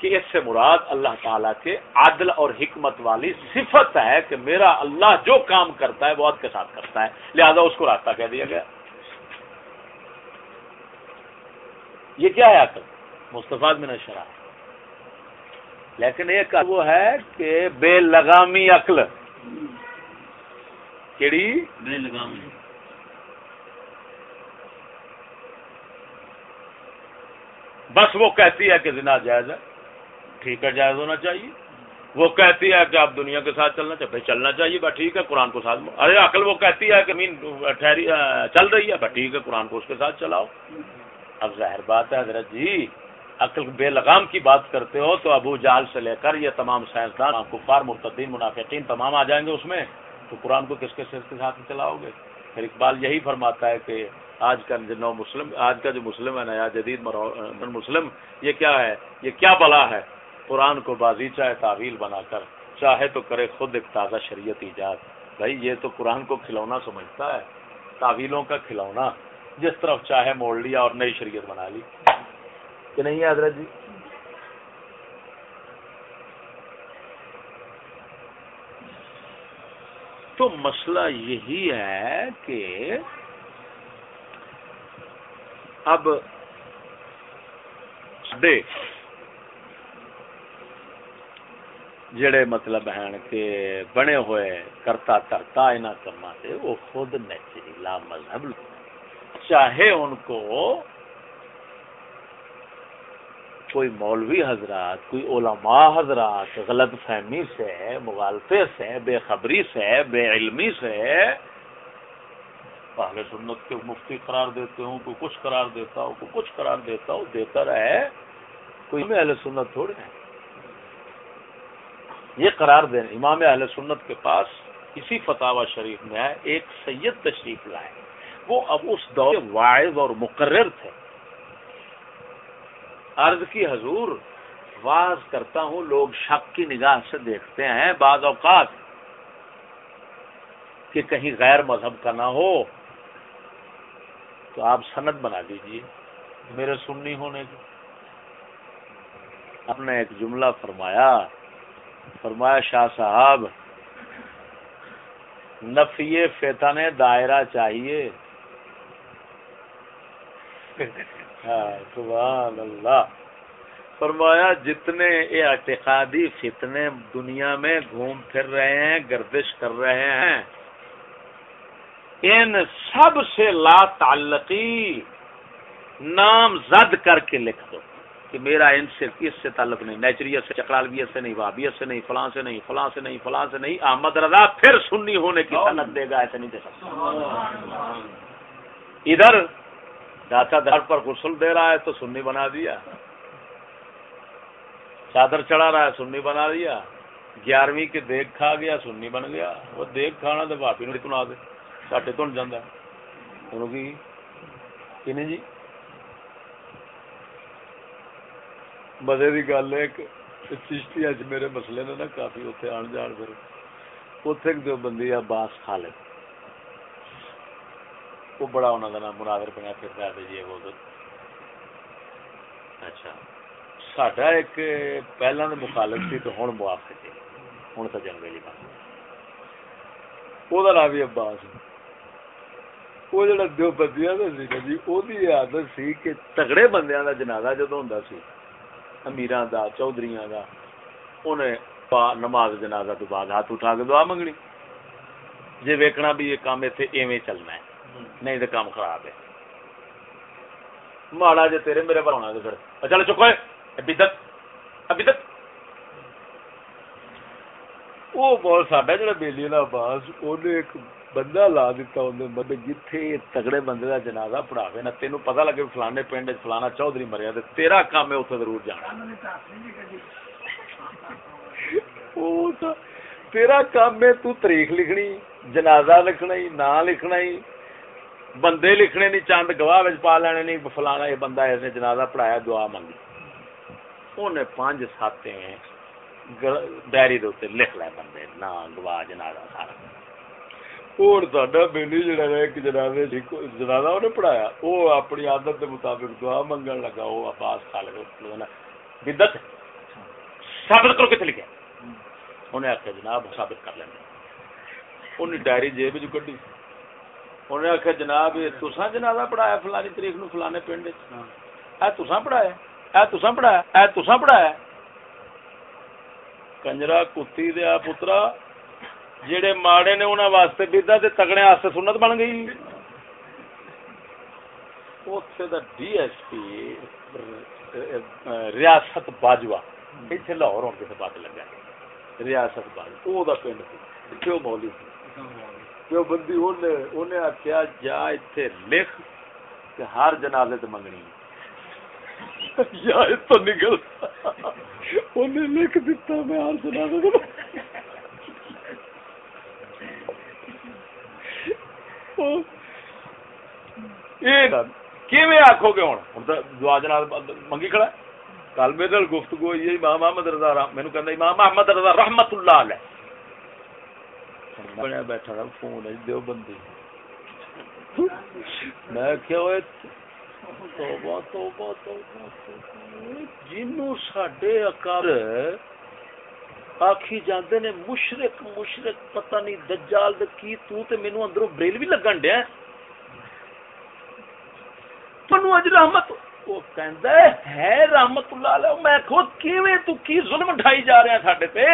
کہ اس سے مراد اللہ تعالیٰ کے عادل اور حکمت والی صفت ہے کہ میرا اللہ جو کام کرتا ہے وہ عد کے ساتھ کرتا ہے۔ لہذا اس کو راستہ کہہ دیا گیا۔ یہ کیا ہے عقل مستفاد میں نشرا لیکن ایک وہ ہے کہ بے لگامی عقل۔ کیڑی؟
بے لگامی۔
بس وہ کہتی ہے کہ زنا جائز ہے۔ ٹھیک ہے جائز ہونا چاہیے۔ وہ کہتی ہے کہ آپ دنیا کے ساتھ چلنا چاہیے۔ چلنا چاہیے بس ٹھیک ہے قرآن کو ساتھ۔ ارے عقل وہ کہتی ہے کہ مین ٹھہری چل رہی ہے۔ بس ٹھیک ہے قرآن کو اس کے ساتھ چلاؤ۔ اب ظاہر بات ہے حضرت جی عقل بے لگام کی بات کرتے ہو تو ابو جال سے لے کر یہ تمام سائنسدان کفار مرتدین منافقین تمام آ جائیں گے اس میں، تو قرآن کو کس کے ساتھ چلاؤ گے؟ پھر اقبال یہی فرماتا ہے کہ آج کا جو نو مسلم، آج کا جو مسلم ہے، نیا جدید مسلم، یہ کیا ہے؟ یہ کیا بلا ہے؟ قرآن کو بازی چاہے تعویل بنا کر، چاہے تو کرے خود ایک تازہ شریعت ایجاد۔ بھائی، یہ تو قرآن کو کھلونا سمجھتا ہے، تعویلوں کا کھلونا۔ جس طرف چاہے موڑ لیا اور نئی شریعت بنا لی۔ کہ نہیں ہے حضرت جی؟ تو مسئلہ یہی ہے کہ اب دے جڑے مطلب ہیں کہ بنے ہوئے کرتا کرتا اینا کرنا دے، وہ خود لا مذہب چاہے ان کو کوئی مولوی حضرات، کوئی علماء حضرات غلط فہمی سے، مغالطے سے، بے خبری سے، بے علمی سے اہل سنت کے مفتی قرار دیتے ہوں، کوئی کچھ قرار دیتا ہوں کوئی کچھ قرار دیتا ہوں دیتا رہے، کوئی میں اہل سنت تھوڑے ہیں۔ یہ قرار دیں، امام اہل سنت کے پاس اسی فتح شریف میں ہے ایک سید تشریف لائے۔ وہ اب اس دور واعظ اور مقرر تھے۔ عرض کی، حضور، واز کرتا ہوں، لوگ شک کی نگاہ سے دیکھتے ہیں بعض اوقات کہ کہیں غیر مذہب کا نہ ہو، تو آپ سند بنا دیجیے میرے سننی ہونے کی۔ آپ نے ایک جملہ فرمایا فرمایا، شاہ صاحب، نفی فتن دائرہ چاہیے۔ سبحان اللہ فرمایا جتنے اعتقادی فتنے دنیا میں گھوم پھر رہے ہیں گردش کر رہے ہیں ان سب سے لا تعلقی نام زد کر کے لکھ دو کہ میرا ان سے کس سے تعلق نہیں نیچریت سے چکرالویت سے نہیں وابیت سے نہیں فلاں سے نہیں فلاں سے نہیں فلاں سے نہیں احمد رضا پھر سنی ہونے کی صنعت دے گا ایسے نہیں دے سکتا۔ ادھر داتا در پر غسل دے رہا ہے تو سنی بنا دیا۔ چادر چڑھا رہا ہے، سنی بنا دیا۔ گیارہویں کے دیکھ کھا گیا، سنی بن گیا۔ وہ دیکھ کھانا تو بھابی نے تنا دے؟ ساٹے تن جانا انہوں کی جی؟ مزے کی گل ہے کہ چشتی اچ میرے مسئلے نے نا کافی اتنے آن جان پھر اتنے ایک دو بندی آ باس کھا لے۔ وہ بڑا انہوں کا نام مناظر بنیا پھر جی وہ اچھا۔ ساڈا ایک پہلا تو مخالف سی تو ہوں موافق ہے۔ ہوں سجن ویلی بات۔ وہ نام بھی عباس۔ وہ جڑا دو بندیاں کا سی جی وہ عادت سی کہ تگڑے بندیاں کا جنازہ جدو ہوں سی امیران دا، چودھریاں دا انہیں نماز جنازہ تو بعد ہاتھ اٹھا کے دعا منگنی۔ جی ویکنا بھی یہ کام اتنے ایویں چلنا ہے۔ نہیں تو کام خراب ہے۔ ماڑا جی تیرے میرے پر ہونا تو پھر۔ چل چکو ابھی تک ابھی تک وہ بہت ساڈا جڑا بیلی نا باس ایک بندہ لا دیتا ہوں مطلب جتھے تگڑے بندے کا جنازہ پڑھاوے نا تینوں پتہ لگے فلانے پنڈ فلانا چودھری مریا تے تیرا کام ہے اتنے ضرور جانا۔ تیرا کام ہے تو تاریخ لکھنی، جنازہ لکھنا ہی نا لکھنا ہی بندے لکھنے نہیں چند گواہ پا لینے نہیں، فلانا یہ بندہ اس نے جنازہ پڑھایا، دعا منگی انہیں پانچ سات ڈائری دے لکھ لے بندے، نا گواہ، جنازہ سارا۔ ایک جنازے جنازہ انہیں پڑھایا، وہ اپنی عادت کے مطابق دعا منگن لگا، وہ عباس کھا لگا بدت ثابت کرو کتنے لکھا انہیں آخیا جناب ثابت کر لینا انہیں ڈائری جیب چ کھی انہیں آخیا جناب تسا جنازہ پڑھایا فلانی تاریخ نو فلانے پنڈ اے تسا پڑھایا اے تسا پڑھایا اے تسا پڑھایا کنجرا کتی دیا پترا جڑے ماڑے نے انہوں واسطے بیدا تے تگڑے واسطے سنت بن گئی۔ اتنے دا ڈی ایس پی، ریاست باجوا اتنے لاہور ہوں کسی پاس لگا ریاست باجوا وہ پنڈ سی، کیوں مولی سی کیوں بندی انہیں آخیا جا اتنے لکھ کہ ہر جنازے تے منگنی یا تو نکل انہیں لکھ دیتا میں ہر جنازے آخو گے ہوں دعا جناب منگی کھڑا کل میرے گفتگو ہوئی امام محمد رضا مینو کہ امام محمد رضا رحمت اللہ علیہ بنیا بیٹھا رہا فون دیو بندی۔ میں کیا ہوئے توبہ توبہ توبہ جنوں ساڈے اکار آخی جاندے نے، مشرق مشرق، پتہ نہیں دجال دے کی، تو تے مینوں اندروں بریل بھی لگن ڈیا۔ منو اج رحمت وہ کہندا ہے رحمت اللہ علیہ، میں خود کیویں تو کی ظلم ڈھائی جا رہا ساڈے تے؟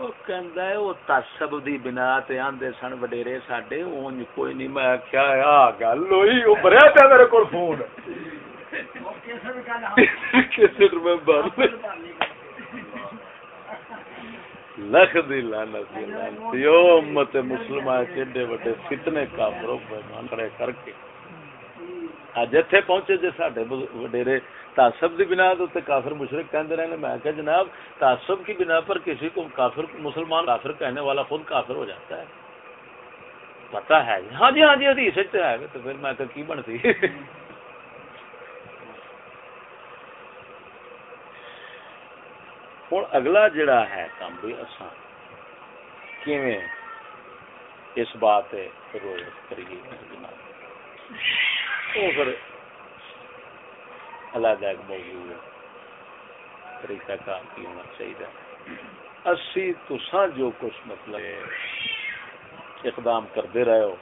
وہ بنا سن وڈیرے ساڈے کوئی نہیں میں کیا گل ہوئی او پیا میرے کول لکھ دی لعنت دی لعنت یو امت وڈے فتنے کافرو بیمان کھڑے کر کے اج ایتھے پہنچے جے ساڈے وڈیرے تعصب دی بنا تے کافر مشرک کہندے رہنے، میں کہ جناب تعصب کی بنا پر کسی کو کافر، مسلمان کافر کہنے والا خود کافر ہو جاتا ہے۔ پتہ ہے جی؟ ہاں جی ہاں جی حدیث ہے۔ تو پھر میں کہ کی بنتی؟ ہوں اگلا جڑا ہے کام بھی اصا اس بات روز کریے۔ وہ پھر علیحدہ ایک موضوع ہے طریقہ کام کی ہونا چاہیے اسی تسا جو کچھ مطلب اقدام کرتے رہے ہو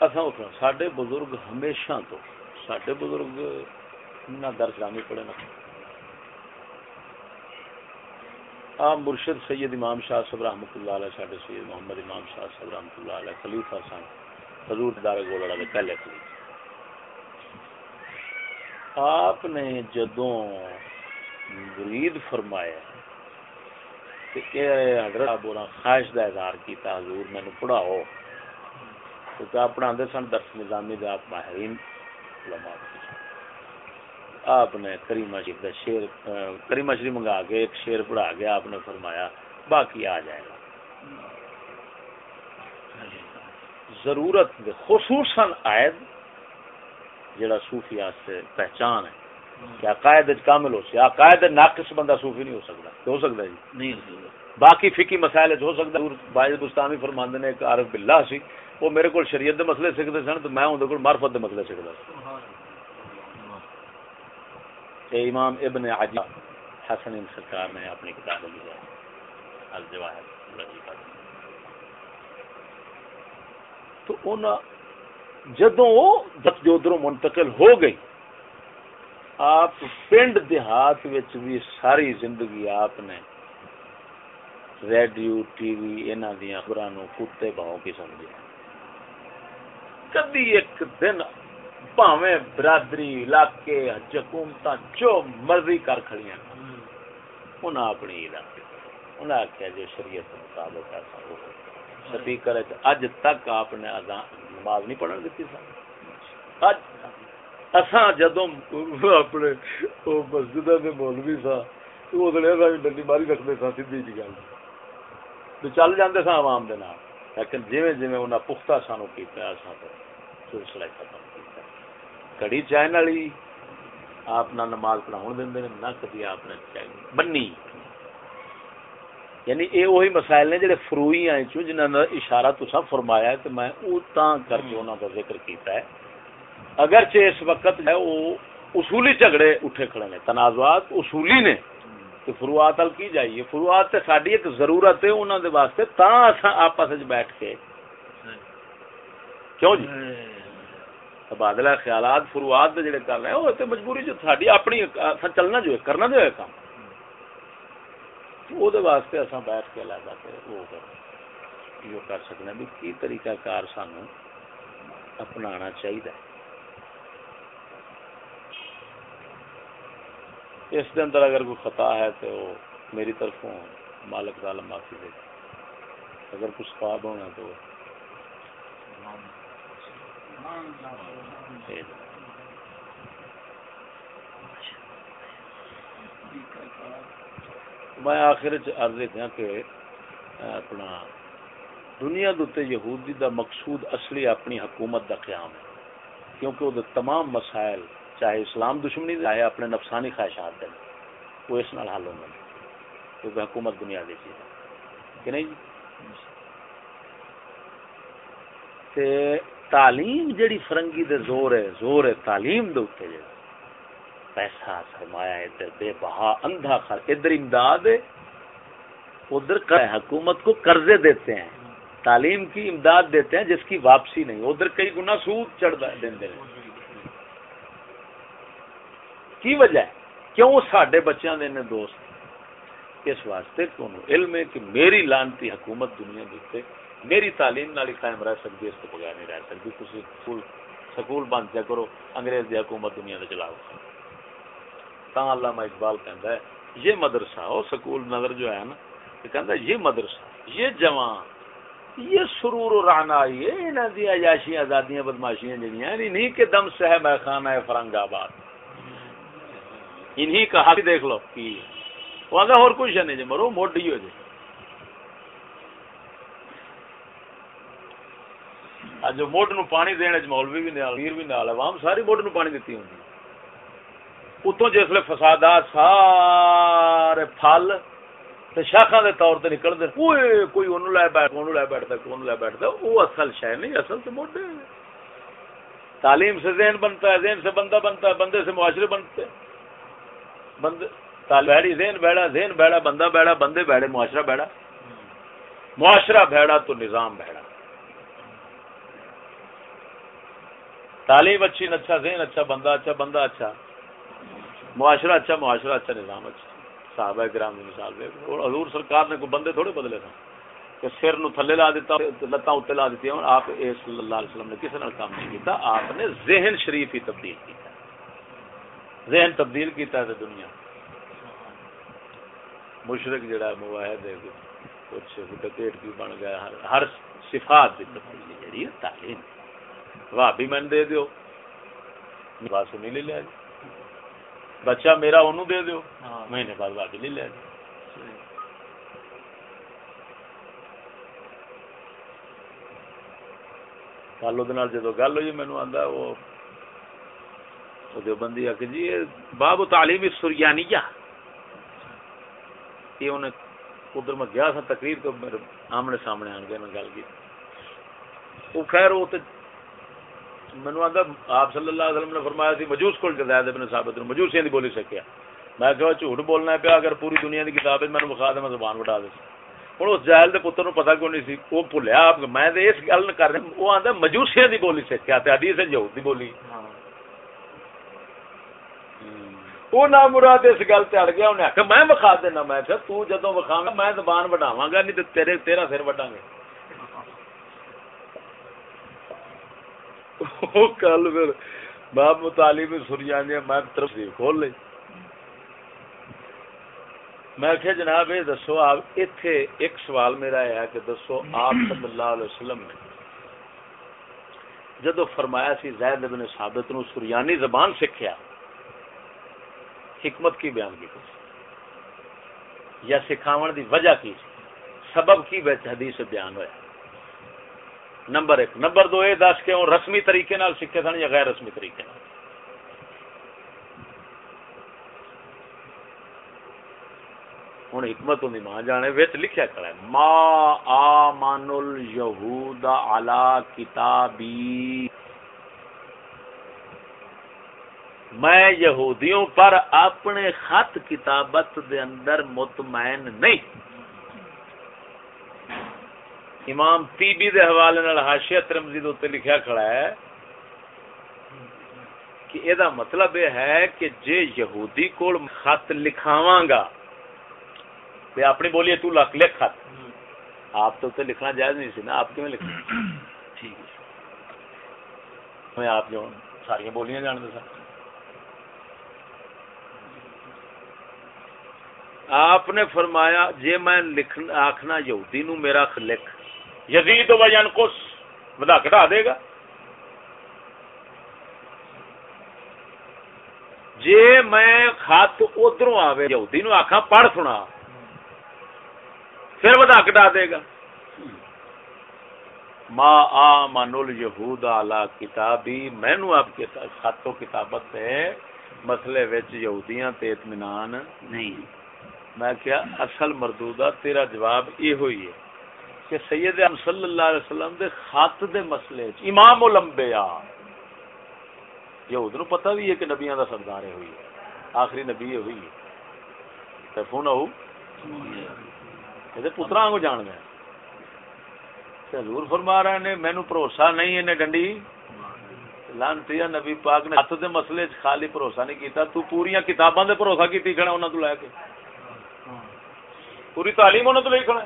اصا سڈے بزرگ ہمیشہ تو سڈے بزرگ نہ درسانی پڑے نہ۔ آپ مرشد سید امام شاہ صاحب رحمۃ اللہ علیہ ساڈے سید محمد امام شاہ صاحب رحمۃ اللہ علیہ، خلیفہ سن حضور دار گولڑا کے پہلے خلیفہ۔ آپ نے جدوں مرید فرمایا کہ حضرت بولا خواہش کا اظہار کیتا، حضور مینو پڑھاؤ۔ تو آپ پڑھا سن؟ درس نظامی دے آپ ماہرین علماء آپ نے کریمہ شریف کا شیر کریمہ شریف منگا کے ایک شیر پڑھا کے آپ نے فرمایا، باقی آ جائے گا۔ ضرورت خصوصاً عائد جڑا صوفی سے پہچان ہے کہ عقائد کامل ہو سی عقائد ناقص بندہ صوفی نہیں ہو سکتا۔ ہو سکتا جی؟ نہیں باقی فقی مسائل ہو سکتا۔ باجد بستانی فرماند نے ایک عارف باللہ سی وہ میرے کو شریعت دے مسئلے سیکھتے سن تو میں اندر کو معرفت دے مسئلے سیکھتا کہ امام ابن عجیب حسن سرکار نے اپنی کتاب لی ہے الجواہر تو ان جدوں جو ادھر منتقل ہو گئی، آپ پنڈ دیہات بھی ساری زندگی آپ نے ریڈیو، ٹی وی انہوں دیا خبروں کتے بہو کی سمجھے کدی ایک دن پاویں برادری، علاقے حکومت جو مرضی کر کھڑی ہیں انہیں اپنی عید انہیں آخیا جو شریعت مطابق ایسا ہو۔ سپیکر، اج تک آپ نے نماز نہیں پڑھن دیتی سا اساں جدوں اپنے مولوی سا ڈنڈی ماری سیدھی جی گل۔ چل جاندے سا عوام دے نال۔ لیکن جویں جویں انہاں پختہ سانو کیتا اساں سلسلہ ختم کیتا کڑی چین والی آپ نہ نماز پڑھاؤ دیں نہ کدی آپ نے بنی یعنی اے وہی مسائل نے جڑے فروئی آئے چوں جنہاں دا اشارہ تساں فرمایا ہے تے میں او تاں کر کے انہاں دا ذکر کیتا ہے۔ اگرچہ اس وقت ہے وہ اصولی جھگڑے اٹھے کھڑے نے، تنازعات اصولی نے۔ کہ فروعات حل کی جائیے، فروعات تے ساڈی ایک ضرورت ہے انہاں دے واسطے، تاں اساں آپس وچ بیٹھ کے۔ کیوں جی؟ تبادلہ خیالات فروعات دے جڑے کر رہے ہیں، وہ تے مجبوری جو ساڈی اپنی چلنا جو ہے، کرنا جو ہے کام۔ وہ واسطے اساں بیٹھ کے علیحدہ تے وہ کر یہ کر سکنے بھی کی طریقہ کار سانو اپنانا چاہیے اس دے اندر اگر کوئی خطا ہے تو میری طرفوں مالک ظالم معافی دے اگر کچھ خواب ہونا تو میں آخر عرض دیا کہ اپنا دنیا دے یہودی دا مقصود اصلی اپنی حکومت دا قیام ہے۔ کیونکہ وہ تمام مسائل، چاہے اسلام دشمنی چاہے اپنے نفسانی خواہشات دیں وہ اس نال حل ہوں کیونکہ حکومت دنیا کی چیز ہے۔ کہ نہیں جی؟ تعلیم جڑی فرنگی دے زور ہے زور ہے تعلیم دے اتنے جڑا پیسہ سرمایا ادھر بے بہا، اندھا خر۔ ادھر امداد ادھر حکومت کو قرضے دیتے ہیں، تعلیم کی امداد دیتے ہیں، جس کی واپسی نہیں۔ ادھر کئی گنا سود چڑھ دیں کی وجہ ہے؟ کیوں سڈے بچوں کے دوست؟ اس واسطے کون علم ہے کہ میری لانتی حکومت دنیا دیتے میری تعلیم نال قائم رہ سکتی اس کو بغیر نہیں رہ سکتی۔ کسی سکول سکول بند کیا کرو، انگریز دی حکومت دنیا میں چلاؤ۔ تا علامہ اقبال کہتا ہے، یہ مدرسہ وہ سکول نظر جو ہے نا کہتا ہے، یہ مدرسہ، یہ جوان یہ سرور و رانا یہ انہاں دی عیاشیاں آزادیاں، بدماشیاں جڑیاں یعنی نہیں کہ دم سے ہے میں خانہ ہے، فرنگ آباد۔ انہی کا حق دیکھ لو، کی وہاں اور کچھ نہیں جی مرو موڈی ہو جائے اج موڈ نو پانی دینے مولوی بھی نال، پیر بھی نال عوام ساری موڈ نو پانی دیتی ہوں اتوں جسے فسادات سارے پھل شاخا دے طور تے نکلتے کوئی کوئی اونوں لے بیٹھ، اونوں لے بیٹھتا کون لے بیٹھتا وہ اصل شے نہیں، اصل تو موڈے تعلیم سے ذہن بنتا ہے، ذہن سے بندہ بنتا ہے، بندے سے معاشرے بنتے بندے بہڑی ذہن بیڑا ذہن بیڑا بندہ بیڑا بندے بیڑے معاشرہ بیڑا معاشرہ بھیڑا تو نظام بھیڑا۔ تعلیم اچھی اچھا ذہن اچھا بندہ اچھا بندہ اچھا۔ معاشرہ اچھا معاشرہ اچھا نظام اچھا۔ صحابہ گرام کی مثال دے اور حضور سرکار نے کوئی بندے تھوڑے بدلے تھا کہ سر نو تھلے لا دیتا، لتاں اتنے لا دیتی ہوں آپ صلی اللہ علیہ وسلم نے کسی نال کام نہیں کیتا، آپ نے ذہن شریف ہی تبدیل کیتا۔ ذہن تبدیل کیتا ہے دنیا۔ مشرق جڑا ہے مواحد ہے، کچھ ڈکیٹ بھی بن گیا، ہر ہر صفات کی تبدیلی جڑی ہے تعلیم۔ بھابی میں دے دیو۔ بس نہیں لے لیا جی بچہ میرا انہوں دے دیو۔ ہاں۔ مہینے بعد بھابی لے جی کل وہ جدو گل ہوئی مینو آتا وہ بندی آ جی باب تعلیم سریانی یہ انہیں ادھر میں گیا سا تقریر تو میرے آمنے سامنے آن میں گل کی۔ وہ خیر وہ مینو آتا آپ صلی اللہ علیہ وسلم نے فرمایا سی مجوس کو زید ابن ثابت نے مجوسیاں دی بولی سکیا۔ میں کہا جھوٹ بولنا پیا اگر پوری دنیا کی کتاب میں بخا دے میں زبان بٹا دے ہوں اس جہل کے پتر نو پتا کیوں نہیں سی؟ وہ بھولیا آپ میں اس گل کر رہا وہ آتا مجوسیاں دی بولی سکیا حدیث ہے یہود دی بولی۔ ہاں۔ وہ نہ مراد اس گل سے اڑ گیا انہیں آخر میں بخا دینا میں کہ تو جدو بخا گا میں زبان بڑھاوا گا نہیں تو تیرے تیرا سر وڈا گے۔ کل پھر باب مطالب سریا میں طرف کھول لی میں کہ جناب یہ دسو آپ اتے ایک سوال میرا ہے کہ دسو آپ صلی اللہ علیہ وسلم نے جدو فرمایا سی زید بن ثابت نو سریانی زبان سکھیا حکمت کی بیان کی یا سکھاون دی وجہ کی سبب کی بیچ حدیث بیان ہوا نمبر ایک. نمبر دو یہ دس کے رسمی طریقے نال سکھے سن یا غیر رسمی طریقے نال. ہوں حکمت ہوں ماں جانے، وچ لکھیا کھڑا ہے، ما آمن الیہود علی کتابی. میں یہودیوں پر اپنے خط کتابت دے اندر مطمئن نہیں۔ امام تیبی دے حوالے نال حاشیہ ترمذی دے لکھیا کھڑا ہے کہ یہ مطلب یہ ہے کہ جے یہودی کول خط لکھاواں گا تے اپنی بولیے تو لکھ لکھ خط۔ آپ تو تے لکھنا جائز نہیں سی نا آپ کیوں لکھنا؟ ٹھیک ہے۔ میں آپ جو ساری بولیاں جان دے آپ نے فرمایا جی میں لکھنا آخنا یہودی نو میرا لکھ۔ یزید و یعنی ینقص ودا گھٹا دے گا۔ جے میں خط ادھر آوے، یہودی نو آخا پڑھ سنا۔ پھر ودا گھٹا دے گا۔ ما آ من یہود آلہ کتابی، مینو آپ کے خط و کتابت سے مسئلے وچ یہودیاں تے اطمینان نہیں۔ میں کیا اصل مردودہ تیرا جواب یہ ہوئی ہے۔ کہ سید صلی اللہ علیہ وسلم دے خط دے مسئلے امام الانبیاء یہود نو پتہ بھی ہے کہ نبیاں دا سردار ہوئی ہے۔ آخری نبی ہوئی ہے۔ تیفون ہو یہ پترا کو جان گیا حضور فرما رہے نے مینو بھروسہ نہیں انہیں ڈنڈی۔ لانتی نبی پاک نے ہاتھ دے مسئلے چ خالی بھروسہ نہیں کیتا۔ تو پوری کتاباں دے بھروسہ کیتی کھڑا انہاں تو لے کے۔ پوری تعلیم انہوں تو لے لکھنا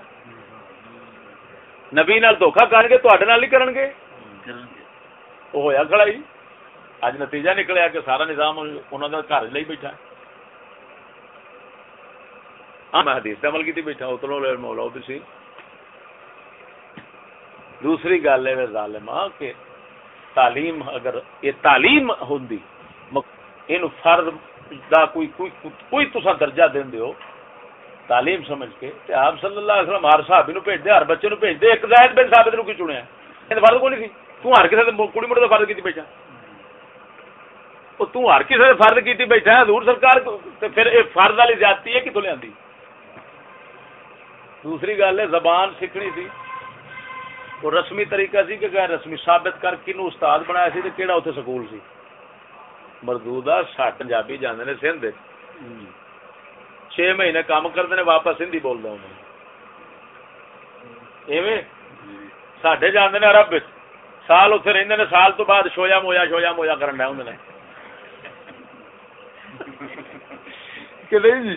نبی نال دھوکھا کر کے تے نہیں کرن گے وہ ہوا کھڑا ہی اج نتیجہ نکلیا کہ سارا نظام انہوں نے گھر لے بیٹھا ہاں میں حدیث عمل کی بیٹھا اتلو لے مولا سی دوسری گل ہے ظالما کہ تعلیم اگر یہ تعلیم ہوں یہ فرد دا کوئی کوئی کوئی تسا درجہ دین دیو۔ تعلیم سمجھ کے تے آپ صلی اللہ علیہ وسلم ہر صحابی نو بھیج دے ہر بچے نو بھیج دے ایک زائد بن ثابت نو کی چنیا؟ ہے فرض کوئی نہیں تو ہر کسی کڑی مڑے فرض کیتی بیٹھا او تو ہر کسی فرض کیتی بیٹھا ہے حضور سرکار تے پھر یہ فرض والی زیادتی ہے کتوں لیا دوسری گل ہے، زبان سیکھنی تھی وہ رسمی طریقہ سی کہ غیر رسمی ثابت کر کنو استاد بنایا سی تے کیڑا اتنے سکول سی؟ مردود سٹ پنجابی جانے نے سندھ۔ چھ مہینے کام کرتے ہیں واپس ہندی بولتا ہوں سڈے جانے نے عرب سال اتنے رہتے ہیں سال تو بعد شویا مویا شویا مویا کرن ڈے ہوں کہ نہیں جی؟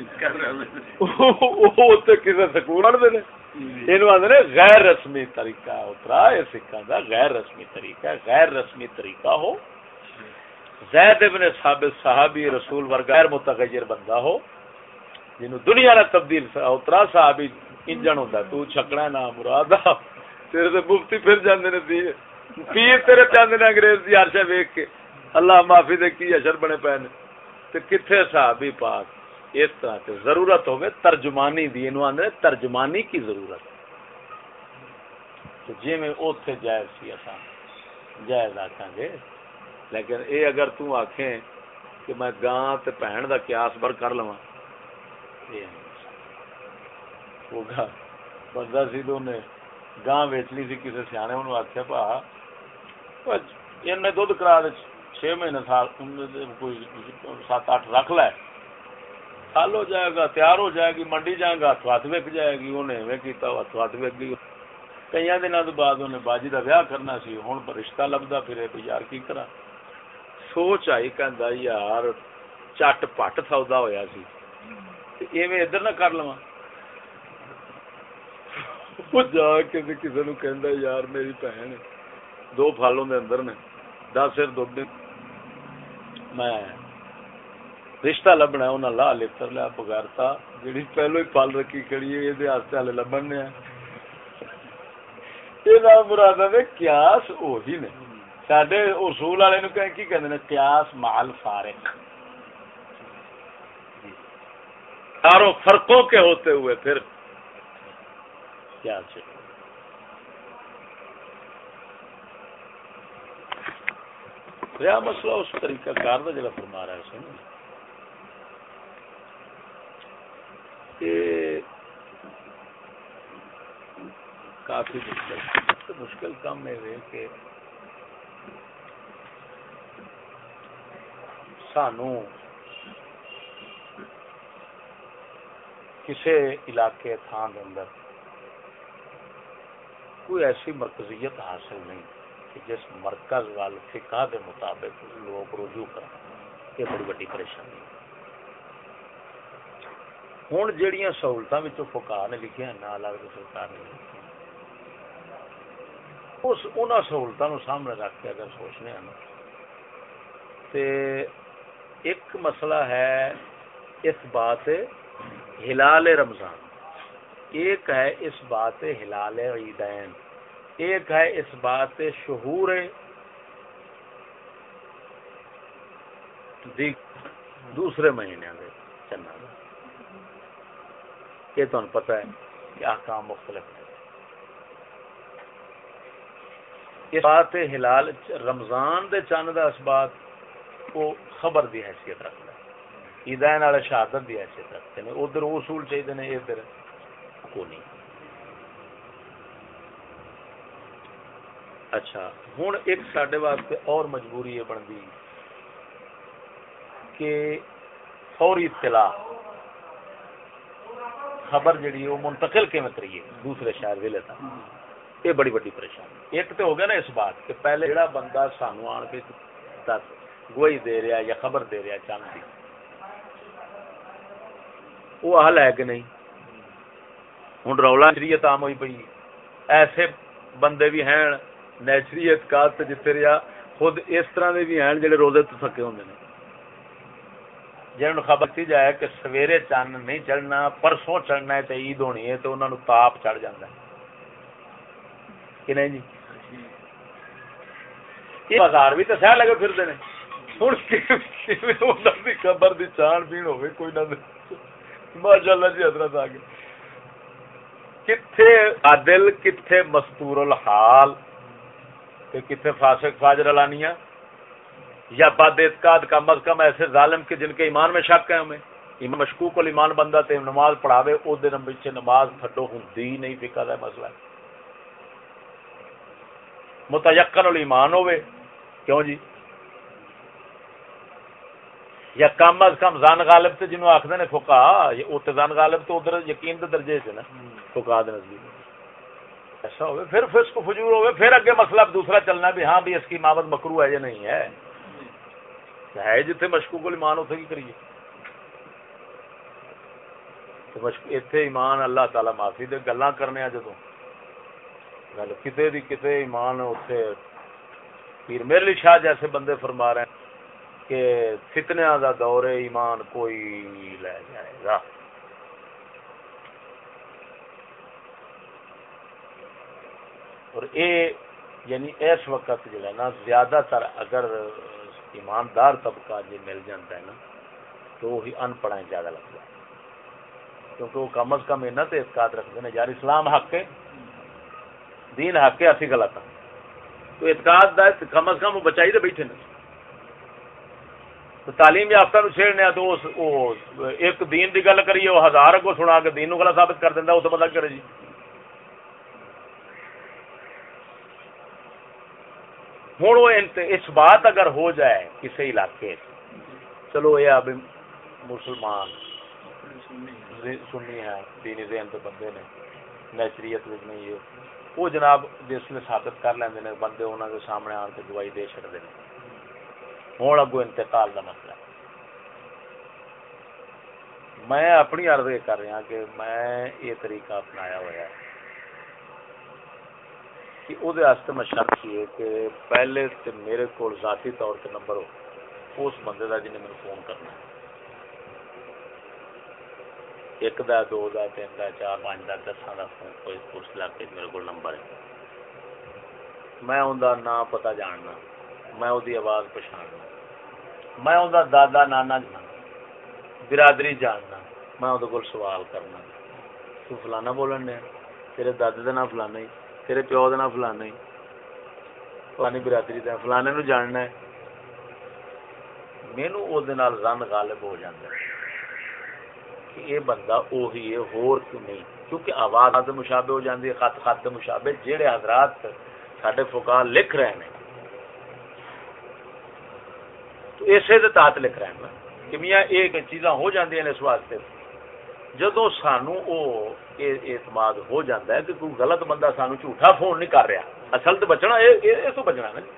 کسی سکول پڑھتے ہیں یہ آدھے غیر رسمی طریقہ اترا۔ یہ سکھا کا غیر رسمی طریقہ غیر رسمی طریقہ ہو۔ زید ابن ثابت صحابی رسول ور غیر متغیر بندہ ہو۔ جنہوں دنیا نے تبدیل اترا صحابی انجن ہوتا تو چھکنا نہ مراد۔ تیرے سے مفتی پھر جاندے نے دی پیر تیرے چاندے نے انگریز دی عرشہ ویکھ کے۔ اللہ معافی دے، کی اشر بنے پے نے؟ تے کتھے صحابی پاک؟ اس طرح تے ضرورت ہوے ترجمانی دی انو اندر ترجمانی کی ضرورت۔ جی میں اوتھے جائز سی اساں، جائز آکھاں گے۔ لیکن اے اگر تو آکھیں کہ میں گاں تے بہن دا قیاس بر کر لواں۔ وہ بندہ سی تو نے گاں ویچنی سی کسی سیانے انہوں آخیا پا ان دھد کرا دے چھ مہینے سال کوئی سات اٹھ رکھ لے۔ سال ہو جائے گا، تیار ہو جائے گی، منڈی جائے گا ہاتھ ہاتھ وک جائے گی، انہیں ایویں کیتا ہاتھ ہاتھ وک گئی۔ کئی دنوں تو بعد انہیں باجی کا ویاہ کرنا سی ہوں رشتہ لبدا، پھر یار کی کرا سوچ آئی کہ یار، چٹ پٹ سودا ہویا سی۔ ایویں ادھر نہ کر لواں۔ وہ جا کے کسی نو کہندا یار میری بہن دو پھالوں دے اندر نے، دس سر دودھ میں رشتہ لبنا انہاں لا لتر لیا بغیرتا جڑی پہلو ہی پھل رکھی کھڑی ہے یہ واسطے ہلے لبن نے۔ یہ نام مراد ہے، قیاس وہی نے۔ ساڈے اصول والے نو کہ کی کہندے نے؟ قیاس مال فارق چاروں فرقوں کے ہوتے ہوئے پھر کیا مسئلہ اس طریقہ کار کا جگہ فرما رہا ہے سن کافی مشکل مشکل کام یہ ہے کہ سانو کسی علاقے تھان کے اندر کوئی ایسی مرکزیت حاصل نہیں کہ جس مرکز وال فقہ دے مطابق لوگ رجوع کر یہ بڑی بڑی پریشانی۔ ہوں جہیا سہولتوں میں فکا نے لکھے ہیں نہ الگ سرکار نے لکھے اس ان سہولتوں سامنے رکھ کے اگر سوچنے ہیں تے ایک مسئلہ ہے اس بات ہلال رمضان۔ ایک ہے اس بات ہلال عیدین، ایک ہے اس بات شہور دوسرے مہینے چنا۔ یہ تمہیں پتہ ہے کہ آکام مختلف ہے اس بات ہلال رمضان دے چند دا اس بات کو خبر دی حیثیت رکھتا ہے۔ عیدین والے شہادت دی حیثیت رکھتے ہیں یعنی ادھر اصول چاہیے ادھر۔ کو نہیں اچھا ہوں ایک سڈے واسطے اور مجبوری یہ بنتی کہ فوری اطلاع، خبر جڑی وہ منتقل کیون کریے؟ دوسرے شہر ضلع تک یہ بڑی بڑی پریشانی۔ ایک تو ہو گیا نا اس بات کہ پہلے جڑا بندہ سانو آن کے گوئی دے رہا یا خبر دے رہا چاند وہ حل ہے کہ نہیں ہوں رولا شریعت عام ہوئی پی ایسے بندے بھی ہیں نیچری اعتقاد جتنے رہا خود اس طرح دے بھی ہیں جڑے روزے تو تھکے ہوں جن خبر کی جائے کہ سویرے چند نہیں چڑھنا پرسوں چڑھنا ہے تو عید ہونی ہے تو انہوں نے تاپ چڑھ جاتا ہے کہ نہیں جی یہ بازار بھی تو سہ لگے پھرتے ہیں ہوں خبر دی چان پین ہوئے کوئی نہ ماشاء اللہ جی حضرت آ گئے۔ کتھے عادل، کتھے مستور الحال کہ کتھے فاسق فاجر علانیہ یا بد اعتقاد کم از کم ایسے ظالم کے جن کے ایمان میں شک ہے ہمیں۔ ایمان مشکوک ایمان بندہ تے نماز پڑھاوے، او دن پیچھے نماز پھٹو ہوندی نہیں فکر ہے مسئلہ متیقن الایمان ہوے کیوں جی؟ یا کم از کم زن غالب تے جنوں آکھدے نے فقہ او تے زن غالب تو ادھر یقین دے درجے چ نا فقہ دے نزدیک۔ ایسا ہوئے، پھر فسق فجور ہوئے، پھر اگے مسئلہ دوسرا چلنا بھی ہاں بھی اس کی امامت مکرو ہے یا نہیں ہے؟ ہے جتھے مشکوک الایمان اتھے کی کریے؟ اتنے ایمان اللہ تعالی معافی دے گلا کرنے جدو گل کتے دی کتے ایمان اتنے پیر میرے شاہ جیسے بندے فرما رہے ہیں۔ کہ فتنیا دا دور ایمان کوئی لے جائے گا۔ اور اے یعنی اس وقت جو ہے نا، زیادہ تر اگر ایماندار طبقہ جی مل جاتا ہے نا، تو وہی ان پڑھا زیادہ لگتا ہے کیونکہ وہ کم از کم اینا تو اعتقاد رکھتے ہیں، یار اسلام حق ہے، دین حق ہے، اسی غلط ہے تو اعتقاد دا کم از کم وہ بچائی تو بیٹھے نا۔ تعلیم یافتہ نو چھیڑنے تو ایک دین دی گل کریے، وہ ہزار کو سنا کے دین نو غلط ثابت کر دینا اس بندہ کرے جی ہوں وہ اس بات اگر ہو جائے کسی علاقے چلو یہ اب مسلمان سنی ہے، دینی ذہن تو بندے نے، نیچریت نہیں ہے۔ وہ جناب جس نے ثابت کر لیندے نے، بندے انہوں کے سامنے آن کے دوائی دے چڑتے ہیں ہوں اگو انتقال کا مسئلہ۔ میں اپنی عرض یہ کر رہا کہ میں یہ طریقہ اپنایا ہوا ہے کہ وہ میں شرط کی ہے کہ پہلے تے میرے کو ذاتی طور پہ نمبر ہو، اس بندے کا جنہیں میرے فون کرنا ہے۔ ایک دا، دو دا، تین دا، چار، پانچ دا دساں دا فون، کوئی اس علاقے میرے کو نمبر ہے۔ میں ان کا نام پتا جاننا، میں وہ آواز پچھاڑنا میں ان کا دادا نانا برادری جاننا میں وہ سوال کرنا۔ تو فلانا بولن دیا، تیرے دادے کا نام فلانا ہی، تیرے پیو کا نام فلانا ہی۔ فلانی برادری کا فلانے نو جاننا ہے۔ مینو وہ رن غالب ہو جاتا ہے۔ کہ یہ بندہ وہی ہے، ہور کیوں نہیں؟ کیونکہ آواز مشابے ہو جاتی ہے، خط خط مشابے جہے حضرات سڈے فکا لکھ رہے ہیں۔ تو اسے دے تحت لکھ رہے ہیں کہ میاں ایک چیزاں ہو جاندی ہیں اس واسطے۔ جدو سانو او اعتماد ہو جاتا ہے کہ کوئی غلط بندہ سانو جھوٹا فون نہیں کر رہا۔ اصل تو بچنا یہ تو بچنا نا جی۔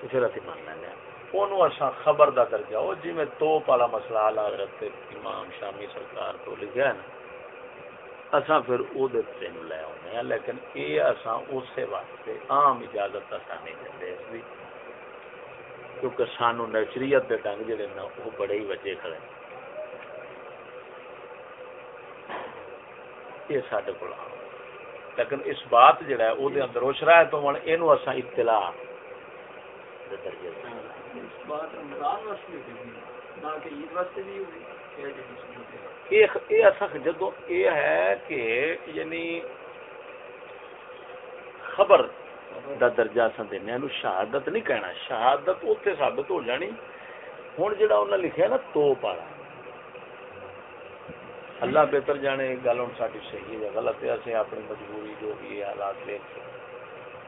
تو پھر ابھی مان لینا انہوں اصا خبر دا درجہ ہو جی میں تو پالا مسئلہ آلہ حضرت امام شامی سرکار تو لکھا ہے نا۔ اصا پھر او تین لے آنے لیکن یہ اصا اسی واسطے عام اجازت اصا نہیں دے اس بھی کیونکہ سانو نیچریت دے ڈنگ جڑے نا وہ بڑے ہی وجہ کھڑے یہ سارے کو لیکن اس بات جڑا ہے وہ اندر وہ شرائط تو من یہ اصا اطلاع جدو یہ ہے کہ یعنی خبر دا درجہ اصل دینا شہادت نہیں کہنا۔ شہادت اتنے ثابت ہو جانی۔ ہوں جا لکھا نا، تو پالا اللہ بہتر جانے، گل ہوں ساری صحیح ہے، غلط ہے اصل اپنی مجبوری جو بھی حالات لے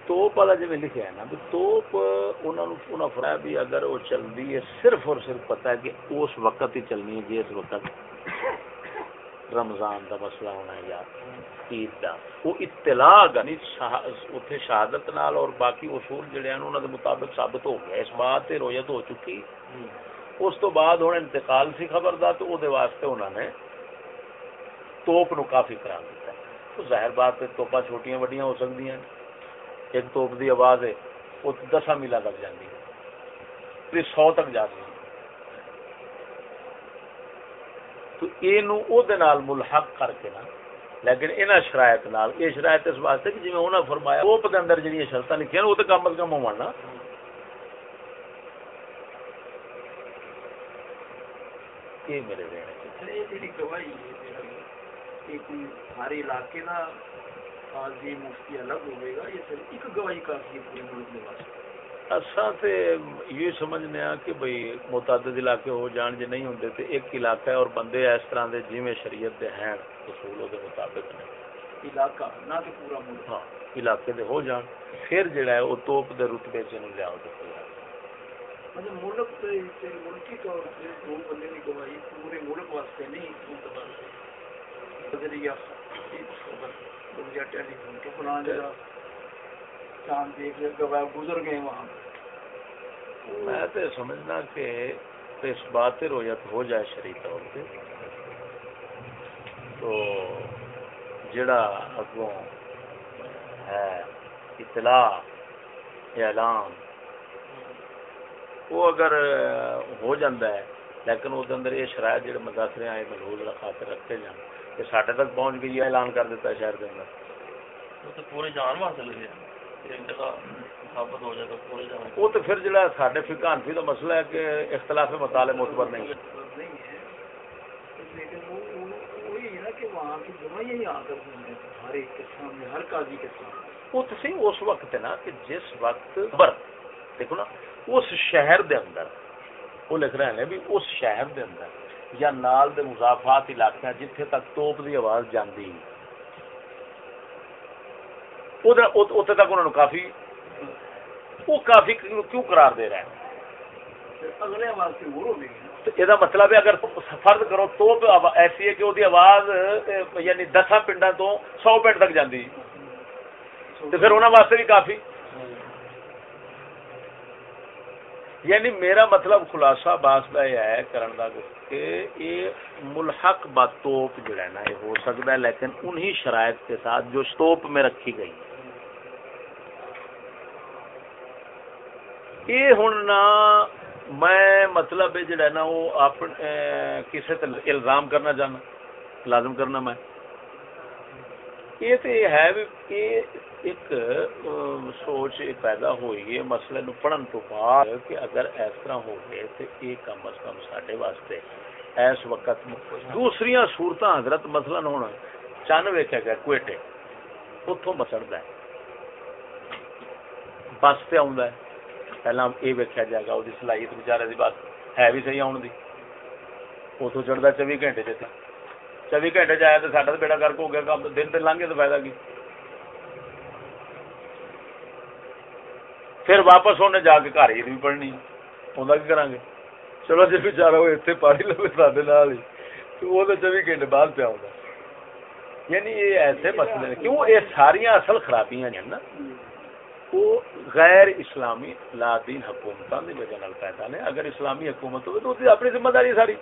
توپ والا جی لکھا ہے نا، بھی توپ انہوں فرایا بھی اگر وہ چلتی ہے، صرف اور صرف پتا ہے کہ اس وقت ہی چلنی ہے جی جس وقت۔ رمضان دا مسئلہ ہونا ہے یا عید دا۔ وہ اطلاع گنی اتنے شہادت نال اور باقی اصول جڑے ہیں، انہوں دے مطابق ثابت ہو گیا اس بات تے رویت ہو چکی۔ اس تو بعد ہوں انتقال سی خبر دا تو وہ واسطے انہوں نے توپ نو کافی قرار دیتا ہے۔ تو ظاہر بات ہے توپا چھوٹیاں وڈیاں ہو سکتی ہیں ایک توپ دی آواز ہے، وہ دسا میلا لگ جاتی ہے۔ پھر سو تک جاتی ہے۔ تو یہ ملحق کر کے نا، لیکن یہاں شرائط نال یہ شرائط اس واسطے کہ جی انہوں فرمایا توپ کے اندر جہاں شرط لکھے وہ تو کم از کم ہونا یہ میرے اچھا، گواہی سارے علاقے کا قاضی مفتی الگ ہوئے گا، یہ صرف ایک گواہی کافی ہے پورے ملک کے واسطے۔ اصا تے یہ سمجھنے ہاں کہ بھئی متعدد علاقے ہو جان جے نہیں ہوندے تے ایک علاقہ ہے اور بندے اس طرح دے جویں شریعت دے ہیں اصولوں دے مطابق نے علاقہ نہ کہ پورا ملک ہاں علاقے دے ہو جان پھر جڑا ہے وہ توپ دے رتبے چ نہیں لیاؤ تے اچھا ملک تے ملکی طور سے دو بندے کی گواہی پورے ملک واسطے نہیں گزر گئے وہاں۔ میں تو سمجھنا کہ اس بات رویت ہو جائے شریف طور پہ۔ تو جڑا اگوں ہے اطلاع اعلان وہ اگر ہو جاندہ ہے لیکن وہ اندر یہ شرائط جڑے مداثرے آئے ملحوظ خاطر رکھتے جان کہ ساٹھے تک پہنچ گئی اعلان کر دیتا ہے شہر کے اندر۔
وہ تو پورے جان ثابت ہو جائے
وہ تو پھر جڑا ساڈے فقہ حنفی کا مسئلہ ہے کہ اختلاف مطالعے معتبر نہیں۔
نہیں ہے لیکن وہ وہ- وہی ہے نا کہ وہاں کی گواہی آ کر سنتے ہیں ہر ایک کے سامنے ہر قاضی کے سامنے۔
وہ تو صحیح اس وقت ہے نا کہ جس وقت خبر دیکھو نا اس شہر دے اندر وہ لکھ رہے ہیں بھی اس شہر دے اندر یا نال دے مضافات علاقے جتھے تک توپ دی آواز جاندی۔ اتنے تک انہوں نے کافی وہ کافی کیوں قرار دے
نا
تو یہ مطلب ہے اگر فرض کرو تو ایسی ہے کہ وہ آواز یعنی دساں پنڈا تو سو پنڈ تک جاندی۔ تو پھر انہوں واسطے بھی کافی۔ یعنی میرا مطلب خلاصہ باس کا یہ ہے کرن دا کہ یہ ملحق باتوپ جو ہے نا یہ ہو سکتا ہے لیکن انہی شرائط کے ساتھ جو توپ میں رکھی گئی۔ یہ ہوں نہ میں مطلب ہے جڑا نا وہ کسی الزام کرنا چاہنا لازم کرنا میں یہ تو یہ ہے بھی یہ ایک سوچ پیدا ہوئی ہے مسئلے نو پڑھن تو بعد کہ اگر اس طرح ہو گئے تو یہ کم از کم ساڈے واسطے اس وقت دوسری صورت حضرت مثلا ہوں چند ویکیا گیا کوئٹے اتوں بسڑتا ہے بس پہ آؤں پہلا یہ ویکیا جائے گا وہ صلاحیت بچارے کی بس ہے بھی صحیح آن کی اتوں چڑھتا چوبی گھنٹے چ چوبی گھنٹے جایا تو ساڈا تو بیڑا گرک ہو گیا کام دن دن لنگے تو فائدہ کی پھر واپس انہیں جا کے گھر عید بھی پڑھنی انہیں کی کریں گے چلو جی بچارا وہ اتنے پڑھ لو سارے نال ہی تو وہ تو چوبی گھنٹے بعد پہ آؤں یعنی یہ ایسے مسئلے کیوں یہ ساری اصل خرابیاں ہیں نا وہ غیر اسلامی لا دین حکومتوں کی وجہ نال پیدا نے۔ اگر اسلامی حکومت ہوگی تو اس کی اپنی ذمہ داری ساری۔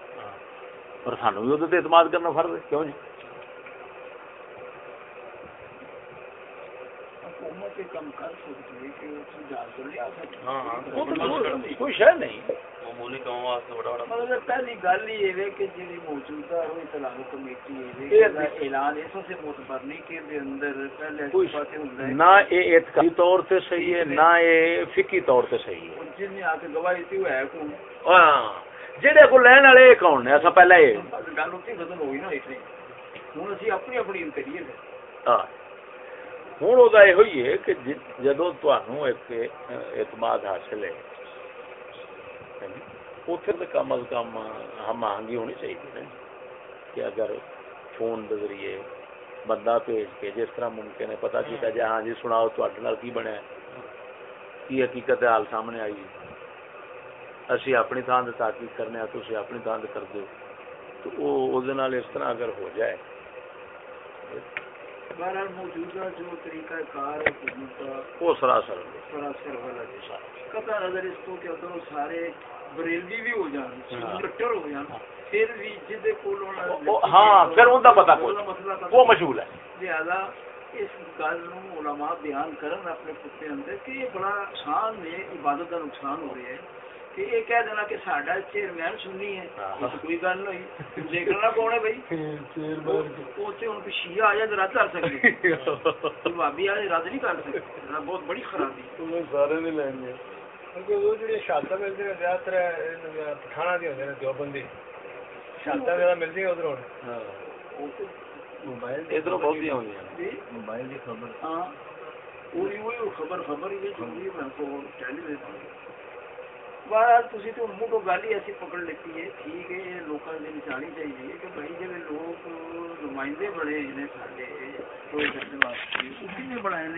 اور سانو بھی وہ اعتماد کرنا فرض ہے کیوں جی؟
حکومت یہ کم کر سکتی ہے کہ وہ سمجھا تو لیا سکتی۔
ہاں ہاں
کوئی شہ نہیں۔
معمولی کام واسطے بڑا بڑا
مطلب پہلی گل یہ ہے کہ جی موجودہ روح اطلاع کمیٹی ہے اعلان اس سے کہ دے اندر پہلے اس باتیں ہے
نہ یہ اعتقادی طور سے صحیح ہے نہ یہ فقی طور سے صحیح ہے
جن نے آ کے گواہی دی وہ ہے کون
ہاں جہے کو لین والے کون نے اصا پہلے یہ
گل اتنی ختم ہوئی نا اتنی ہوں اسی اپنی اپنی کریے
ہاں ہوں وہ یہ ہوئی ہے کہ جدو تمہوں ایک اعتماد حاصل ہے اتنے تو کم از کم ہم آہنگی ہونی چاہیے نا۔ کہ اگر فون کے ذریعے بندہ بھیج کے جس طرح ممکن ہے پتا کیتا جائے ہاں جی سناؤ تھوڑے کی بنیا کی حقیقت حال سامنے آئی۔ اسی اپنی تھان سے تحقیق کرنے اسی اپنی تھان سے کر دو تو وہ اس طرح اگر ہو جائے۔
بہرحال موجودہ جو طریقہ کار ہے حکومت کا
وہ سراسر
سراسر والا قطع نظر اس کو کہ اگر وہ سارے بریلوی بھی ہو جان۔ کٹر ہو جان پھر بھی جدے کول
وہ- ہاں پھر ان کا پتا کوئی وہ مشہور ہے
لہذا اس گل نو علماء بیان کرن اپنے خطے اندر کہ یہ بڑا نقصان ہے عبادت کا نقصان ہو رہا ہے کہ یہ کہہ دینا کہ ساڈا چیئرمین سننی ہے کوئی گل نہیں دیکھنا کون ہے بھائی وہ تے ہن شیعہ آ جائے رد کر سکتے بھابی آ جائے رد نہیں کر سکتے بہت بڑی خرابی
سارے نہیں لیں گے
کیونکہ وہ جڑی شہادت ملتی ہیں زیادہ تر پٹھانا دی ہوندے نے دیوبندی شہادت زیادہ ملتی ہیں ادھر
وہ تے
ادھر بہت ہی ہوئی ہیں
موبائل کی خبر
ہاں وہی وہی خبر خبر ہی ہے جو بھی میں کو ٹیلی ویژن بہرحال تسی تو منہ کو گل ہی ایسی پکڑ لیتی ہے ٹھیک ہے یہ لوگوں سے نچانی چاہیے کہ بھائی جب لوگ نمائندے بڑے ہیں سارے تو واسطے اسی نے بڑھائے نے